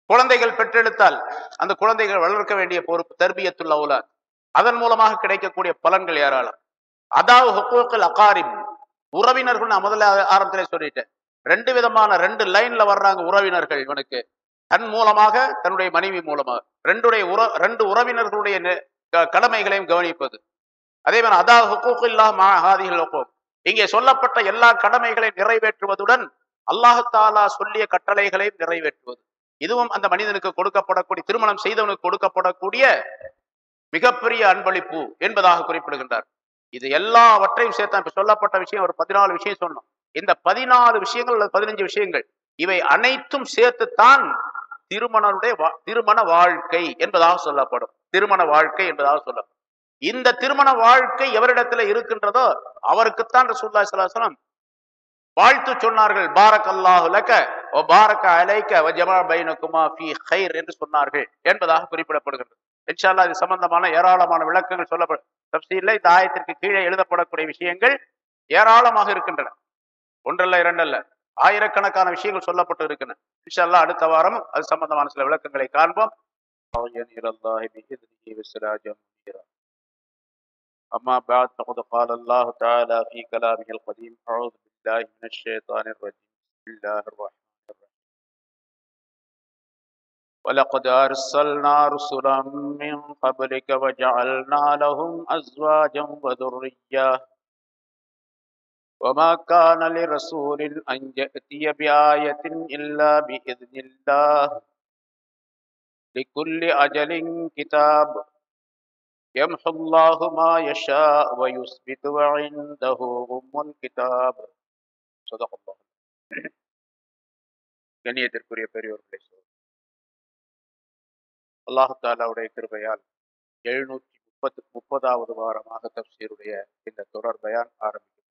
குழந்தைகள் பெற்றெடுத்தால் அந்த குழந்தைகள் வளர்க்க வேண்டிய பொறுப்பு தர்பியத்துள்ள அவுலாத். அதன் மூலமாக கிடைக்கக்கூடிய பலன்கள் ஏராளம். அதாவது ஹுக்கூக்கல் அகாரிம். உறவினர்கள் நான் முதல்ல ஆரம்பத்திலே சொல்லிட்டேன். ரெண்டு விதமான ரெண்டு லைன்ல வர்றாங்க உறவினர்கள் இவனுக்கு. தன் மூலமாக தன்னுடைய மனைவி மூலமாக ரெண்டுடைய உற ரெண்டு உறவினர்களுடைய கடமைகளையும் கவனிப்பது. அதே மாதிரி அதா ஹுக்கூக்கில்லா மாஹாதிகள் ஹுக்கூக் இங்கே சொல்லப்பட்ட எல்லா கடமைகளையும் நிறைவேற்றுவதுடன் அல்லாஹாலா சொல்லிய கட்டளைகளையும் நிறைவேற்றுவது. இதுவும் அந்த மனிதனுக்கு கொடுக்கப்படக்கூடிய திருமணம் செய்தவனுக்கு கொடுக்கப்படக்கூடிய மிகப்பெரிய அன்பளிப்பு என்பதாக குறிப்பிடுகின்றார். இது எல்லாவற்றையும் சேர்த்தா இப்ப சொல்லப்பட்ட விஷயம் ஒரு பதினாலு விஷயம் சொன்னோம். இந்த பதினாலு விஷயங்கள் அல்லது பதினஞ்சு விஷயங்கள் இவை அனைத்தும் சேர்த்துத்தான் திருமணனுடைய வா- திருமண வாழ்க்கை என்பதாக சொல்லப்படும். திருமண வாழ்க்கை என்பதாக சொல்லப்படும். இந்த திருமண வாழ்க்கை எவரிடத்துல இருக்கின்றதோ அவருக்குத்தான் ரசூலுல்லாஹி ஸல்லல்லாஹு வாழ்த்து சொன்னார்கள். பாரக் அல்லாஹுலக்க ஓ பாரக அலைக்க வ ஜமா பைனகுமா ஃபீ ஹைர் என்று சொன்னார்கள் என்பதாக குறிப்பிடப்படுகிறது. இன்ஷால்லா இது சம்பந்தமான ஏராளமான விளக்கங்கள் சொல்லப்படும் தப்சீல்ல இந்த ஆயத்திற்கு கீழே எழுதப்படக்கூடிய விஷயங்கள் ஏராளமாக இருக்கின்றன. ஒன்றல்ல இரண்டல்ல. ஆயிரக்கணக்கான விஷயங்கள் சொல்லப்பட்டு இருக்கின்றன இன்ஷா அல்லாஹ் அடுத்த வாரம் அது சம்பந்தமான சில விளக்கங்களை காண்போம் إلى الله بإذنه وسراجا منيرا أما بعد فقد قال الله تعالى في كلامه القديم أعوذ بالله من الشيطان الرجيم بسم الله الرحمن الرحيم ولقد أرسلنا رسلا من قبلك وجعلنا لهم أزواجا وذرية وما كان لرسول أن يأتي بآية إلا بإذن الله لكل أجل كتاب يمحو الله ما يشاء ويثبت وعنده أم الكتاب صدق الله கண்ணியத்திற்குரிய பெரியோர்களை சொல் அல்லாஹு தாலாவுடைய கிருபையால் எழுநூற்றி முப்பத்து முப்பதாவது வாரமாக தப்சீருடைய இந்த தொடர் பயான் ஆரம்பிக்கும்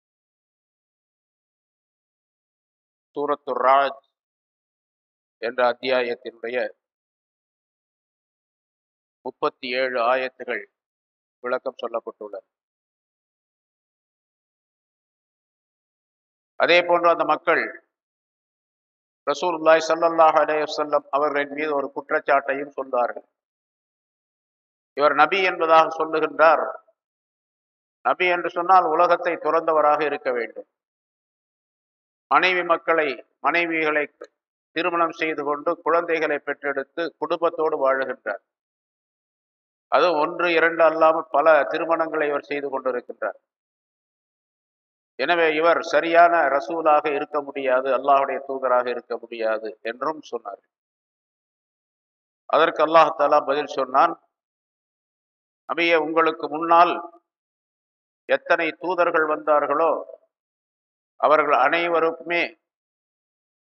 சூரத்து ராஜ் என்ற அத்தியாயத்தினுடைய முப்பத்தி ஏழு ஆயத்துகள் விளக்கம் சொல்லப்பட்டுள்ளது. அதே போன்று அந்த மக்கள் ரசூல்லாய் சல்லல்லாஹ் அலேசல்லம் அவர்களின் மீது ஒரு குற்றச்சாட்டையும் சொன்னார்கள் இவர் நபி என்பதாக சொல்லுகின்றார். நபி என்று சொன்னால் உலகத்தை துறந்தவராக இருக்க வேண்டும். மனைவி மக்களை மனைவிகளை திருமணம் செய்து கொண்டு குழந்தைகளை பெற்றெடுத்து குடும்பத்தோடு வாழுகின்றார். அது ஒன்று இரண்டு அல்லாமல் பல திருமணங்களை இவர் செய்து கொண்டிருக்கின்றார். எனவே இவர் சரியான ரசூலாக இருக்க முடியாது அல்லாஹுடைய தூதராக இருக்க முடியாது என்றும் சொன்னார் அதற்கு அல்லாஹாலா பதில் சொன்னான் நபியே உங்களுக்கு முன்னால் எத்தனை தூதர்கள் வந்தார்களோ அவர்கள் அனைவருக்குமே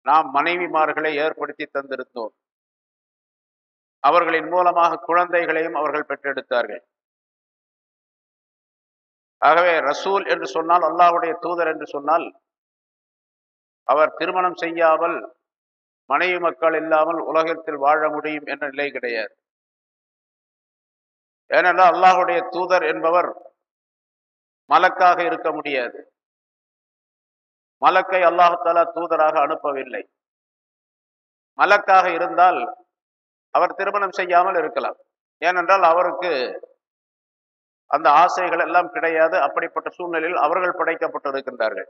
நாம் மனைவிமார்களை ஏற்படுத்தி தந்திருந்தோம். அவர்களின் மூலமாக குழந்தைகளையும் அவர்கள் பெற்றெடுத்தார்கள். ஆகவே ரசூல் என்று சொன்னால் அல்லாஹ்வுடைய தூதர் என்று சொன்னால் அவர் திருமணம் செய்யாமல் மனைவி மக்கள் இல்லாமல் உலகத்தில் வாழ முடியும் என்ற நிலை கிடையாது. ஏனென்றால் அல்லாஹ்வுடைய தூதர் என்பவர் மலக்காக இருக்க முடியாது. மலக்கை அல்லாஹாலா தூதராக அனுப்பவில்லை. மலக்காக இருந்தால் அவர் திருமணம் செய்யாமல் இருக்கலாம். ஏனென்றால் அவருக்கு அந்த ஆசைகள் எல்லாம் கிடையாது. அப்படிப்பட்ட சூழ்நிலையில் அவர்கள் படைக்கப்பட்டிருக்கின்றார்கள்.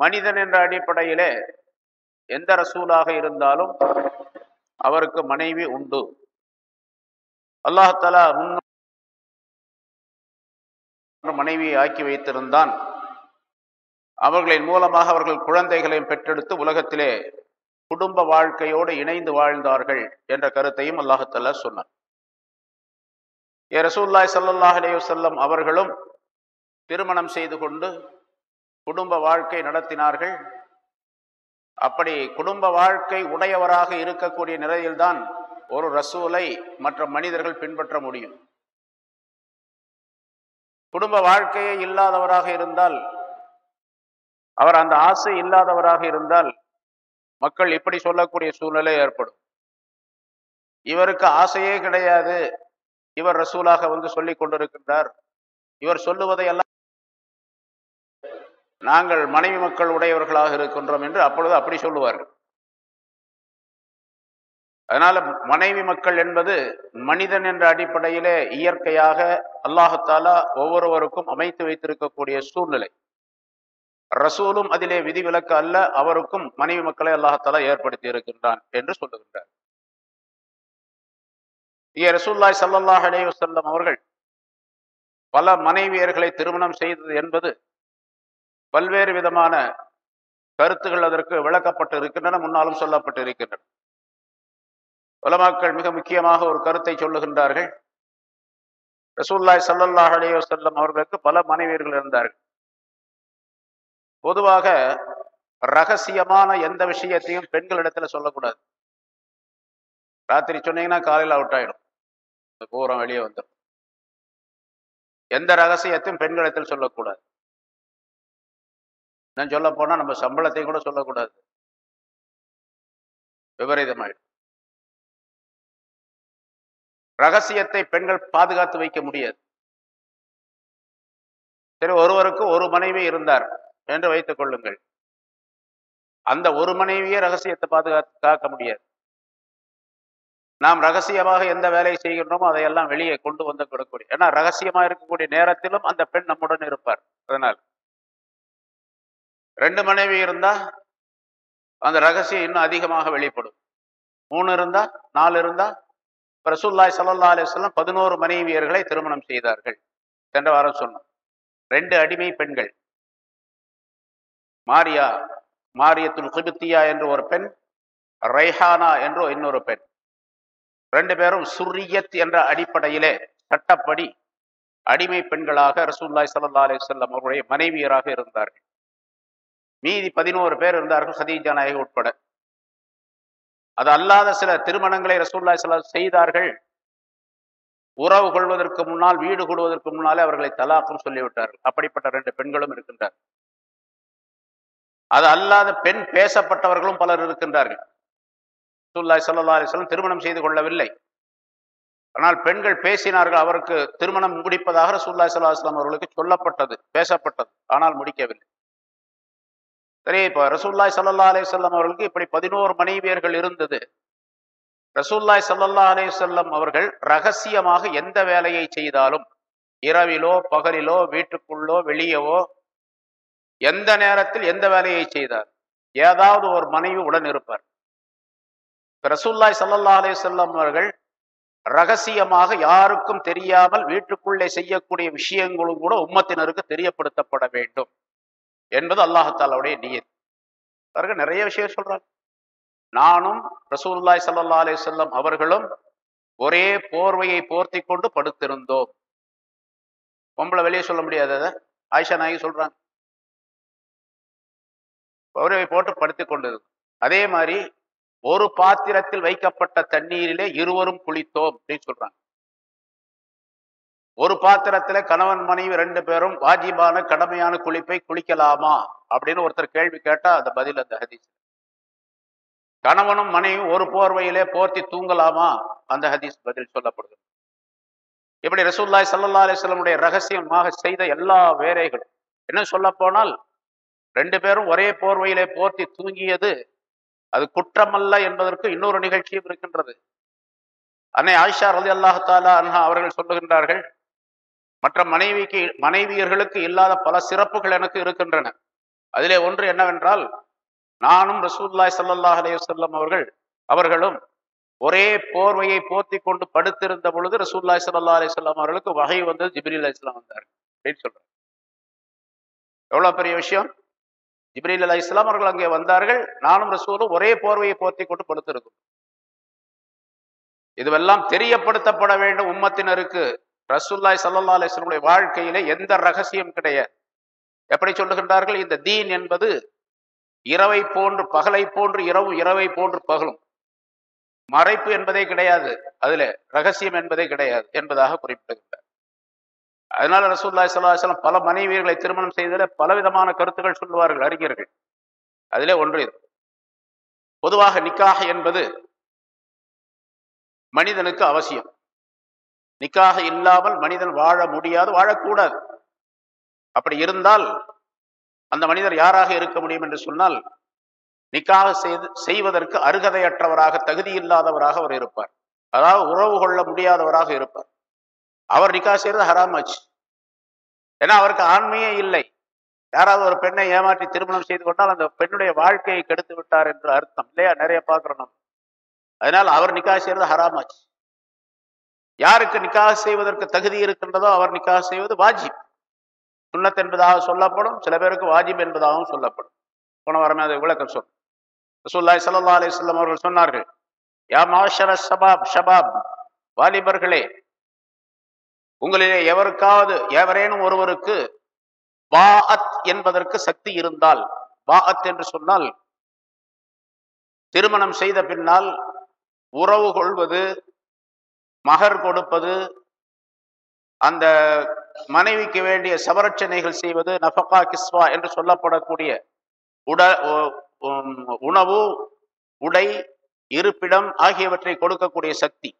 மனிதன் என்ற அடிப்படையிலே எந்த ரசூலாக இருந்தாலும் அவருக்கு மனைவி உண்டு. அல்லாஹாலா முன் மனைவியை ஆக்கி வைத்திருந்தான். அவர்களின் மூலமாக அவர்கள் குழந்தைகளையும் பெற்றெடுத்து உலகத்திலே குடும்ப வாழ்க்கையோடு இணைந்து வாழ்ந்தார்கள் என்ற கருத்தையும் அல்லாஹத்தல்ல சொன்னார் ஏ ரசூல்லாய் சல்லாஹ் அலையுசல்லம் அவர்களும் திருமணம் செய்து கொண்டு குடும்ப வாழ்க்கை நடத்தினார்கள். அப்படி குடும்ப வாழ்க்கை உடையவராக இருக்கக்கூடிய நிலையில்தான் ஒரு ரசூலை மற்ற மனிதர்கள் பின்பற்ற முடியும். குடும்ப வாழ்க்கையே இல்லாதவராக இருந்தால் அவர் அந்த ஆசை இல்லாதவராக இருந்தால் மக்கள் இப்படி சொல்லக்கூடிய சூழ்நிலை ஏற்படும். இவருக்கு ஆசையே கிடையாது. இவர் ரசூலாக வந்து சொல்லிக் கொண்டிருக்கின்றார். இவர் சொல்லுவதை எல்லாம் நாங்கள் மனைவி மக்கள் உடையவர்களாக இருக்கின்றோம் என்று அப்பொழுது அப்படி சொல்லுவார்கள். அதனால மனைவி மக்கள் என்பது மனிதன் என்ற அடிப்படையிலே இயற்கையாக அல்லாஹத்தாலா ஒவ்வொருவருக்கும் அமைத்து வைத்திருக்கக்கூடிய சூழ்நிலை. ரசூலும் அதிலே விதிவிலக்கு அல்ல அவருக்கும் மனைவி மக்களை அல்லாஹால ஏற்படுத்தி இருக்கின்றான் என்று சொல்லுகின்றார். இங்கே ரசூல்லாய் சல்லாஹ் அலே வசல்லம் அவர்கள் பல மனைவியர்களை திருமணம் செய்தது என்பது பல்வேறு விதமான கருத்துகள் அதற்கு விளக்கப்பட்டு இருக்கின்றன முன்னாலும் சொல்லப்பட்டு இருக்கின்றன. உலமாக்கள் மிக முக்கியமாக ஒரு கருத்தை சொல்லுகின்றார்கள். ரசூல்லாய் சல்லல்லாஹ் அலே வசல்லம் அவர்களுக்கு பல மனைவியர்கள் இருந்தார்கள். பொதுவாக ரகசியமான எந்த விஷயத்தையும் பெண்களிடத்துல சொல்லக்கூடாது. ராத்திரி சொன்னீங்கன்னா காலையில் அவுட் ஆயிடும். பூரம் வெளியே வந்துடும் எந்த ரகசியத்தையும் பெண்களிடத்தில் சொல்லக்கூடாது. நான் சொல்ல போனா நம்ம சம்பளத்தையும் கூட சொல்லக்கூடாது. விபரீதமாயிடும். ரகசியத்தை பெண்கள் பாதுகாத்து வைக்க முடியாது. சரி ஒருவருக்கு ஒரு மனைவி இருந்தார். என்று வைத்துக் கொள்ளுங்கள். அந்த ஒரு மனைவியே ரகசியத்தை பாதுகாத்து காக்க முடியாது. நாம் ரகசியமாக எந்த வேலையை செய்கின்றோமோ அதையெல்லாம் வெளியே கொண்டு வந்து கொடுக்கக்கூடிய ஏன்னா ரகசியமா இருக்கக்கூடிய நேரத்திலும் அந்த பெண் நம்முடன் இருப்பார். அதனால் ரெண்டு மனைவி இருந்தா அந்த ரகசியம் இன்னும் அதிகமாக வெளிப்படும். மூணு இருந்தா நாலு இருந்தா ரசூல்லாய் சல்லா அலிஸ்லாம் பதினோரு மனைவியர்களை திருமணம் செய்தார்கள். சென்ற வாரம் சொன்னோம். ரெண்டு அடிமை பெண்கள். மாரியா மாரியத்துல் குபித்தியா என்று ஒரு பெண் ரைஹானா என்று இன்னொரு பெண். ரெண்டு பேரும் சுரியத் என்ற அடிப்படையிலே சட்டப்படி அடிமை பெண்களாக ரசூல்லாய் சல்லா அலிசல்லாம் அவருடைய மனைவியராக இருந்தார்கள். மீதி பதினோரு பேர் இருந்தார்கள் ஹதீஜா நாயகி உட்பட. அது அல்லாத சில திருமணங்களை ரசூல்லாய் சல்லா செய்தார்கள். உறவு கொள்வதற்கு முன்னால் வீடு கொள்வதற்கு முன்னாலே அவர்களை தலாக்கும் சொல்லிவிட்டார்கள். அப்படிப்பட்ட ரெண்டு பெண்களும் இருக்கின்றார் அது அல்லாத பெண் பேசப்பட்டவர்களும் பலர் இருக்கின்றார்கள். ரசூல்லாய் சல்லா அலிஸ்லாம் திருமணம் செய்து கொள்ளவில்லை. ஆனால் பெண்கள் பேசினார்கள் அவருக்கு திருமணம் முடிப்பதாக ரசூல்லாய் சல்லா அஸ்லாம் அவர்களுக்கு சொல்லப்பட்டது பேசப்பட்டது ஆனால் முடிக்கவில்லை. சரி இப்போ ரசூல்லாய் சல்லா அலிசல்லாம் அவர்களுக்கு இப்படி பதினோரு மனைவியர்கள் இருந்தது. ரசூல்லாய் சல்லல்லா அலிசல்லம் அவர்கள் ரகசியமாக எந்த வேலையை செய்தாலும் இரவிலோ பகலிலோ வீட்டுக்குள்ளோ வெளியவோ எந்த நேரத்தில் எந்த வேலையை செய்தார்? ஏதாவது ஒரு மனைவி உடன் இருப்பார். ரசூல்லாய் சல்லா அலே செல்லம் அவர்கள் ரகசியமாக யாருக்கும் தெரியாமல் வீட்டுக்குள்ளே செய்யக்கூடிய விஷயங்களும் கூட உம்மத்தினருக்கு தெரியப்படுத்தப்பட வேண்டும் என்பது அல்லாஹாலாவுடைய நியதி. அவர்கள் நிறைய விஷயம் சொல்றாங்க. நானும் ரசூல்லாய் சல்லா அலே செல்லம் அவர்களும் ஒரே போர்வையை போர்த்தி கொண்டு படுத்திருந்தோம். பொம்பளை வெளியே சொல்ல முடியாது அதை. ஆயிஷா நாயகி சொல்றாங்க. பௌரவை போட்டு படுத்து கொண்டது அதே மாதிரி ஒரு பாத்திரத்தில் வைக்கப்பட்ட தண்ணீரிலே இருவரும் குளித்தோம் அப்படின்னு சொல்றாங்க. ஒரு பாத்திரத்துல கணவன் மனைவி ரெண்டு பேரும் வாஜிபான கடமையான குளிப்பை குளிக்கலாமா அப்படின்னு ஒருத்தர் கேள்வி கேட்டா அந்த பதில் அந்த ஹதீஸ். கணவனும் மனைவி ஒரு போர்வையிலே போர்த்தி தூங்கலாமா அந்த ஹதீஸ் பதில் சொல்லப்படுது. இப்படி ரசூல்லாய் சல்லா அலிஸ்லமுடைய ரகசியமாக செய்த எல்லா வேலைகளும் என்ன சொல்ல போனால் ரெண்டு பேரும் ஒரே போர்வையிலே போர்த்தி தூங்கியது. அது குற்றமல்ல என்பதற்கு இன்னொரு நிகழ்ச்சியும் இருக்கின்றது. அன்னை ஆயிஷா ரலி அல்லாஹாலா அன்ஹா அவர்கள் சொல்லுகின்றார்கள் மற்ற மனைவிக்கு மனைவியர்களுக்கு இல்லாத பல சிறப்புகள் எனக்கு இருக்கின்றன. அதிலே ஒன்று என்னவென்றால் நானும் ரசூல்லாய் சல்லாஹ் அலையுசல்லம் அவர்கள் அவர்களும் ஒரே போர்வையை போர்த்தி கொண்டு படுத்திருந்த பொழுது ரசூல்லாய் சல்லா அலிஸ்லாம் அவர்களுக்கு வகை வந்தது ஜிப்ரீல் அலிஸ்லாம் வந்தார் அப்படின்னு சொல்றாங்க. எவ்வளவு பெரிய விஷயம்? ஜிப்ரீல் அலி இஸ்லாம் அவர்கள் அங்கே வந்தார்கள். நானும் ரசூலும் ஒரே போர்வையை போர்த்தி கொண்டு படுத்திருக்கும் இதுவெல்லாம் தெரியப்படுத்தப்பட வேண்டும் உம்மத்தினருக்கு. ரசூல்லாய் சல்லா அலிஸ்லமுடைய வாழ்க்கையில எந்த ரகசியம் கிடையாது. எப்படி சொல்லுகின்றார்கள்? இந்த தீன் என்பது இரவை போன்று பகலை போன்று இரவு இரவை போன்று பகலும். மறைப்பு என்பதே கிடையாது. அதுல ரகசியம் என்பதே கிடையாது என்பதாக குறிப்பிடுகின்றார். அதனால ரசூல்லாய் சல்லாஹம் பல மனைவியர்களை திருமணம் செய்ததில் பலவிதமான கருத்துக்கள் சொல்லுவார்கள் அறிஞர்கள். அதிலே ஒன்று இது. பொதுவாக நிக்காக என்பது மனிதனுக்கு அவசியம். நிக்காக இல்லாமல் மனிதன் வாழ முடியாது வாழக்கூடாது. அப்படி இருந்தால் அந்த மனிதர் யாராக இருக்க முடியும் என்று சொன்னால் நிக்காக செய்து செய்வதற்கு அருகதையற்றவராக தகுதி இல்லாதவராக அவர் இருப்பார். அதாவது உறவு கொள்ள முடியாதவராக இருப்பார். அவர் நிக்கா செய்யறது ஹராமாச்சு ஏன்னா அவருக்கு ஆண்மையே இல்லை. யாராவது ஒரு பெண்ணை ஏமாற்றி திருமணம் செய்து கொண்டால் அந்த பெண்ணுடைய வாழ்க்கையை கெடுத்து விட்டார் என்று அர்த்தம். இல்லையா? நிறைய பார்க்கிறோம் நம்ம. அதனால் அவர் நிக்கா செய்யறது ஹராமாச்சு யாருக்கு நிக்கா செய்வதற்கு தகுதி இருக்கின்றதோ அவர் நிக்கா செய்வது வாஜிப். சுண்ணத் என்பதாக சொல்லப்படும் சில பேருக்கு வாஜிப் என்பதாகவும் சொல்லப்படும். போன வாரமே அதை விளக்கம் சொல் ரசூல்லாய் சல்லா அலிஸ்லாம் அவர்கள் சொன்னார்கள் யா மாஷர சபாப் ஷபாப் வாலிபர்களே உங்களிலே எவருக்காவது எவரேனும் ஒருவருக்கு பாஅத் என்பதற்கு சக்தி இருந்தால் பாஅத் என்று சொன்னால் திருமணம் செய்த பின்னால் உறவு கொள்வது மகர் கொடுப்பது அந்த மனைவிக்கு வேண்டிய சவரட்சணைகள் செய்வது நஃபகா கிஸ்வா என்று சொல்லப்படக்கூடிய உட உ- உணவு உடை இருப்பிடம் ஆகியவற்றை கொடுக்கக்கூடிய சக்தி.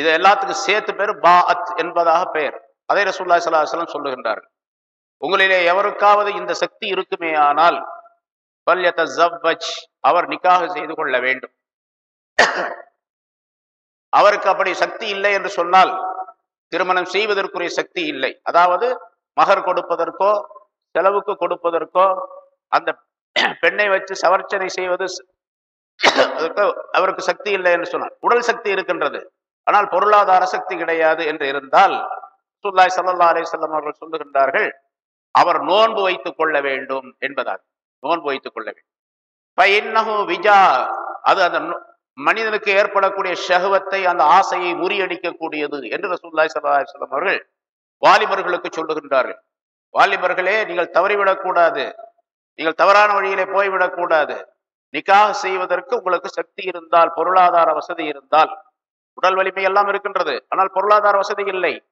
இது எல்லாத்துக்கும் சேர்த்து பேர் பா அத் என்பதாக பெயர். அதே ரசூல்லா சலாஹலம் சொல்லுகின்றார்கள். உங்களிலே எவருக்காவது இந்த சக்தி இருக்குமேயானால் பல்யத்தஸவ்வஜ் அவர் நிக்காக செய்து கொள்ள வேண்டும். அவருக்கு அப்படி சக்தி இல்லை என்று சொன்னால் திருமணம் செய்வதற்குரிய சக்தி இல்லை. அதாவது மகர் கொடுப்பதற்கோ செலவுக்கு கொடுப்பதற்கோ அந்த பெண்ணை வச்சு சவர்ச்சனை செய்வது அதற்கு அவருக்கு சக்தி இல்லை என்று சொன்னார் உடல் சக்தி இருக்கின்றது. ஆனால் பொருளாதார சக்தி கிடையாது என்று இருந்தால் சுல்லாய் சல்லா செல்லம் அவர்கள் சொல்லுகின்றார்கள் அவர் நோன்பு வைத்துக் கொள்ள வேண்டும் என்பதாக நோன்பு வைத்துக் கொள்ள வேண்டும். விஜா அது அந்த மனிதனுக்கு ஏற்படக்கூடிய ஷஹவத்தை அந்த ஆசையை முறியடிக்கக்கூடியது என்று ரசூல்லாய் சல்லா அலிஸ்லாம் அவர்கள் வாலிபர்களுக்கு சொல்லுகின்றார்கள். வாலிபர்களே நீங்கள் தவறிவிடக்கூடாது நீங்கள் தவறான வழியிலே போய்விடக்கூடாது நிக்காக செய்வதற்கு உங்களுக்கு சக்தி இருந்தால் பொருளாதார வசதி இருந்தால் உடல் வலிமை எல்லாம் இருக்கின்றது. ஆனால் பொருளாதார வசதி இல்லை.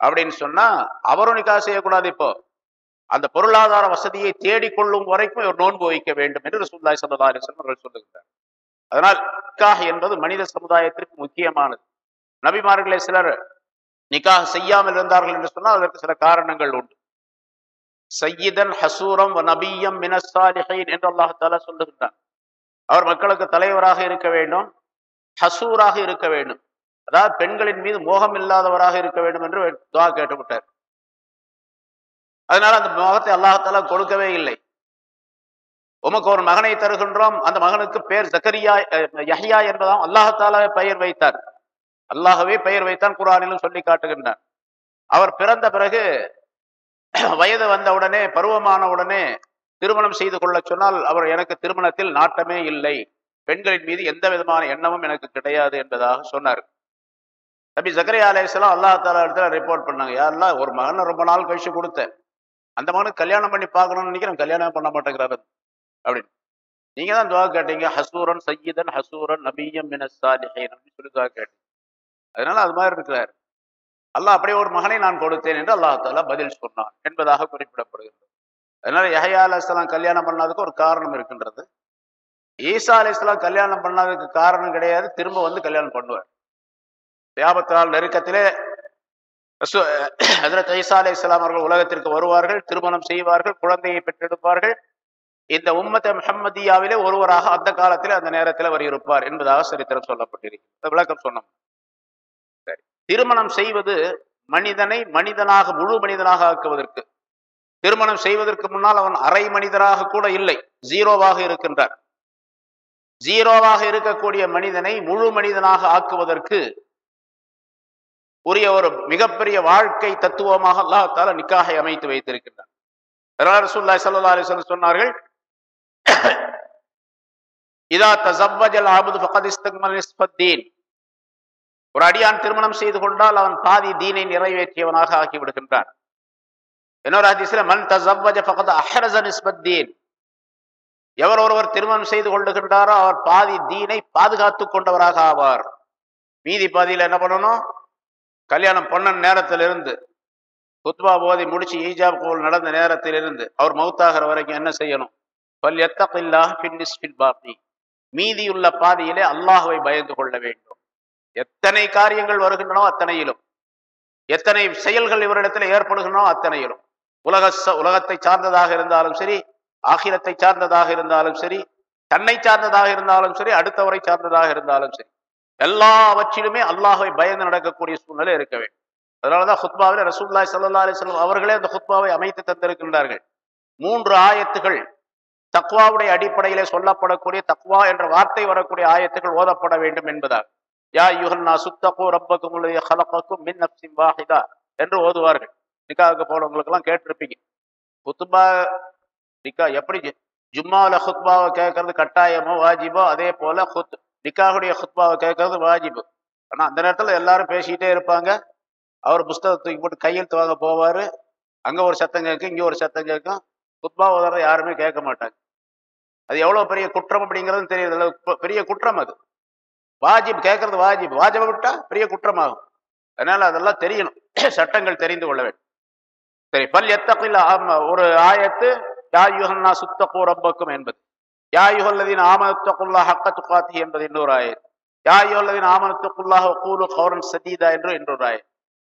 அப்படின்னு சொன்னா அவரும் நிக்காக செய்யக்கூடாது இப்போ. அந்த பொருளாதார வசதியை தேடிக்கொள்ளும் வரைக்கும் இவர் நோன்பு வைக்க வேண்டும் என்று ரசூல்லாய் சல்லா அலிஸ்லாம் அவர்கள் சொல்லுகின்றார். அதனால் நிக்காஹ் என்பது மனித சமுதாயத்திற்கு முக்கியமானது. நபிமார்களே சிலர் நிக்காக செய்யாமல் இருந்தார்கள் என்று சொன்னால் அதற்கு சில காரணங்கள் உண்டு. சையிதன் ஹசூரம் நபியம் மினசாலிஹைன் என்று அல்லாஹ் சொல்லுகின்றான். அவர் மக்களுக்கு தலைவராக இருக்க வேண்டும் ஹசூராக இருக்க வேண்டும். அதாவது பெண்களின் மீது மோகம் இல்லாதவராக இருக்க வேண்டும் என்று துவா கேட்டுவிட்டார். அதனால அந்த மோகத்தை அல்லாஹாலா கொடுக்கவே இல்லை. உமக்கு ஒரு மகனை தருகின்றோம் அந்த மகனுக்கு பேர் ஜக்கரியா யஹியா என்பதாம் அல்லாஹாலாவே பெயர் வைத்தார். அல்லாஹவே பெயர் வைத்தான் குரானிலும் சொல்லி காட்டுகின்றார். அவர் பிறந்த பிறகு வயது வந்தவுடனே பருவமான உடனே திருமணம் செய்து கொள்ள சொன்னால் அவர் எனக்கு திருமணத்தில் நாட்டமே இல்லை. பெண்களின் மீது எந்த விதமான எண்ணமும் எனக்கு கிடையாது என்பதாக சொன்னார். நபி ஜக்கரியா அலையாம் அல்லா தாலா இடத்துல ரிப்போர்ட் பண்ணாங்க. யாரெல்லாம் ஒரு மகனை ரொம்ப நாள் கழிச்சு கொடுத்தேன். அந்த மகனுக்கு கல்யாணம் பண்ணி பார்க்கணும்னு நினைக்கிறேன். கல்யாணம் பண்ண மாட்டேங்கிறாரு. அப்படின்னு. நீங்க தான் துவா கேட்டீங்க. ஹசூரன் சையீதன் ஹசூரன் நபியம் மின அப்படின்னு சொல்லி துவா கேட்டீங்க. அதனால அது மாதிரி இருக்கிறார். அல்லாஹ் அப்படியே ஒரு மகனை நான் கொடுத்தேன் என்று அல்லாஹ் தாலா பதில் சொன்னான் என்பதாக குறிப்பிடப்படுகிறது. அதனால யஹயா அலைஹிஸ்ஸலாம் கல்யாணம் பண்ணாதுக்கு ஒரு காரணம் இருக்கின்றது. ஈசா அலைஹிஸ்ஸலாம் கல்யாணம் பண்ணாததுக்கு காரணம் கிடையாது. திரும்ப வந்து கல்யாணம் பண்ணுவார். தியாபத்தால் நெருக்கத்திலே ஹசரத் ஐசா ஈசா இஸ்லாம் அவர்கள் உலகத்திற்கு வருவார்கள் திருமணம் செய்வார்கள் குழந்தையை பெற்றெடுப்பார்கள். இந்த உம்மத்தை முஹம்மதியாவிலே ஒருவராக அந்த காலத்திலே அந்த நேரத்தில் அவர் இருப்பார் என்பதாக சரித்திரம் சொல்லப்பட்டிருக்கிறது. விளக்கம் சொன்னோம் சரி. திருமணம் செய்வது மனிதனை மனிதனாக முழு மனிதனாக ஆக்குவதற்கு. திருமணம் செய்வதற்கு முன்னால் அவன் அரை மனிதராக கூட இல்லை. ஜீரோவாக இருக்கின்றார் ஜீரோவாக இருக்கக்கூடிய மனிதனை முழு மனிதனாக ஆக்குவதற்கு உரிய ஒரு மிகப்பெரிய வாழ்க்கை தத்துவமாக அல்லாஹால தால நிக்காகை அமைத்து வைத்திருக்கின்றார் சொன்னார்கள் இதா தசவ்வஜல் ஆபது ஃபகதிஸ்தீன் நிஸ்பத்தீன் ஒரு அடியான் திருமணம் செய்து கொண்டால் அவன் பாதி தீனை நிறைவேற்றியவனாக ஆகிவிடுகின்றான். இன்னொரு ஹதீஸ்ல மன் தசவ்வஜ ஃபகத் அஹ்ரஸ நிஸ்பத்தீன் எவர் ஒருவர் திருமணம் செய்து கொள்ளுகின்றாரோ அவர் பாதி தீனை பாதுகாத்து கொண்டவராக ஆவார். மீதி பாதியில என்ன பண்ணணும்? கல்யாணம் பண்ண நேரத்திலிருந்து குத்பா போதி முடிச்சு ஈஜாப் கோல் நடந்த நேரத்திலிருந்து அவர் மௌத்தாகிற வரைக்கும் என்ன செய்யணும்? பல் எத்தகில்லாஹ் பின்னிஸ்பில் பாத்தி. மீதியுள்ள பாதியிலே அல்லாஹுவை பயந்து கொள்ள வேண்டும். எத்தனை காரியங்கள் வருகின்றனோ அத்தனையிலும். எத்தனை செயல்கள் இவரிடத்தில் ஏற்படுகின்றனோ அத்தனையிலும். உலக ச- உலகத்தை சார்ந்ததாக இருந்தாலும் சரி ஆகிரத்தை சார்ந்ததாக இருந்தாலும் சரி தன்னை சார்ந்ததாக இருந்தாலும் சரி அடுத்தவரை சார்ந்ததாக இருந்தாலும் சரி. எல்லாவற்றிலுமே அல்லாஹை பயந்து நடக்கக்கூடிய சூழ்நிலை இருக்க வேண்டும். அதனாலதான் ஹுத்பாவில் ரசூல்லாய் சல்லா அலிஸ்லாம் அவர்களே அந்த ஹுத்பாவை அமைத்து தந்திருக்கின்றார்கள். மூன்று ஆயத்துகள் தக்வாவுடைய அடிப்படையிலே சொல்லப்படக்கூடிய தக்வா என்ற வார்த்தை வரக்கூடிய ஆயத்துகள் ஓதப்பட வேண்டும் என்பதால் யா யுகன்னா சுத்தகோ ரப்பக்கும் ஹலப்பக்கும் மின் நப்சின் வாஹிதா என்று ஓதுவார்கள். நிக்காவுக்கு போனவங்களுக்கு எல்லாம் கேட்டிருப்பீங்க. குத்துபா நிக்கா எப்படி ஜும்மாவில் ஹுத்பாவை கேட்கறது கட்டாயமோ வாஜிபோ அதே போல ஹுத் நிக்காவுடைய ஹுத்பாவை கேட்கறது வாஜிபு. ஆனால் அந்த நேரத்தில் எல்லாரும் பேசிக்கிட்டே இருப்பாங்க. அவர் புஸ்தகத்தை தூக்கி போட்டு கையெழுத்து வாங்க போவார். அங்கே ஒரு சத்தம் கேட்கும் இங்கே ஒரு சத்தம் கேட்கும். குத்பா ஓதுறத யாருமே கேட்க மாட்டாங்க. அது எவ்வளவு பெரிய குற்றம் அப்படிங்கிறது தெரியுது. பெரிய குற்றம் அது. வாஜிப் கேட்கறது வாஜிப். வாஜிபை விட்டா பெரிய குற்றமாகும். அதனால அதெல்லாம் தெரியணும். சட்டங்கள் தெரிந்து கொள்ள வேண்டும். சரி பல் எத்தகில் ஒரு ஆயத்து யாயுகன்னா சுத்தகோ ரப்பக்கும் என்பது. யாயுகல்லதின் ஆமனத்துக்குல்லா ஹக்க துக்காத்தி என்பது இன்னொரு ஆயத்து யாயுகல்லதின் ஆமனத்துக்குல்லாஹ் கூலு கௌரன் சதீதா என்று இன்னொரு ஆயத்து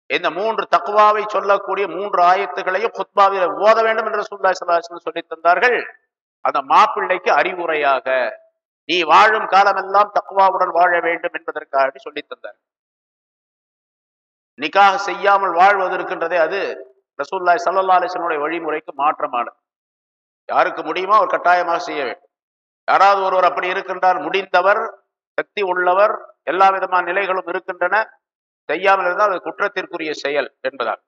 இந்த மூன்று தக்குவாவை சொல்லக்கூடிய மூன்று ஆயத்துகளையும் குத்பாவில் ஓத வேண்டும் என்று சுல்லா சலாஹன் சொல்லி தந்தார்கள். அந்த மாப்பிள்ளைக்கு அறிவுரையாக நீ வாழும் காலமெல்லாம் தக்குவாவுடன் வாழ வேண்டும் என்பதற்காக சொல்லி தந்தார். நிக்காக செய்யாமல் வாழ்வது இருக்கின்றதே அது ரசூல்லாய் சல்லா அலிசனுடைய வழிமுறைக்கு மாற்றமானது. யாருக்கு முடியுமோ அவர் கட்டாயமாக செய்ய வேண்டும். யாராவது ஒருவர் அப்படி இருக்கின்றால் முடிந்தவர் சக்தி உள்ளவர் எல்லா விதமான நிலைகளும் இருக்கின்றன. செய்யாமல் இருந்தால் அது குற்றத்திற்குரிய செயல் என்பதால்.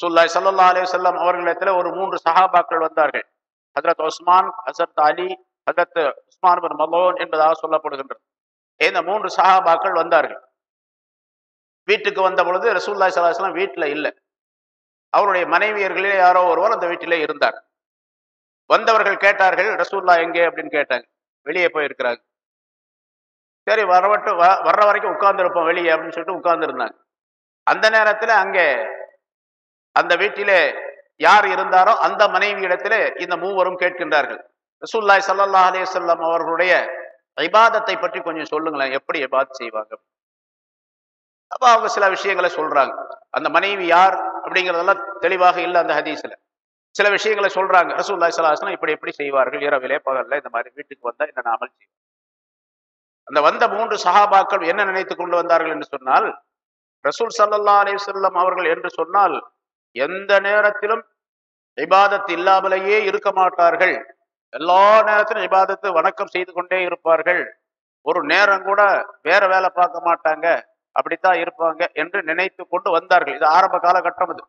சுல்லாய் சல்லா அலே சொல்லம் அவர்களிடத்தில் ஒரு மூன்று சஹாபாக்கள் வந்தார்கள். ஹசரத் உஸ்மான் ஹசரத் அலி ஹசரத் உஸ்மான் பின் மலோன் என்பதாக சொல்லப்படுகின்றது. இந்த மூன்று சஹாபாக்கள் வந்தார்கள். வீட்டுக்கு வந்த பொழுது ரசூல்லாய் சல்லாஹ் வீட்டில் இல்லை. அவருடைய மனைவியர்களே யாரோ ஒருவர் அந்த வீட்டிலே இருந்தார். வந்தவர்கள் கேட்டார்கள் ரசூல்லா எங்கே? அப்படின்னு கேட்டாங்க. வெளியே போயிருக்கிறாங்க. சரி வரவட்டு வர்ற வரைக்கும் உட்கார்ந்து இருப்போம் வெளியே அப்படின்னு சொல்லிட்டு உட்கார்ந்துருந்தாங்க. அந்த நேரத்தில் அங்கே அந்த வீட்டிலே யார் இருந்தாரோ அந்த மனைவி இடத்துல இந்த மூவரும் கேட்கின்றார்கள். ரசூல்லாய் சல்லா அலே சொல்லம் அவர்களுடைய ஐபாதத்தை பற்றி கொஞ்சம் சொல்லுங்களேன் எப்படி இபாத் செய்வாங்க? அப்போ அவங்க சில விஷயங்களை சொல்றாங்க. அந்த மனைவி யார் அப்படிங்கிறதெல்லாம் தெளிவாக இல்லை அந்த ஹதீஸ்ல. சில விஷயங்களை சொல்றாங்க. ரசூல்லா சலாஹம் இப்படி எப்படி செய்வார்கள். இரவிலே பகல்ல இந்த மாதிரி வீட்டுக்கு வந்தால் என்ன நாமல் செய்வார் அந்த வந்த மூன்று சஹாபாக்கள் என்ன நினைத்து கொண்டு வந்தார்கள் என்று சொன்னால் ரசூல் சல்லா அலிசல்லம் அவர்கள் என்று சொன்னால் எந்த நேரத்திலும் இபாதத் இல்லாமலேயே இருக்க மாட்டார்கள். எல்லா நேரத்திலும் இபாதத்து வணக்கம் செய்து கொண்டே இருப்பார்கள். ஒரு நேரம் கூட வேற வேலை பார்க்க மாட்டாங்க. அப்படித்தான் இருப்பாங்க என்று நினைத்து கொண்டு வந்தார்கள். இது ஆரம்ப காலகட்டம் அது.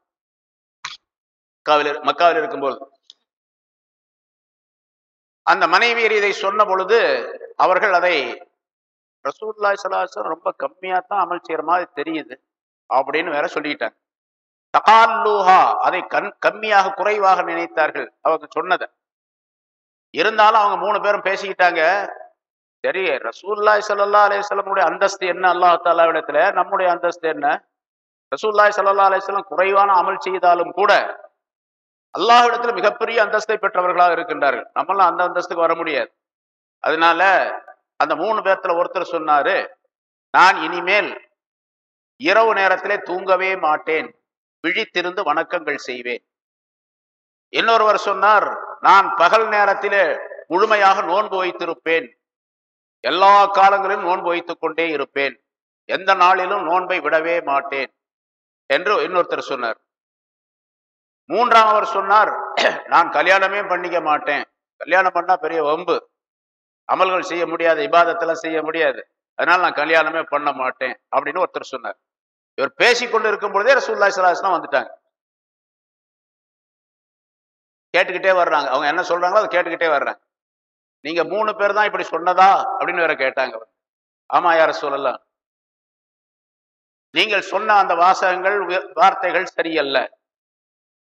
மக்காவில் மக்காவில் இருக்கும்போது. அந்த மனைவியர் இதை சொன்ன பொழுது அவர்கள் அதை ரசூல்லாய் சலாசன் ரொம்ப கம்மியா தான் அமல் செய்யற மாதிரி தெரியுது அப்படின்னு வேற சொல்லிட்டாங்க. தகால்லூஹா அதை கண் கம்மியாக குறைவாக நினைத்தார்கள் அவங்க சொன்னதை. இருந்தாலும் அவங்க மூணு பேரும் பேசிக்கிட்டாங்க சரி ரசூல்லாய் சல்லா அலிஸ்லமுடைய அந்தஸ்து என்ன? அல்லா தாலாவிடத்துல நம்முடைய அந்தஸ்து என்ன? ரசூல்லாய் சல்லா அலையம் குறைவான அமல் செய்தாலும் கூட அல்லாஹிடத்துல மிகப்பெரிய அந்தஸ்தை பெற்றவர்களாக இருக்கின்றார்கள். நம்மளாம் அந்த அந்தஸ்துக்கு வர முடியாது. அதனால அந்த மூணு பேர்த்துல ஒருத்தர் சொன்னாரு நான் இனிமேல் இரவு நேரத்திலே தூங்கவே மாட்டேன். விழித்திருந்து வணக்கங்கள் செய்வேன். இன்னொருவர் சொன்னார் நான் பகல் நேரத்திலே முழுமையாக நோன்பு வைத்திருப்பேன். எல்லா காலங்களிலும் நோன்பு வைத்துக் கொண்டே இருப்பேன். எந்த நாளிலும் நோன்பை விடவே மாட்டேன். என்று இன்னொருத்தர் சொன்னார். மூன்றாம் அவர் சொன்னார் நான் கல்யாணமே பண்ணிக்க மாட்டேன். கல்யாணம் பண்ணா பெரிய வம்பு. அமல்கள் செய்ய முடியாது இபாதத்தெல்லாம் செய்ய முடியாது. அதனால நான் கல்யாணமே பண்ண மாட்டேன் அப்படின்னு ஒருத்தர் சொன்னார். இவர் பேசிக்கொண்டு இருக்கும் பொழுதே ரசூல்லா சலாஹ்லாம் வந்துட்டாங்க. கேட்டுக்கிட்டே வர்றாங்க. அவங்க என்ன சொல்றாங்களோ அதை கேட்டுக்கிட்டே வர்றாங்க. நீங்க மூணு பேர் தான் இப்படி சொன்னதா? அப்படின்னு வேற கேட்டாங்க. ஆமா யார சொல்லலாம் நீங்கள் சொன்ன அந்த வாசகங்கள் வார்த்தைகள் சரியல்ல.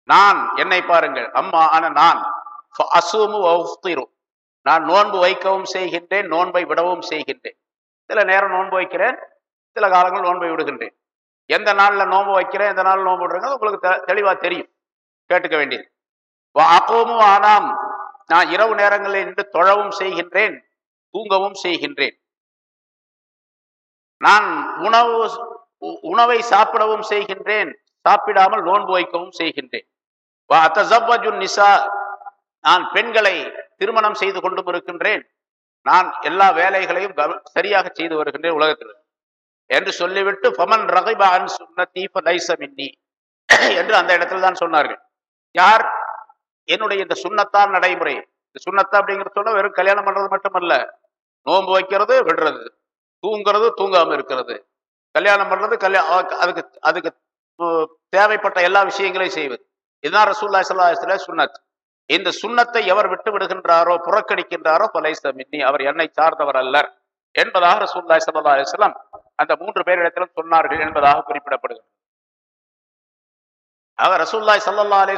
நான் என்னை பாருங்கள் அம்மா ஆன நான். அசுமு நான் நோன்பு வைக்கவும் செய்கின்றேன் நோன்பை விடவும் செய்கின்றேன். சில நேரம் நோன்பு வைக்கிறேன் சில காலங்கள் நோன்பை விடுகின்றேன். எந்த நாள்ல நோன்பு வைக்கிறேன் எந்த நாள் நோன்பு விடுறேங்க உங்களுக்கு தெளிவா தெரியும். கேட்டுக்க வேண்டியது. அகோமு ஆனாம். நான் இரவு நேரங்களில் நின்று தொழவும் செய்கின்றேன் தூங்கவும் செய்கின்றேன். நான் உணவு உணவை சாப்பிடவும் செய்கின்றேன் சாப்பிடாமல் நோன்பு வைக்கவும் செய்கின்றேன். நிசா நான் பெண்களை திருமணம் செய்து கொண்டும் இருக்கின்றேன் நான் எல்லா வேலைகளையும் சரியாக செய்து வருகின்றேன் உலகத்தில். என்று சொல்லிவிட்டு பமன் ரகைபான் சுன்னத்தி லைசமின்னி என்று அந்த இடத்துல தான் சொன்னார்கள். யார்? என்னுடைய இந்த சுண்ணத்தான் நடைமுறை. இந்த சுண்ணத்தா அப்படிங்கிறது சொன்னா வெறும் கல்யாணம் பண்றது மட்டுமல்ல. நோன்பு வைக்கிறது விடுறது. தூங்குறது தூங்காம இருக்கிறது. கல்யாணம் பண்றது கல்யாணம் அதுக்கு அதுக்கு தேவைப்பட்ட எல்லா விஷயங்களையும் செய்வது. இதுதான் ரசூல்லா சல்லாஹ் சுன்னத். இந்த சுண்ணத்தை எவர் விட்டு விடுகின்றாரோ புறக்கணிக்கின்றாரோ பலைச மின்னி அவர் என்னை சார்ந்தவர் அல்லர். என்பதாக ரசூல்லா சல்லா அலிஸ்லாம் அந்த மூன்று பேரிடத்திலும் சொன்னார்கள் என்பதாக குறிப்பிடப்படுகிறது. ஆக ரசூல்லாய் சல்லா அலி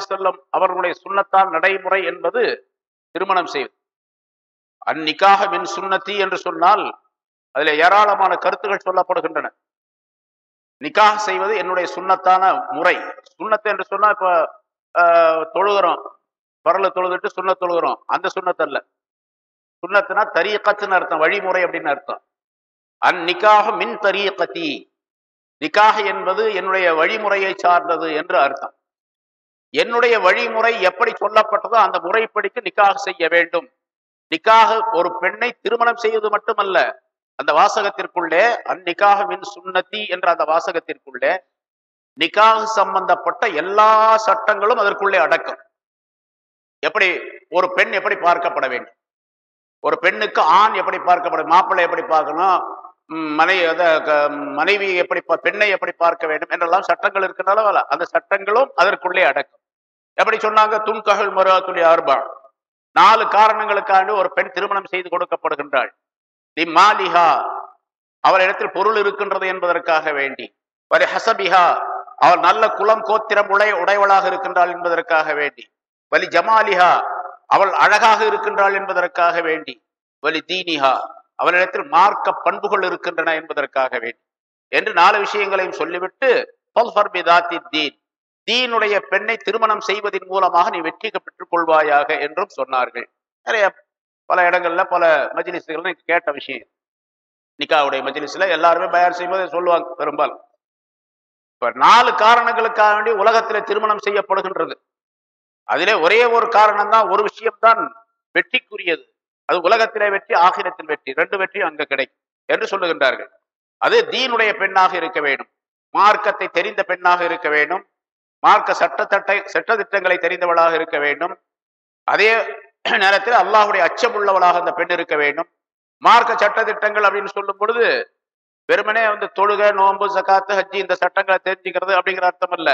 அவர்களுடைய சுண்ணத்தான் நடைமுறை என்பது திருமணம் செய்வது. அந்நிக்காக மின் சுண்ணத்தி என்று சொன்னால் அதுல ஏராளமான கருத்துகள் சொல்லப்படுகின்றன. நிக்காக செய்வது என்னுடைய சுண்ணத்தான முறை. சுண்ணத்து என்று சொன்னால் இப்போ தொழுகிறோம். பரல தொழுதுட்டு சுண்ண தொழுகிறோம். அந்த சுண்ணத்தல்ல சுண்ணத்துனா தரியக்கத்துன்னு அர்த்தம். வழிமுறை அப்படின்னு அர்த்தம். அந் நிக்காக மின் தரியக்கத்தி நிக்காக என்பது என்னுடைய வழிமுறையை சார்ந்தது என்று அர்த்தம். என்னுடைய வழிமுறை எப்படி சொல்லப்பட்டதோ அந்த முறைப்படிக்கு நிக்காக செய்ய வேண்டும். நிக்காக ஒரு பெண்ணை திருமணம் செய்வது மட்டுமல்ல. அந்த வாசகத்திற்குள்ளே அந்நிக்காக மின் சுண்ணத்தி என்ற அந்த வாசகத்திற்குள்ளே நிக்காக சம்பந்தப்பட்ட எல்லா சட்டங்களும் அதற்குள்ளே அடக்கம். எப்படி? ஒரு பெண் எப்படி பார்க்கப்பட வேண்டும்? ஒரு பெண்ணுக்கு ஆண் எப்படி பார்க்கப்பட மாப்பிள்ளை எப்படி பார்க்கணும்? மனை மனைவி எப்படி பா- பெண்ணை எப்படி பார்க்க வேண்டும்? என்றெல்லாம் சட்டங்கள் இருக்கிறனால அந்த சட்டங்களும் அதற்குள்ளே அடக்கம். எப்படி சொன்னாங்க? துன்ககல் மருத்துலி அர்பா. நாலு காரணங்களுக்காண்டு ஒரு பெண் திருமணம் செய்து கொடுக்கப்படுகின்றாள். தி மாலிஹா. அவரிடத்தில் பொருள் இருக்கின்றது என்பதற்காக வேண்டி. வரி ஹசபிஹா. அவள் நல்ல குலம் கோத்திரம் உடை உடையவளாக இருக்கின்றாள் என்பதற்காக வேண்டி. வலி ஜமாலிஹா அவள் அழகாக இருக்கின்றாள் என்பதற்காக வேண்டி. வலி தீனிஹா அவளிடத்தில் மார்க்க பண்புகள் இருக்கின்றன என்பதற்காக வேண்டி. என்று நாலு விஷயங்களையும் சொல்லிவிட்டு தீன். தீனுடைய பெண்ணை திருமணம் செய்வதன் மூலமாக நீ வெற்றி பெற்றுக் கொள்வாயாக என்றும் சொன்னார்கள். நிறைய பல இடங்கள்ல பல மஜ்லிஸ்கள் கேட்ட விஷயம் நிக்காவுடைய மஜிலிஸ்ல எல்லாருமே பயார் செய்யும்போது சொல்லுவாங்க பெரும்பாலும். இப்ப நாலு காரணங்களுக்காக வேண்டி உலகத்திலே திருமணம் செய்யப்படுகின்றது. அதிலே ஒரே ஒரு காரணம் தான் ஒரு விஷயம்தான் வெற்றிக்குரியது. அது உலகத்திலே வெற்றி ஆகிரத்தில் வெற்றி. ரெண்டு வெற்றியும் அங்க கிடைக்கும் என்று சொல்லுகின்றார்கள். அது தீனுடைய பெண்ணாக இருக்க வேண்டும். மார்க்கத்தை தெரிந்த பெண்ணாக இருக்க வேண்டும். மார்க்க சட்டத்தட்டை சட்டத்திட்டங்களை தெரிந்தவளாக இருக்க வேண்டும். அதே நேரத்தில் அல்லாஹுடைய அச்சம் உள்ளவளாக அந்த பெண் இருக்க வேண்டும். மார்க்க சட்டத்திட்டங்கள் அப்படின்னு சொல்லும் பொழுது வெறுமனே வந்து தொழுகை நோன்பு சகாத்து ஹஜ்ஜி இந்த சட்டங்களை தெரிஞ்சுக்கிறது அப்படிங்கிற அர்த்தம் அல்ல.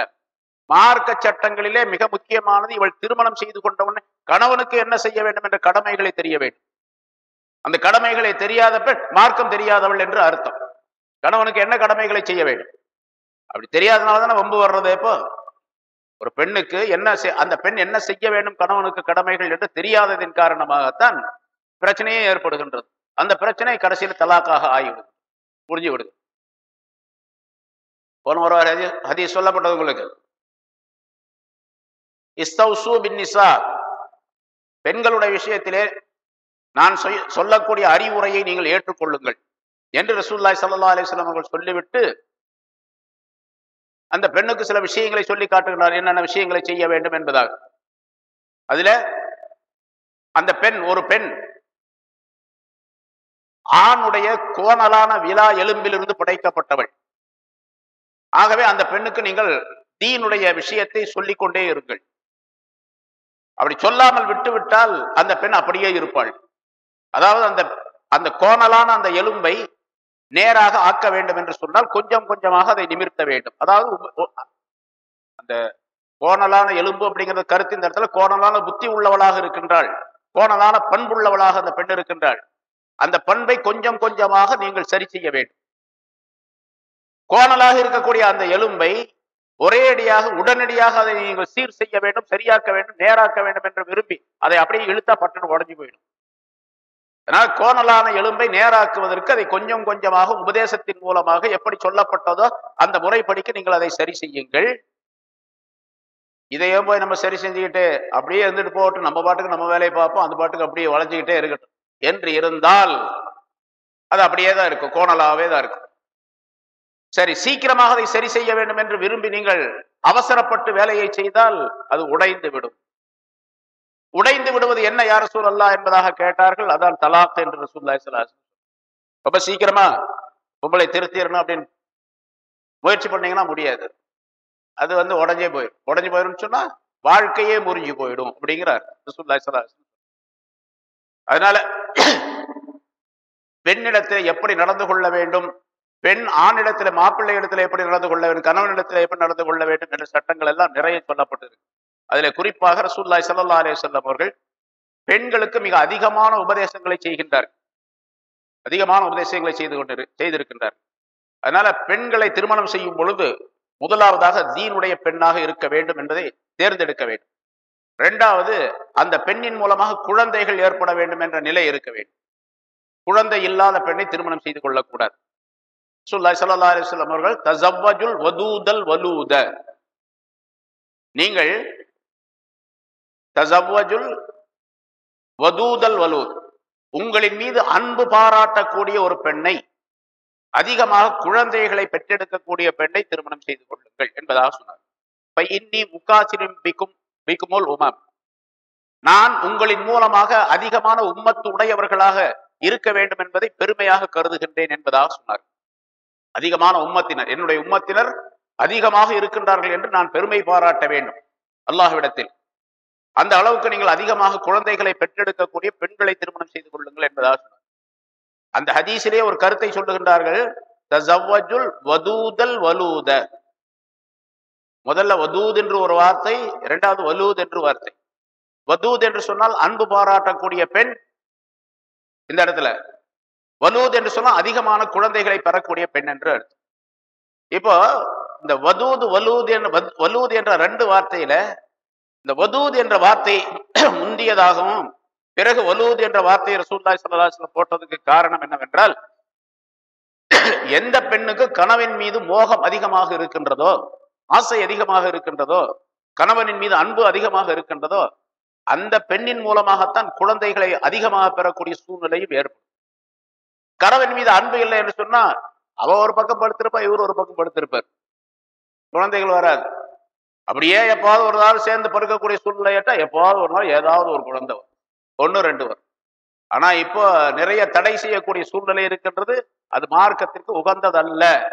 மார்க்க சட்டங்களிலே மிக முக்கியமானது இவள் திருமணம் செய்து கொண்டவுடனே கணவனுக்கு என்ன செய்ய வேண்டும் என்ற கடமைகளை தெரிய வேண்டும். அந்த கடமைகளை தெரியாத பெண் மார்க்கம் தெரியாதவள் என்று அர்த்தம். கணவனுக்கு என்ன கடமைகளை செய்ய வேண்டும்? அப்படி தெரியாதனால தானே வம்பு வர்றது இப்போ? ஒரு பெண்ணுக்கு என்ன அந்த பெண் என்ன செய்ய வேண்டும் கணவனுக்கு கடமைகள் என்று தெரியாததின் காரணமாகத்தான் பிரச்சனையே ஏற்படுகின்றது. அந்த பிரச்சனை கடைசியில் தலாக்காக ஆகிவிடும் புரிஞ்சு விடுது போன ஒரு ஹதி சொல்லப்பட்டது உங்களுக்கு. இஸ்தௌசு பின்னிசா. பெண்களுடைய விஷயத்திலே நான் சொல்லக்கூடிய அறிவுரையை நீங்கள் ஏற்றுக்கொள்ளுங்கள் என்று ரசூல்லாய் சல்லா அலிஸ்லாம் அவர்கள் சொல்லிவிட்டு அந்த பெண்ணுக்கு சில விஷயங்களை சொல்லி காட்டுகிறார். என்னென்ன விஷயங்களை செய்ய வேண்டும் என்பதாக. அதுல அந்த பெண் ஒரு பெண் ஆணுடைய கோணலான விழா எலும்பிலிருந்து படைக்கப்பட்டவள். ஆகவே அந்த பெண்ணுக்கு நீங்கள் தீனுடைய விஷயத்தை சொல்லிக் கொண்டே இருங்கள். அப்படி சொல்லாமல் விட்டுவிட்டால் அந்த பெண் அப்படியே இருப்பாள். அதாவது அந்த அந்த கோணலான அந்த எலும்பை நேராக ஆக்க வேண்டும் என்று சொன்னால் கொஞ்சம் கொஞ்சமாக அதை நிமிர்த்த வேண்டும். அதாவது அந்த கோணலான எலும்பு அப்படிங்கிற கருத்து இந்த இடத்துல கோணலான புத்தி உள்ளவளாக இருக்கின்றாள். கோணலான பண்புள்ளவளாக அந்த பெண் இருக்கின்றாள். அந்த பண்பை கொஞ்சம் கொஞ்சமாக நீங்கள் சரி செய்ய வேண்டும். கோணலாக இருக்கக்கூடிய அந்த எலும்பை ஒரே அடியாக உடனடியாக அதை நீங்கள் சீர் செய்ய வேண்டும் சரியாக்க வேண்டும் நேராக்க வேண்டும் என்று விரும்பி அதை அப்படியே இழுத்தா பட்டன் உடஞ்சு போயிடும். அதனால் கோணலான எலும்பை நேராக்குவதற்கு அதை கொஞ்சம் கொஞ்சமாக உபதேசத்தின் மூலமாக எப்படி சொல்லப்பட்டதோ அந்த முறைப்படிக்கு நீங்கள் அதை சரி செய்யுங்கள். இதையே போய் நம்ம சரி செஞ்சுக்கிட்டு அப்படியே இருந்துட்டு போகட்டும். நம்ம பாட்டுக்கு நம்ம வேலையை பார்ப்போம் அந்த பாட்டுக்கு அப்படியே வளைஞ்சிக்கிட்டே இருக்கட்டும். என்று இருந்தால் அது அப்படியே தான் இருக்கும் கோணலாவே தான் இருக்கும். சரி சீக்கிரமாக அதை சரி செய்ய வேண்டும் என்று விரும்பி நீங்கள் அவசரப்பட்டு வேலையை செய்தால் அது உடைந்து விடும். உடைந்து விடுவது என்ன யார் சூழல்லா என்பதாக கேட்டார்கள் அதான் தலாக் என்று ரசூலுல்லாஹி ஸல்லல்லாஹு ரொம்ப சீக்கிரமா உங்களை திருத்திடணும் அப்படின்னு முயற்சி பண்ணீங்கன்னா முடியாது. அது வந்து உடஞ்சே போயிடும். உடஞ்சு போயிடும்னு சொன்னா வாழ்க்கையே முறிஞ்சு போயிடும் அப்படிங்கிறார் ரசூலுல்லாஹி ஸல்லல்லாஹு அதனால பெண்ணிடத்தில் எப்படி நடந்து கொள்ள வேண்டும்? பெண் ஆணிடத்துல மாப்பிள்ளை இடத்துல எப்படி நடந்து கொள்ள வேண்டும்? கணவனிடத்துல எப்படி நடந்து கொள்ள வேண்டும்? என்ற சட்டங்கள் எல்லாம் நிறைய சொல்லப்பட்டிருக்கு. அதில் குறிப்பாக ரசூல்லாய் சல்லா அலே சொல்லம் அவர்கள் பெண்களுக்கு மிக அதிகமான உபதேசங்களை செய்கின்றார். அதிகமான உபதேசங்களை செய்து கொண்டு செய்திருக்கின்றார். அதனால பெண்களை திருமணம் செய்யும் பொழுது முதலாவதாக தீனுடைய பெண்ணாக இருக்க வேண்டும் என்பதை தேர்ந்தெடுக்க வேண்டும். இரண்டாவது அந்த பெண்ணின் மூலமாக குழந்தைகள் ஏற்பட வேண்டும் என்ற நிலை இருக்க வேண்டும். குழந்தை இல்லாத பெண்ணை திருமணம் செய்து கொள்ளக்கூடாது. சுல்லா சல்லா அலிஸ்லாம் அவர்கள் தசவ்வஜுல் வதூதல் வலூத. நீங்கள் தசவ்வஜுல் வதூதல் வலூத். உங்களின் மீது அன்பு பாராட்டக்கூடிய ஒரு பெண்ணை அதிகமாக குழந்தைகளை பெற்றெடுக்கக்கூடிய பெண்ணை திருமணம் செய்து கொள்ளுங்கள் என்பதாக சொன்னார். இப்ப இன்னி முக்காசிரும் பிக்கும் பிக்குமோல் உமம். நான் உங்களின் மூலமாக அதிகமான உம்மத்து உடையவர்களாக இருக்க வேண்டும் என்பதை பெருமையாக கருதுகின்றேன் என்பதாக சொன்னார் அதிகமான உம்மத்தினர் என்னுடைய உம்மத்தினர் அதிகமாக இருக்கின்றார்கள் என்று நான் பெருமை பாராட்ட வேண்டும். அல்லாஹ்விடத்தில். அந்த அளவுக்கு நீங்கள் அதிகமாக குழந்தைகளை பெற்றெடுக்கக்கூடிய பெண்களை திருமணம் செய்து கொள்ளுங்கள் என்பதாக சொன்னார் அந்த ஹதீஸிலே ஒரு கருத்தை சொல்லுகின்றார்கள் வதூதல் வலூத. முதல்ல வதூத் என்று ஒரு வார்த்தை இரண்டாவது வலூத் என்று வார்த்தை. வதூத் என்று சொன்னால் அன்பு பாராட்டக்கூடிய பெண் இந்த இடத்துல வலூத் என்று சொன்னால் அதிகமான குழந்தைகளை பெறக்கூடிய பெண் என்று அர்த்தம். இப்போ இந்த வதூது வலூத் என்ற வலூத் என்ற ரெண்டு வார்த்தையில இந்த வதூத் என்ற வார்த்தை முந்தியதாகவும் பிறகு வலூத் என்ற வார்த்தையை ரசூல்லாய் ஸல்லல்லாஹு போட்டதுக்கு காரணம் என்னவென்றால் எந்த பெண்ணுக்கு கணவன் மீது மோகம் அதிகமாக இருக்கின்றதோ ஆசை அதிகமாக இருக்கின்றதோ கணவனின் மீது அன்பு அதிகமாக இருக்கின்றதோ அந்த பெண்ணின் மூலமாகத்தான் குழந்தைகளை அதிகமாக பெறக்கூடிய சூழ்நிலையும் ஏற்படும். கணவன் மீது அன்பு இல்லை என்று சொன்னா அவ ஒரு பக்கம் படுத்திருப்பா இவர் ஒரு பக்கம் படுத்திருப்பார். குழந்தைகள் வராது. அப்படியே எப்பாவது ஒரு நாள் சேர்ந்து படுக்கக்கூடிய சூழ்நிலையட்டா எப்பாவது ஒரு நாள் ஏதாவது ஒரு குழந்தை வரும். ஒன்று ரெண்டு வரும். ஆனா இப்போ நிறைய தடை செய்யக்கூடிய சூழ்நிலை இருக்கின்றது. அது மார்க்கத்திற்கு உகந்ததல்ல.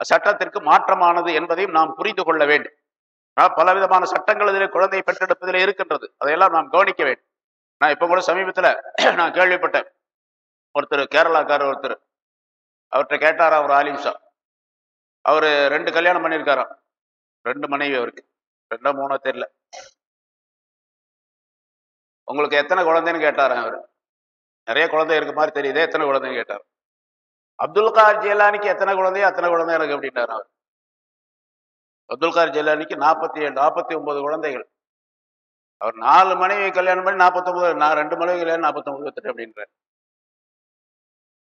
சட்டத்திற்கு மாற்றமானது என்பதையும் நாம் புரிந்து கொள்ள வேண்டும். ஆனா, பலவிதமான சட்டங்கள் இதில் குழந்தை பெற்றெடுப்பதில் இருக்கின்றது. அதையெல்லாம் நாம் கவனிக்க வேண்டும். நான் இப்போ கூட சமீபத்துல நான் கேள்விப்பட்டேன். ஒருத்தர் கேரளாக்காரர் ஒருத்தர். அவர்கிட்ட கேட்டாரா அவர் ஆலிம்சா. அவர் ரெண்டு கல்யாணம் பண்ணியிருக்காராம். ரெண்டு மனைவி அவருக்கு. ரெண்டோ மூணோ தெரியல. உங்களுக்கு எத்தனை குழந்தைன்னு கேட்டாராம் அவர். நிறைய குழந்தை இருக்கு மாதிரி தெரியுதே எத்தனை குழந்தைன்னு கேட்டார் அப்துல் கார் ஜெயலானிக்கு எத்தனை குழந்தையோ அத்தனை குழந்தை எனக்கு அப்படின்ட்டார் அவர். அப்துல் கார் ஜெயலானிக்கு நாற்பத்தி ஏழு நாற்பத்தி ஒன்பது குழந்தைகள். அவர் நாலு மனைவி கல்யாணம் பண்ணி நாற்பத்தொம்பது நான் ரெண்டு மனைவி கல்யாணம் நாற்பத்தொம்பது வச்சுட்டு அப்படின்றார்.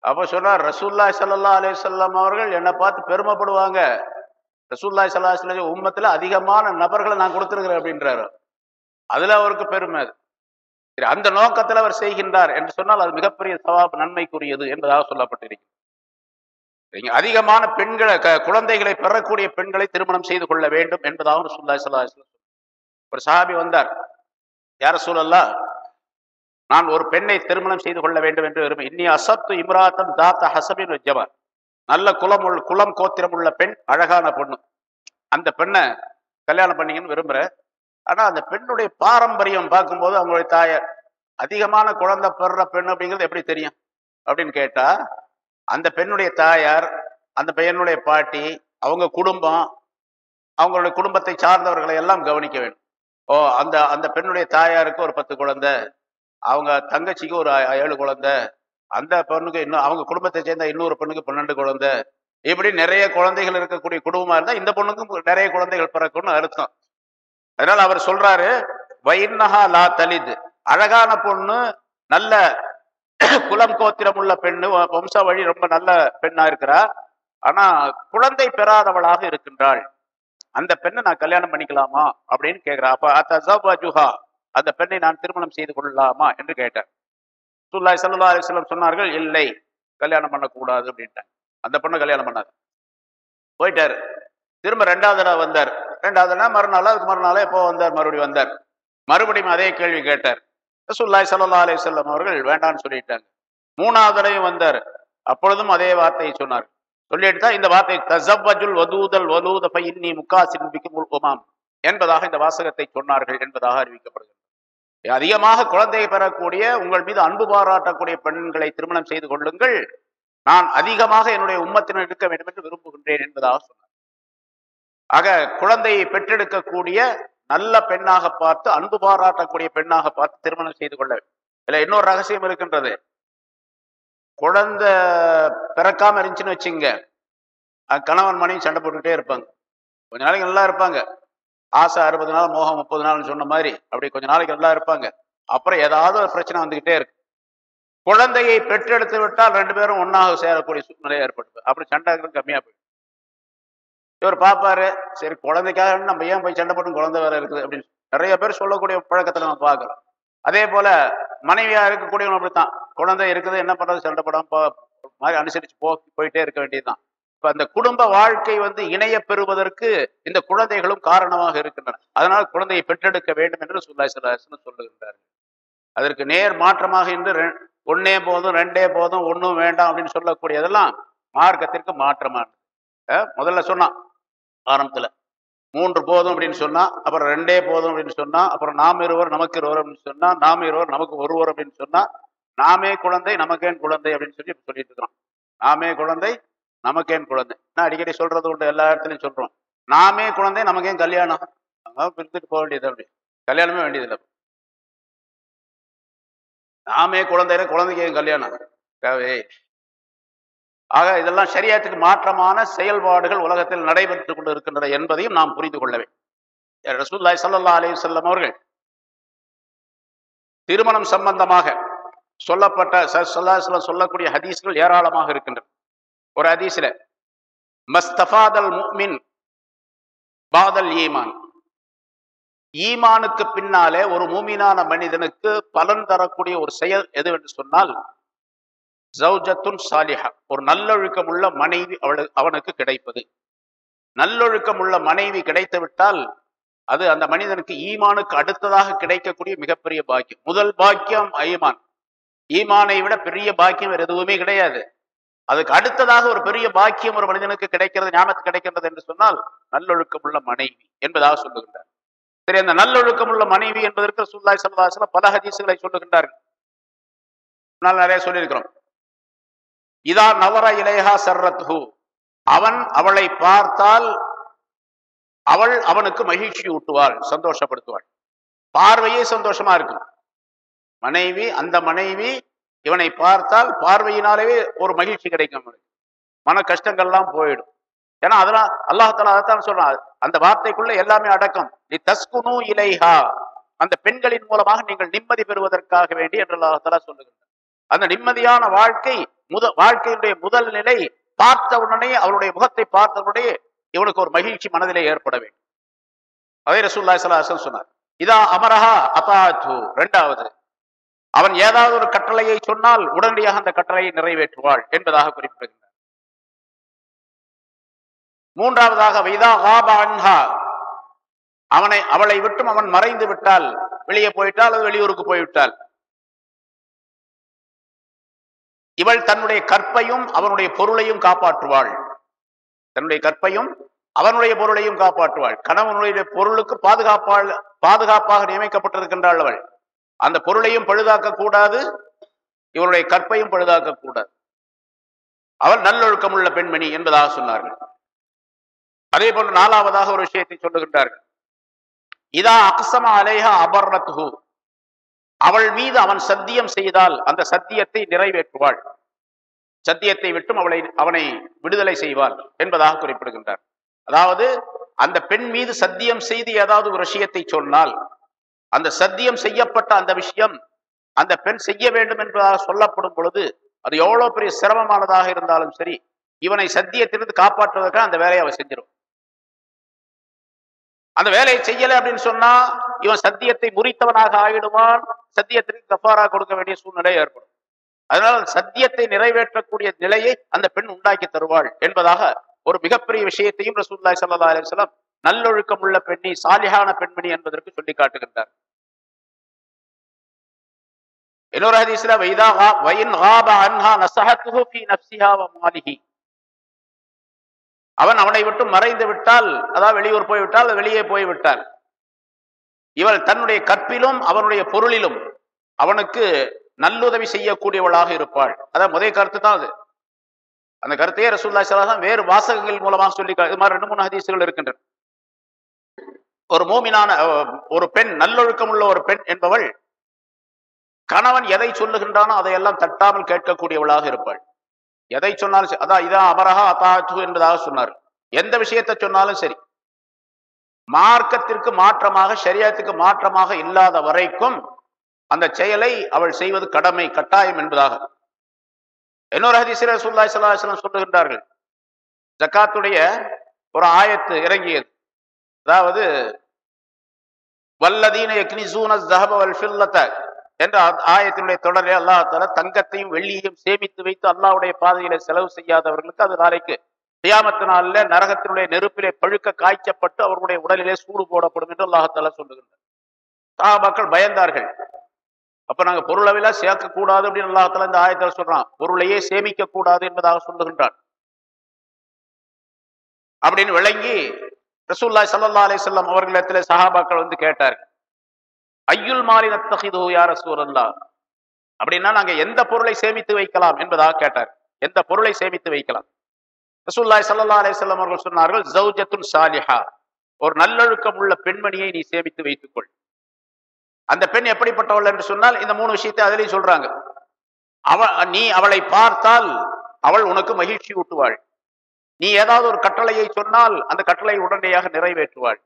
அப்ப சொன்னார் ரசூல்லாய் சல்லா அலிசல்லாம் அவர்கள் என்னை பார்த்து பெருமைப்படுவாங்க. ரசூல்லாய் சல்லா அலிஸ்லாம் உம்மத்துல அதிகமான நபர்களை நான் கொடுத்துருக்குறேன் அப்படின்றாரு. அதுல அவருக்கு பெருமை அது. சரி அந்த நோக்கத்தில் அவர் செய்கின்றார் என்று சொன்னால் அது மிகப்பெரிய சவாப் நன்மைக்குரியது என்பதாக சொல்லப்பட்டிருக்கிறது. அதிகமான பெண்களை குழந்தைகளை பெறக்கூடிய பெண்களை திருமணம் செய்து கொள்ள வேண்டும் என்பதாக ரசூலுல்லாஹி ஸல்லல்லாஹு ஒரு சஹாபி வந்தார். யார சூழல்லா நான் ஒரு பெண்ணை திருமணம் செய்து கொள்ள வேண்டும் என்று விரும்பி இன்னி அசத்து இம்ராத்தன் தாத்த ஹசபின் ஜபார். நல்ல குலம் உள் குலம் கோத்திரம் உள்ள பெண் அழகான பொண்ணு. அந்த பெண்ணை கல்யாணம் பண்ணிங்கன்னு விரும்புறேன் ஆனா அந்த பெண்ணுடைய பாரம்பரியம் பார்க்கும்போது அவங்களுடைய தாயார் அதிகமான குழந்தை பெறுற பெண் அப்படிங்கிறது எப்படி தெரியும்? அப்படின்னு கேட்டா அந்த பெண்ணுடைய தாயார் அந்த பெண்ணுடைய பாட்டி அவங்க குடும்பம் அவங்களுடைய குடும்பத்தை சார்ந்தவர்களை எல்லாம் கவனிக்க வேண்டும். ஓ அந்த அந்த பெண்ணுடைய தாயாருக்கு ஒரு பத்து குழந்தை அவங்க தங்கச்சிக்கு ஒரு ஏழு குழந்தை அந்த பெண்ணுக்கு இன்னும் அவங்க குடும்பத்தை சேர்ந்த இன்னொரு பெண்ணுக்கு பன்னெண்டு குழந்தை இப்படி நிறைய குழந்தைகள் இருக்கக்கூடிய குடும்பமா இருந்தால் இந்த பொண்ணுக்கும் நிறைய குழந்தைகள் பிறக்கும்னு அர்த்தம். அதனால அவர் சொல்றாரு வைநகா லா தலித். அழகான பொண்ணு நல்ல குலம் கோத்திரம் உள்ள பெண்ணு வம்ச வழி ரொம்ப நல்ல பெண்ணா இருக்கிறா. ஆனா குழந்தை பெறாதவளாக இருக்கின்றாள். அந்த பெண்ணை நான் கல்யாணம் பண்ணிக்கலாமா? அப்படின்னு கேக்குறா. அப்ப அத்தஜுஹா அந்த பெண்ணை நான் திருமணம் செய்து கொள்ளலாமா? என்று கேட்டார். சுல்லாய் சல்லா அலிஸ்லம் சொன்னார்கள் இல்லை கல்யாணம் பண்ணக்கூடாது அப்படின்ட்டாங்க அந்த பொண்ணை கல்யாணம் பண்ணாது. போயிட்டாரு. திரும்ப ரெண்டாவது தடவை வந்தார். ரெண்டாவது நாள் மறுநாள் அதுக்கு மறுநாளே எப்போ வந்தார்? மறுபடியும் வந்தார். மறுபடியும் அதே கேள்வி கேட்டார். ரசூல்லாய் சல்லா அலி செல்லம் அவர்கள் வேண்டாம்னு சொல்லிட்டாங்க. மூணாவது தடவையும் வந்தார். அப்பொழுதும் அதே வார்த்தையை சொன்னார். சொல்லிட்டு தான் இந்த வார்த்தை தஸவ்வஜுல் வதூதல் வலூத ஃபஇன்னி முகாசின் பிக்குமுல் உமாம் என்பதாக இந்த வாசகத்தை சொன்னார்கள் என்பதாக அறிவிக்கப்படுகிறது. அதிகமாக குழந்தையை பெறக்கூடிய உங்கள் மீது அன்பு பாராட்டக்கூடிய பெண்களை திருமணம் செய்து கொள்ளுங்கள். நான் அதிகமாக என்னுடைய உம்மத்தினர் இருக்க வேண்டும் என்று விரும்புகின்றேன் என்பதாக சொன்னார். ஆக குழந்தையை பெற்றெடுக்கக்கூடிய நல்ல பெண்ணாக பார்த்து அன்பு பாராட்டக்கூடிய பெண்ணாக பார்த்து திருமணம் செய்து கொள்ள இல்லை இன்னொரு ரகசியம் இருக்கின்றது. குழந்தை பிறக்காம இருந்துச்சுன்னு வச்சுங்க கணவன் மனைவி சண்டை போட்டுக்கிட்டே இருப்பாங்க. கொஞ்ச நாளைக்கு நல்லா இருப்பாங்க. ஆசை அறுபது நாள் மோகம் முப்பது நாள்னு சொன்ன மாதிரி அப்படி கொஞ்ச நாளைக்கு நல்லா இருப்பாங்க. அப்புறம் ஏதாவது ஒரு பிரச்சனை வந்துகிட்டே இருக்கு. குழந்தையை பெற்றெடுத்து விட்டால் ரெண்டு பேரும் ஒன்னாக சேரக்கூடிய சூழ்நிலை ஏற்படுது. அப்படி சண்டை கம்மியா போயிடும். இவர் பார்ப்பாரு சரி குழந்தைக்காக நம்ம ஏன் போய் சண்டை போட்டு குழந்தை வேற இருக்குது அப்படின்னு. நிறைய பேர் சொல்லக்கூடிய பழக்கத்தை நம்ம பார்க்கலாம். அதே போல மனைவியா இருக்கக்கூடியவங்க அப்படித்தான். குழந்தை இருக்குது என்ன பண்றது சண்டை படம் மாதிரி அனுசரிச்சு போ போயிட்டே இருக்க வேண்டியதுதான். இப்ப அந்த குடும்ப வாழ்க்கை வந்து இணைய பெறுவதற்கு இந்த குழந்தைகளும் காரணமாக இருக்கின்றன. அதனால் குழந்தையை பெற்றெடுக்க வேண்டும் என்று சுல்லாய் சிலாசன் சொல்லுகின்றார் அதற்கு நேர் மாற்றமாக இன்று ஒன்னே போதும் ரெண்டே போதும் ஒண்ணும் வேண்டாம் அப்படின்னு சொல்லக்கூடியதெல்லாம் மார்க்கத்திற்கு மாற்றமானது முதல்ல சொன்னான் ஆரம்பத்துல. மூன்று போதும் அப்படின்னு சொன்னா அப்புறம் ரெண்டே போதும் அப்படின்னு சொன்னா அப்புறம் நாம் இருவர் நமக்கு இருவர் அப்படின்னு சொன்னா நாம் இருவர் நமக்கு ஒருவர் அப்படின்னு சொன்னா நாமே குழந்தை நமக்கேன் குழந்தை அப்படின்னு சொல்லி சொல்லிட்டு இருக்கிறோம். நாமே குழந்தை நமக்கேன் குழந்தை. நான் அடிக்கடி சொல்றது உண்டு எல்லா இடத்துலயும் சொல்றோம். நாமே குழந்தை நமக்கேன் கல்யாணம். பிரித்துட்டு போக வேண்டியது அப்படி. கல்யாணமே வேண்டியதில்லை நாமே குழந்தை குழந்தைக்கு ஏன் கல்யாணம் தேவை ஆக இதெல்லாம் சரியாத்துக்கு மாற்றமான செயல்பாடுகள் உலகத்தில் நடைபெற்று கொண்டு இருக்கின்றன என்பதையும் நாம் புரிந்து கொள்ள வேண்டும். ரசூல்லாய் சல்லா அலி அவர்கள் திருமணம் சம்பந்தமாக சொல்லப்பட்ட ச- சொல்லக்கூடிய ஹதீஸ்கள் ஏராளமாக இருக்கின்றன. ஒரு ஹதீஸ்ல மஸ்தஃபாதல் முக்மின் பாதல் ஈமான். ஈமானுக்கு பின்னாலே ஒரு மூமினான மனிதனுக்கு பலன் தரக்கூடிய ஒரு செயல் எதுவென்று சொன்னால் ஜவுஜத்துன் சாலிஹா. ஒரு நல்லொழுக்கம் உள்ள மனைவி அவளு அவனுக்கு கிடைப்பது. நல்லொழுக்கம் உள்ள மனைவி கிடைத்து விட்டால் அது அந்த மனிதனுக்கு ஈமானுக்கு அடுத்ததாக கிடைக்கக்கூடிய மிகப்பெரிய பாக்கியம். முதல் பாக்கியம் ஐமான். ஈமானை விட பெரிய பாக்கியம் வேறு எதுவுமே கிடையாது. அதுக்கு அடுத்ததாக ஒரு பெரிய பாக்கியம் ஒரு மனிதனுக்கு கிடைக்கிறது ஞானத்து கிடைக்கின்றது என்று சொன்னால் நல்லொழுக்கம் உள்ள மனைவி என்பதாக சொல்லுகின்றார். சரி அந்த நல்லொழுக்கம் உள்ள மனைவி என்பதற்கு சுல்லாய் சல்லாசலம் பல ஹதீசுகளை சொல்லுகின்றார்கள். நிறைய சொல்லியிருக்கிறோம். இதா நவர இலேஹா சர்ரத்ஹு. அவன் அவளை பார்த்தால் அவள் அவனுக்கு மகிழ்ச்சி ஊட்டுவாள் சந்தோஷப்படுத்துவாள். பார்வையே சந்தோஷமா இருக்கும். மனைவி அந்த மனைவி இவனை பார்த்தால் பார்வையினாலேயே ஒரு மகிழ்ச்சி கிடைக்கும் அவனுக்கு. மன கஷ்டங்கள்லாம் போயிடும். ஏன்னா அதெல்லாம் அல்லாஹால அதைத்தான் சொல்றான். அந்த வார்த்தைக்குள்ள எல்லாமே அடக்கம். நீ தஸ்குனு இலைஹா. அந்த பெண்களின் மூலமாக நீங்கள் நிம்மதி பெறுவதற்காக வேண்டி என்று அல்லாஹால சொல்லுகின்றார் அந்த நிம்மதியான வாழ்க்கை முத வாழ்க்கையினுடைய முதல் நிலை பார்த்த உடனே அவருடைய முகத்தை பார்த்த உடனே இவனுக்கு ஒரு மகிழ்ச்சி மனதிலே ஏற்பட வேண்டும். அவை ரசூல்லா சலாஹன் சொன்னார் இதா அமரஹா அதாத்து ரெண்டாவது அவன் ஏதாவது ஒரு கட்டளையை சொன்னால் உடனடியாக அந்த கட்டளையை நிறைவேற்றுவாள் என்பதாக குறிப்பிடுகின்றார். மூன்றாவதாக வைதா ஹாபா அன்ஹா. அவனை அவளை விட்டும் அவன் மறைந்து விட்டால் வெளியே போயிட்டால் அது வெளியூருக்கு போய்விட்டால் இவள் தன்னுடைய கற்பையும் அவனுடைய பொருளையும் காப்பாற்றுவாள். தன்னுடைய கற்பையும் அவனுடைய பொருளையும் காப்பாற்றுவாள். கணவனுடைய பொருளுக்கு பாதுகாப்பாள் பாதுகாப்பாக நியமிக்கப்பட்டிருக்கின்றாள் அவள். அந்த பொருளையும் பழுதாக்க கூடாது இவருடைய கற்பையும் பழுதாக்க கூடாது. அவள் நல்லொழுக்கம் உள்ள பெண்மணி என்பதாக சொன்னார்கள். அதே போன்று நாலாவதாக ஒரு விஷயத்தை சொல்லுகின்றார்கள். இதா அக்சமா அலேஹா அபர்ணத்து அவள் மீது அவன் சத்தியம் செய்தால் அந்த சத்தியத்தை நிறைவேற்றுவாள். சத்தியத்தை விட்டும் அவளை அவனை விடுதலை செய்வாள் என்பதாக குறிப்பிடுகின்றார். அதாவது அந்த பெண் மீது சத்தியம் செய்து ஏதாவது ஒரு விஷயத்தை சொன்னால் அந்த சத்தியம் செய்யப்பட்ட அந்த விஷயம் அந்த பெண் செய்ய வேண்டும் என்பதாக சொல்லப்படும் பொழுது அது எவ்வளவு பெரிய சிரமமானதாக இருந்தாலும் சரி இவனை சத்தியத்திலிருந்து காப்பாற்றுவதற்காக அந்த வேலையை அவன் செஞ்சிடும் அந்த வேலையை செய்யலை அப்படின்னு சொன்னா இவன் சத்தியத்தை முறித்தவனாக ஆகிடுவான் சத்தியத்திற்கு கஃபாரா கொடுக்க வேண்டிய சூழ்நிலை ஏற்படும். அதனால் சத்தியத்தை நிறைவேற்றக்கூடிய நிலையை அந்த பெண் உண்டாக்கி தருவாள் என்பதாக ஒரு மிகப்பெரிய விஷயத்தையும் ரசூல்லாய் சல்லா அலிஸ்லாம் நல்லொழுக்கம் உள்ள பெண்ணி சாலிஹான பெண்மணி என்பதற்கு சொல்லி காட்டுகின்றார். இன்னொரு ஹதீஸ்ல வைதா வயின் காப அன்ஹா நசஹத்துஹு ஃபீ நஃப்ஸிஹா வ மாலிஹி. அவன் அவனை விட்டு மறைந்து விட்டால் அதாவது வெளியூர் போய்விட்டால் வெளியே போய்விட்டால் இவள் தன்னுடைய கற்பிலும் அவனுடைய பொருளிலும் அவனுக்கு நல்லுதவி செய்யக்கூடியவளாக இருப்பாள். அதான் முதல் கருத்து தான் அது. அந்த கருத்தையே ரசூல்லா சலாஹம் வேறு வாசகங்கள் மூலமாக சொல்லி இது மாதிரி ரெண்டு மூணு ஹதீசுகள் இருக்கின்றன. ஒரு மூமினான ஒரு பெண் நல்லொழுக்கம் உள்ள ஒரு பெண் என்பவள் கணவன் எதை சொல்லுகின்றானோ அதையெல்லாம் தட்டாமல் கேட்கக்கூடியவளாக இருப்பாள். எதை சொன்னாலும் சரி. அதான் இதான் அமரஹா அத்தாச்சு என்பதாக சொன்னார். எந்த விஷயத்தை சொன்னாலும் சரி. மார்க்கத்திற்கு மாற்றமாக சரியத்துக்கு மாற்றமாக இல்லாத வரைக்கும் அந்த செயலை அவள் செய்வது கடமை கட்டாயம் என்பதாக. இன்னொரு ஹதீசில சுல்லாய் சல்லாஹம் சொல்லுகின்றார்கள். ஜக்காத்துடைய ஒரு ஆயத்து இறங்கியது. அதாவது வல்லதீன எக்னிசூன ஜஹப வல் என்ற ஆயத்தினுடைய தொடரே அல்லாஹ் தஆலா தங்கத்தையும் வெள்ளியையும் சேமித்து வைத்து அல்லாவுடைய பாதையில செலவு செய்யாதவர்களுக்கு அது நாளைக்கு கியாமத்து நாளில் நரகத்தினுடைய நெருப்பிலே பழுக்க காய்ச்சப்பட்டு அவர்களுடைய உடலிலே சூடு போடப்படும் என்று அல்லாஹ் தஆலா சொல்லுகின்றார் சஹாபாக்கள் பயந்தார்கள். அப்ப நாங்க பொருளவெல்லாம் சேர்க்க கூடாது அப்படின்னு அல்லாஹத்தால இந்த ஆயத்தில் சொல்றான். பொருளையே சேமிக்க கூடாது என்பதாக சொல்லுகின்றான். அப்படின்னு விளங்கி ரசூல்லாய் சல்லா அலி வஸல்லம் அவர்களிடத்திலே சஹாபாக்கள் வந்து கேட்டார்கள். ஐயுல் மாலி நத்தஹிது யா ரசூலல்லாஹ். அப்படின்னா நாங்க எந்த பொருளை சேமித்து வைக்கலாம் என்பதாக கேட்டார். எந்த பொருளை சேமித்து வைக்கலாம்? ரசூல்லாய் சல்லா அலிசல்லாம் அவர்கள் சொன்னார்கள் ஜௌஜத்துன் சாலிஹா. ஒரு நல்லொழுக்கம் உள்ள பெண்மணியை நீ சேமித்து வைத்துக்கொள். அந்த பெண் எப்படிப்பட்டவள் என்று சொன்னால் இந்த மூணு விஷயத்தை அதிலேயும் சொல்றாங்க. அவ நீ அவளை பார்த்தால் அவள் உனக்கு மகிழ்ச்சி ஊட்டுவாள் நீ ஏதாவது ஒரு கட்டளையை சொன்னால் அந்த கட்டளை உடனடியாக நிறைவேற்றுவாள்.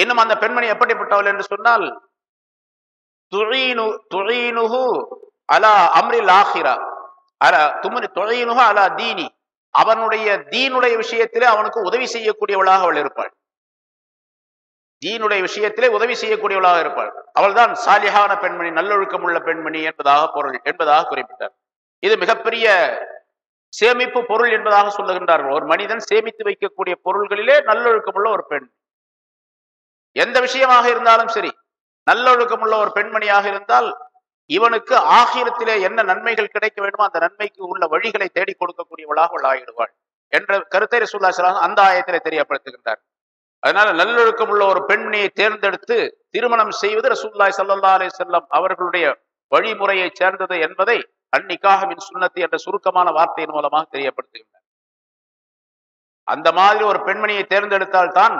இன்னும் அந்த பெண்மணி எப்படிப்பட்டவள் என்று சொன்னால் துழீனு அலா அம்ரில் ஆஹிரா அலா துமனி துழீனுஹு அலா தீனி. அவனுடைய தீனுடைய விஷயத்திலே அவனுக்கு உதவி செய்யக்கூடியவளாக அவள் இருப்பாள். தீனுடைய விஷயத்திலே உதவி செய்யக்கூடியவளாக இருப்பாள். அவள்தான் சாலிஹான பெண்மணி நல்லொழுக்கம் உள்ள பெண்மணி என்பதாக பொருள் என்பதாக குறிப்பிட்டார். இது மிகப்பெரிய சேமிப்பு பொருள் என்பதாக சொல்லுகின்றார்கள். ஒரு மனிதன் சேமித்து வைக்கக்கூடிய பொருள்களிலே நல்லொழுக்கமுள்ள ஒரு பெண். எந்த விஷயமாக இருந்தாலும் சரி நல்லொழுக்கமுள்ள ஒரு பெண்மணியாக இருந்தால் இவனுக்கு ஆகிரத்திலே என்ன நன்மைகள் கிடைக்க வேண்டுமோ அந்த நன்மைக்கு உள்ள வழிகளை தேடிக் கொடுக்கக்கூடியவளாக அவள் ஆகிடுவாள் என்ற கருத்தை ரசூல்லா அந்த ஆயத்திலே தெரியப்படுத்துகின்றார். அதனால நல்லொழுக்கம் உள்ள ஒரு பெண்மணியை தேர்ந்தெடுத்து திருமணம் செய்வது ரசூல்லாய் சல்லா அலே செல்லம் அவர்களுடைய வழிமுறையை சேர்ந்தது என்பதை அந்நிக்காகவின் சுண்ணத்து என்ற சுருக்கமான வார்த்தையின் மூலமாக தெரியப்படுத்துகின்றார். அந்த மாதிரி ஒரு பெண்மணியை தேர்ந்தெடுத்தால் தான்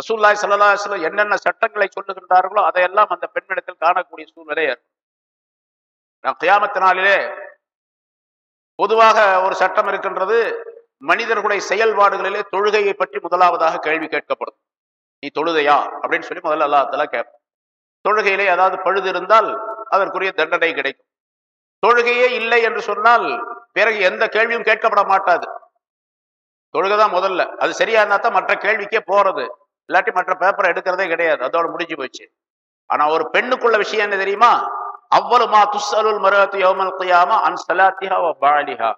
ரசூல்லாய் ஸல்லல்லாஹு என்னென்ன சட்டங்களை சொல்லுகின்றார்களோ அதையெல்லாம் அந்த பெண்ணிடத்தில் காணக்கூடிய சூழ்நிலை ஏற்படும். நாம் கியாமத்து பொதுவாக ஒரு சட்டம் இருக்கின்றது மனிதர்களுடைய செயல்பாடுகளிலே தொழுகையை பற்றி முதலாவதாக கேள்வி கேட்கப்படும். நீ தொழுதையா அப்படின்னு சொல்லி முதல்ல அல்லாஹ் தஆலா கேட்போம் தொழுகையிலே ஏதாவது பழுது இருந்தால் அதற்குரிய தண்டனை கிடைக்கும். தொழுகையே இல்லை என்று சொன்னால் பிறகு எந்த கேள்வியும் கேட்கப்பட மாட்டாது. தொழுகை தான் முதல்ல. அது சரியா இருந்தா தான் மற்ற கேள்விக்கே போறது. இல்லாட்டி மற்ற பேப்பரை எடுக்கிறதே கிடையாது. அதோட முடிஞ்சு போச்சு. ஆனா ஒரு பெண்ணுக்குள்ள விஷயம் என்ன தெரியுமா? அவ்வளவுமா துஸ்ஸலுல் மரத்து யோமல் கியாமா அன் சலாத்திஹா பாலிஹா.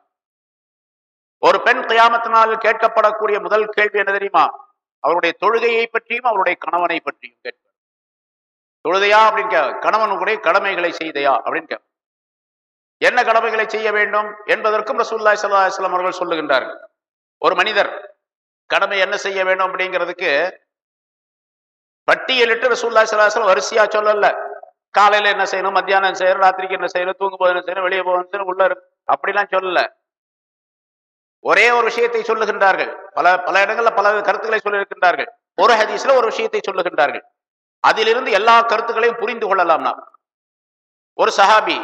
ஒரு பெண் கியாமத்தினால் கேட்கப்படக்கூடிய முதல் கேள்வி என்ன தெரியுமா? அவருடைய தொழுகையை பற்றியும் அவருடைய கணவனை பற்றியும் கேட்பார் தொழுதையா அப்படின்னு கே கணவனுடைய கடமைகளை செய்தையா அப்படின்னு என்ன கடமைகளை செய்ய வேண்டும் என்பதற்கும் ரசூல்லாய் ஸல்லல்லாஹு அவர்கள் சொல்லுகின்றார்கள். ஒரு மனிதர் கடமை என்ன செய்ய வேண்டும் அப்படிங்கிறதுக்கு பட்டியலிட்டு ரசூல்லா ஸல்லல்லாஹு வரிசையா சொல்லல. காலையில என்ன செய்யணும் மத்தியானம் செய்யணும் ராத்திரிக்கு என்ன செய்யணும் தூங்கும் போது என்ன செய்யணும் வெளியே போகணும் செய்யணும், உள்ள இருக்கும் அப்படிலாம் சொல்லல. ஒரே ஒரு விஷயத்தை சொல்லுகின்றார்கள். பல பல இடங்கள்ல பல கருத்துக்களை சொல்லியிருக்கின்றார்கள். ஒரு ஹதீஸ்ல ஒரு விஷயத்தை சொல்லுகின்றார்கள். அதிலிருந்து எல்லா கருத்துக்களையும் புரிந்து கொள்ளலாம் நாம். ஒரு சஹாபி